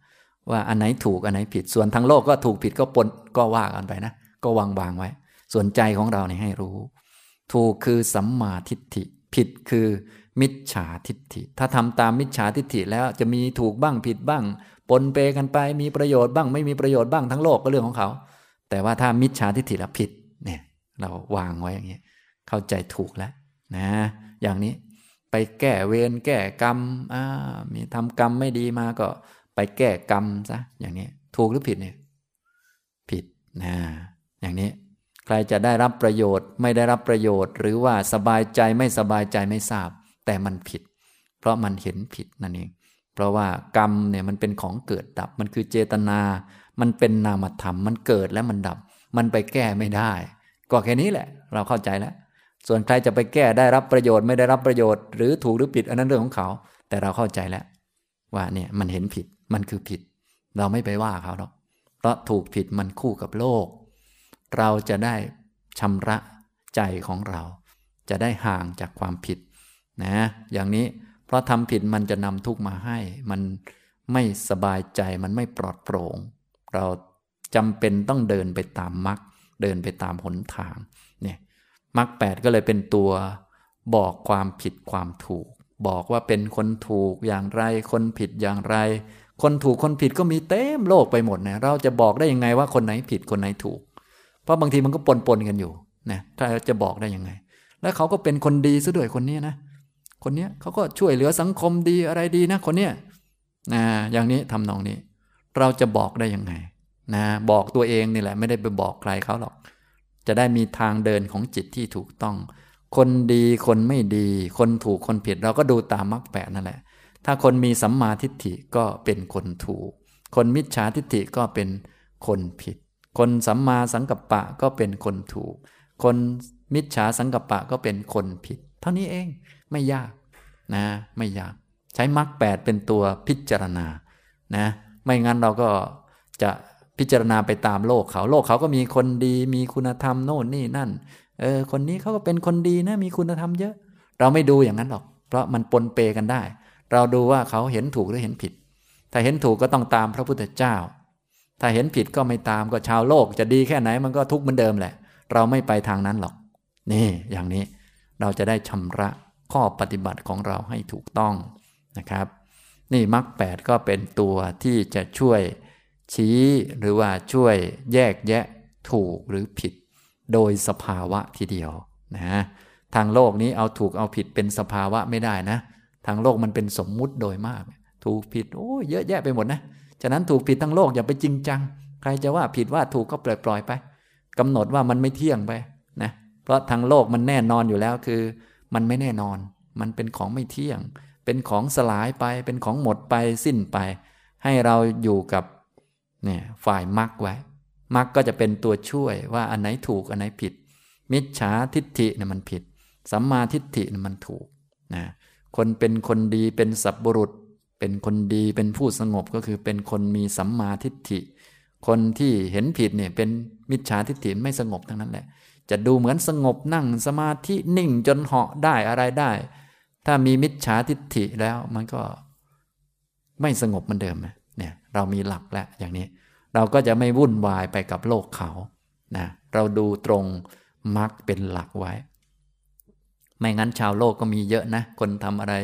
ว่าอันไหนถูกอันไหนผิดส่วนทางโลกก็ถูกผิดก็ปนก็ว่ากันไปนะ ก็วางวางไว้ ส่วนใจของเราเนี่ยให้รู้ ถูกคือสัมมาทิฏฐิ ผิดคือมิจฉาทิฏฐิ ถ้าทำตามมิจฉาทิฏฐิแล้วจะมีถูกบ้างผิดบ้าง ปนเปกันไปมีประโยชน์บ้าง ไม่มีประโยชน์บ้างทั้งโลกก็เรื่องของเขา แต่ว่าถ้ามิจฉาทิฏฐิล้วผิดเนี่ยเราวางไว้อย่างนี้เข้าใจถูกแล้วนะ อย่างนี้ไปแก้เวรแก้กรรมมีทำกรรมไม่ดีมาก็ไปแก้กรรมซะอย่างนี้ถูกหรือผิดเนี่ยผิดนะอย่างนี้ใครจะได้รับประโยชน์ไม่ได้รับประโยชน์ หรือว่าสบายใจไม่สบายใจไม่ทราบ แต่มันผิด เพราะมันเห็นผิดนั่นเอง เพราะว่ากรรมเนี่ยมันเป็นของเกิดดับ มันคือเจตนา มันเป็นนามธรรม มันเกิดแล้วมันดับ มันไปแก้ไม่ได้ ก็แค่นี้แหละ เราเข้าใจแล้ว ส่วนใครจะไปแก้ได้รับประโยชน์ไม่ได้รับประโยชน์หรือถูกหรือผิดอันนั้นเรื่องของเขา แต่เราเข้าใจแล้ว ว่าเนี่ยมันเห็นผิด มันคือผิด เราไม่ไปว่าเขาหรอก เพราะถูกผิดมันคู่กับโลก เราจะได้ชำระใจของเรา จะได้ห่างจากความผิดนะ อย่างนี้ เพราะทำผิดมันจะนำทุกมาให้ มันไม่สบายใจมันไม่ปลอดโปร่ง เราจำเป็นต้องเดินไปตามมรรคเดินไปตามหนทางเนี่ยมรรคแปดก็เลยเป็นตัวบอกความผิดความถูก บอกว่าเป็นคนถูกอย่างไร คนผิดอย่างไร คนถูกคนผิดก็มีเต็มโลกไปหมดนะเราจะบอกได้ยังไงว่าคนไหนผิดคนไหนถูก เพราะบางทีมันก็ปนปนกันอยู่นะถ้าจะบอกได้ยังไง แล้วเขาก็เป็นคนดีซะด้วยคนนี้นะ คนเนี้ยเขาก็ช่วยเหลือสังคมดีอะไรดีนะคนเนี้ยนะอย่างนี้ทำนองนี้ เราจะบอกได้ยังไงนะบอกตัวเองนี่แหละ ไม่ได้ไปบอกใครเขาหรอก จะได้มีทางเดินของจิตที่ถูกต้อง คนดีคนไม่ดี คนถูกคนผิด เราก็ดูตามมรรคแปดนั่นแหละ ถ้าคนมีสัมมาทิฏฐิก็เป็นคนถูก คนมิจฉาทิฏฐิก็เป็นคนผิด คนสัมมาสังกัปปะก็เป็นคนถูก คนมิจฉาสังกัปปะก็เป็นคนผิด เท่านี้เอง ไม่ยากนะไม่ยาก ใช้มรรคแปดเป็นตัวพิจารณานะไม่งั้นเราก็จะพิจารณาไปตามโลกเขาโลกเขาก็มีคนดี มีคุณธรรมโน่นนี่นั่นเออคนนี้เขาก็เป็นคนดีนะมีคุณธรรมเยอะ เราไม่ดูอย่างนั้นหรอก เพราะมันปนเปกันได้ เราดูว่าเขาเห็นถูกหรือเห็นผิด ถ้าเห็นถูกก็ต้องตามพระพุทธเจ้า ถ้าเห็นผิดก็ไม่ตามก็ชาวโลกจะดีแค่ไหนมันก็ทุกข์เหมือนเดิมแหละ เราไม่ไปทางนั้นหรอก นี่อย่างนี้เราจะได้ชำระ ข้อปฏิบัติของเราให้ถูกต้องนะครับ นี่มรรคแปดก็เป็นตัวที่จะช่วยชี้หรือว่าช่วยแยกแยะถูกหรือผิด โดยสภาวะทีเดียวนะทางโลกนี้เอาถูกเอาผิดเป็นสภาวะไม่ได้นะ ทางโลกมันเป็นสมมุติโดยมาก ถูกผิดโอ้เยอะแยะไปหมดนะฉะนั้นถูกผิดทั้งโลกอย่าไปจริงจัง ใครจะว่าผิดว่าถูกก็ปล่อยปล่อยไปกำหนดว่ามันไม่เที่ยงไปนะเพราะทางโลกมันแน่นอนอยู่แล้วคือ มันไม่แน่นอน มันเป็นของไม่เที่ยง เป็นของสลายไป เป็นของหมดไปสิ้นไป ให้เราอยู่กับเนี่ยฝ่ายมรรคไว้มรรคก็จะเป็นตัวช่วยว่าอันไหนถูกอันไหนผิด มิจฉาทิฏฐิเนี่ยมันผิด สัมมาทิฏฐิเนี่ยมันถูกนะคนเป็นคนดีเป็นสัพบุรุษ เป็นคนดีเป็นผู้สงบก็คือเป็นคนมีสัมมาทิฏฐิ คนที่เห็นผิดเนี่ยเป็นมิจฉาทิฏฐิไม่สงบทั้งนั้นแหละ จะดูเหมือนสงบนั่งสมาธินิ่งจนเหาะได้อะไรได้ ถ้ามีมิจฉาทิฏฐิแล้วมันก็ไม่สงบเหมือนเดิมเนี่ยเรามีหลักแล้วอย่างนี้ เราก็จะไม่วุ่นวายไปกับโลกเขานะเราดูตรงมรรคเป็นหลักไว้ ไม่งั้นชาวโลกก็มีเยอะนะ คนทำอะไร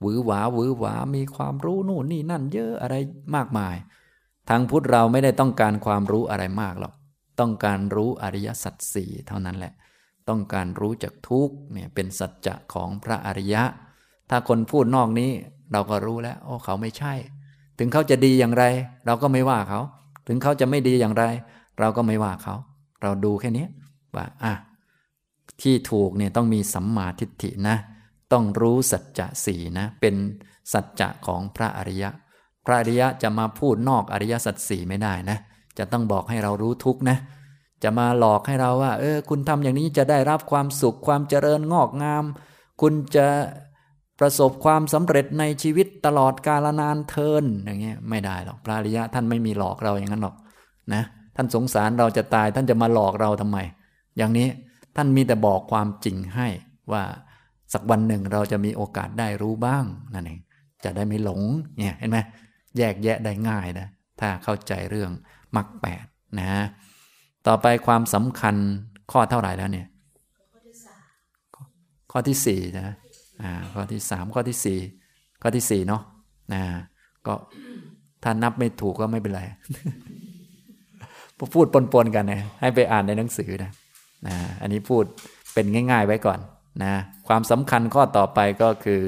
หวือหวาหวือหวา มีความรู้นู่นนี่นั่นเยอะอะไรมากมาย ทางพุทธเราไม่ได้ต้องการความรู้อะไรมากหรอก ต้องการรู้อริยสัจสี่เท่านั้นแหละ ต้องการรู้จักทุกเนี่ยเป็นสัจจะของพระอริยะ ถ้าคนพูดนอกนี้เราก็รู้แล้ว โอ้เขาไม่ใช่ ถึงเขาจะดีอย่างไร เราก็ไม่ว่าเขา ถึงเขาจะไม่ดีอย่างไร เราก็ไม่ว่าเขา เราดูแค่นี้ว่าอะที่ถูกเนี่ยต้องมีสัมมาทิฏฐินะ ต้องรู้สัจจะสี่นะ เป็นสัจจะของพระอริยะ พระอริยะจะมาพูดนอกอริยสัจสี่ไม่ได้นะ จะต้องบอกให้เรารู้ทุกนะ จะมาหลอกให้เราว่า เออ คุณทำอย่างนี้จะได้รับความสุขความเจริญงอกงาม คุณจะประสบความสำเร็จในชีวิตตลอดกาลนานเทินอย่างเงี้ยไม่ได้หรอกพระอริยะท่านไม่มีหลอกเราอย่างนั้นหรอกนะท่านสงสารเราจะตายท่านจะมาหลอกเราทำไม อย่างนี้ท่านมีแต่บอกความจริงให้ว่าสักวันหนึ่งเราจะมีโอกาสได้รู้บ้างนั่นเองจะได้ไม่หลงเนี่ยเห็นไหมแยกแยะได้ง่ายนะถ้าเข้าใจเรื่อง มรรคแปดนะ ต่อไปความสำคัญข้อเท่าไหร่แล้วเนี่ย ข้อที่สี่นะอ่าข้อที่สามข้อที่สี่ข้อที่สี่เนาะนะก็ถ้านับไม่ถูกก็ไม่เป็นไรพูดปนๆกันนะให้ไปอ่านในหนังสือนะนะอันนี้พูดเป็นง่าย ๆ ไว้ก่อนนะความสำคัญข้อต่อไปก็คือ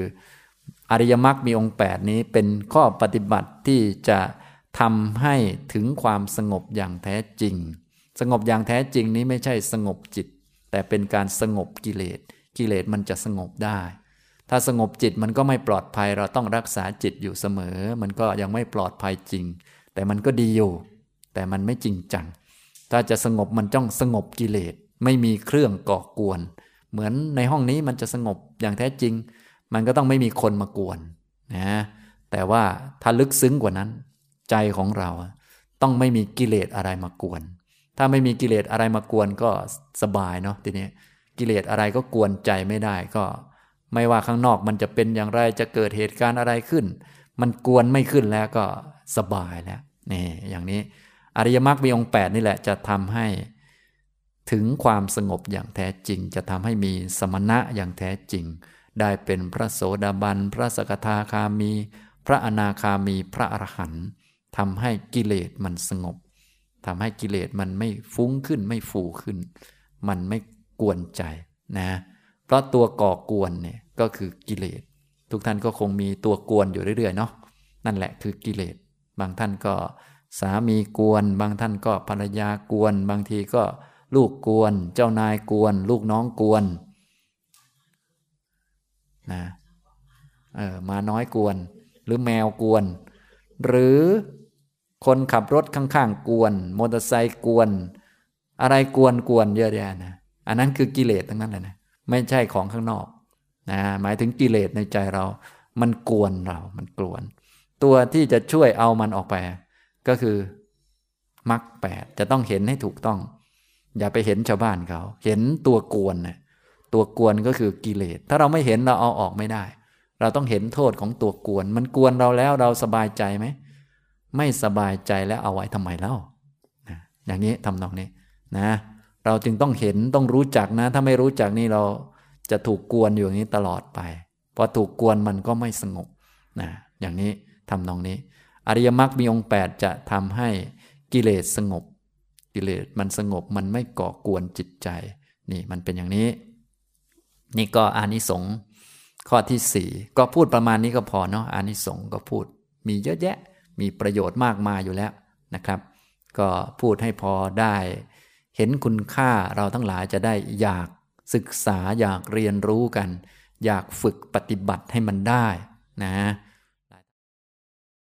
อริยมรรคมีองค์ 8 นี้เป็นข้อปฏิบัติที่จะ ทำให้ถึงความสงบอย่างแท้จริง สงบอย่างแท้จริงนี้ไม่ใช่สงบจิต แต่เป็นการสงบกิเลส กิเลสมันจะสงบได้ ถ้าสงบจิตมันก็ไม่ปลอดภัย เราต้องรักษาจิตอยู่เสมอ มันก็ยังไม่ปลอดภัยจริง แต่มันก็ดีอยู่ แต่มันไม่จริงจัง ถ้าจะสงบมันต้องสงบกิเลส ไม่มีเครื่องก่อกวน เหมือนในห้องนี้มันจะสงบอย่างแท้จริง มันก็ต้องไม่มีคนมากวนนะ แต่ว่าถ้าลึกซึ้งกว่านั้น ใจของเรา ต้องไม่มีกิเลสอะไรมากวน ถ้าไม่มีกิเลสอะไรมากวนก็สบายเนาะทีนี้กิเลสอะไรก็กวนใจไม่ได้ก็ ไม่ว่าข้างนอกมันจะเป็นอย่างไรจะเกิดเหตุการณ์อะไรขึ้น มันกวนไม่ขึ้นแล้วก็สบายแล้วนี่อย่างนี้อริยมรรคมีองค์8นี่แหละจะทำให้ถึงความสงบอย่างแท้จริง จะทำให้มีสมณะอย่างแท้จริง ได้เป็นพระโสดาบัน พระสกทาคามี พระอนาคามี พระอรหันต์ ทำให้กิเลสมันสงบทำให้กิเลสมันไม่ฟุ้งขึ้นไม่ฟูขึ้น มันไม่กวนใจนะเพราะตัวก่อกวนเนี่ยก็คือกิเลส ทุกท่านก็คงมีตัวกวนอยู่เรื่อยๆเนาะนั่นแหละคือกิเลส บางท่านก็สามีกวน บางท่านก็ภรรยากวน บางทีก็ลูกกวน เจ้านายกวน ลูกน้องกวนนะเออมาน้อยกวน หรือแมวกวน หรือ คนขับรถข้างๆ กวน มอเตอร์ไซค์กวน อะไรกวนกวนเยอะแยะนะ อันนั้นคือกิเลสทั้งนั้นเลยนะ ไม่ใช่ของข้างนอกนะหมายถึงกิเลสในใจเรา มันกวนเรา มันกวน ตัวที่จะช่วยเอามันออกไป ก็คือมรรคแปดจะต้องเห็นให้ถูกต้อง อย่าไปเห็นชาวบ้านเขา เห็นตัวกวนนะตัวกวนก็คือกิเลส ถ้าเราไม่เห็นเราเอาออกไม่ได้ เราต้องเห็นโทษของตัวกวน มันกวนเราแล้วเราสบายใจไหม ไม่สบายใจแล้วเอาไว้ทำไมเล่านะอย่างนี้ทำนองนี้นะ เราจึงต้องเห็นต้องรู้จักนะ ถ้าไม่รู้จักนี่เราจะถูกกวนอยู่อย่างนี้ตลอดไปพอถูกกวนมันก็ไม่สงบนะอย่างนี้ทำนองนี้ อริยมรรคมีองค์8จะทำให้กิเลสสงบ กิเลสมันสงบมันไม่ก่อกวนจิตใจ นี่มันเป็นอย่างนี้ นี่ก็อานิสงส์ข้อที่สี่ก็พูดประมาณนี้ก็พอเนาะอานิสงส์ก็พูดมีเยอะแยะ มีประโยชน์มากมายอยู่แล้วนะครับ ก็พูดให้พอได้ เห็นคุณค่าเราทั้งหลายจะได้อยากศึกษาอยากเรียนรู้กัน อยากฝึกปฏิบัติให้มันได้นะ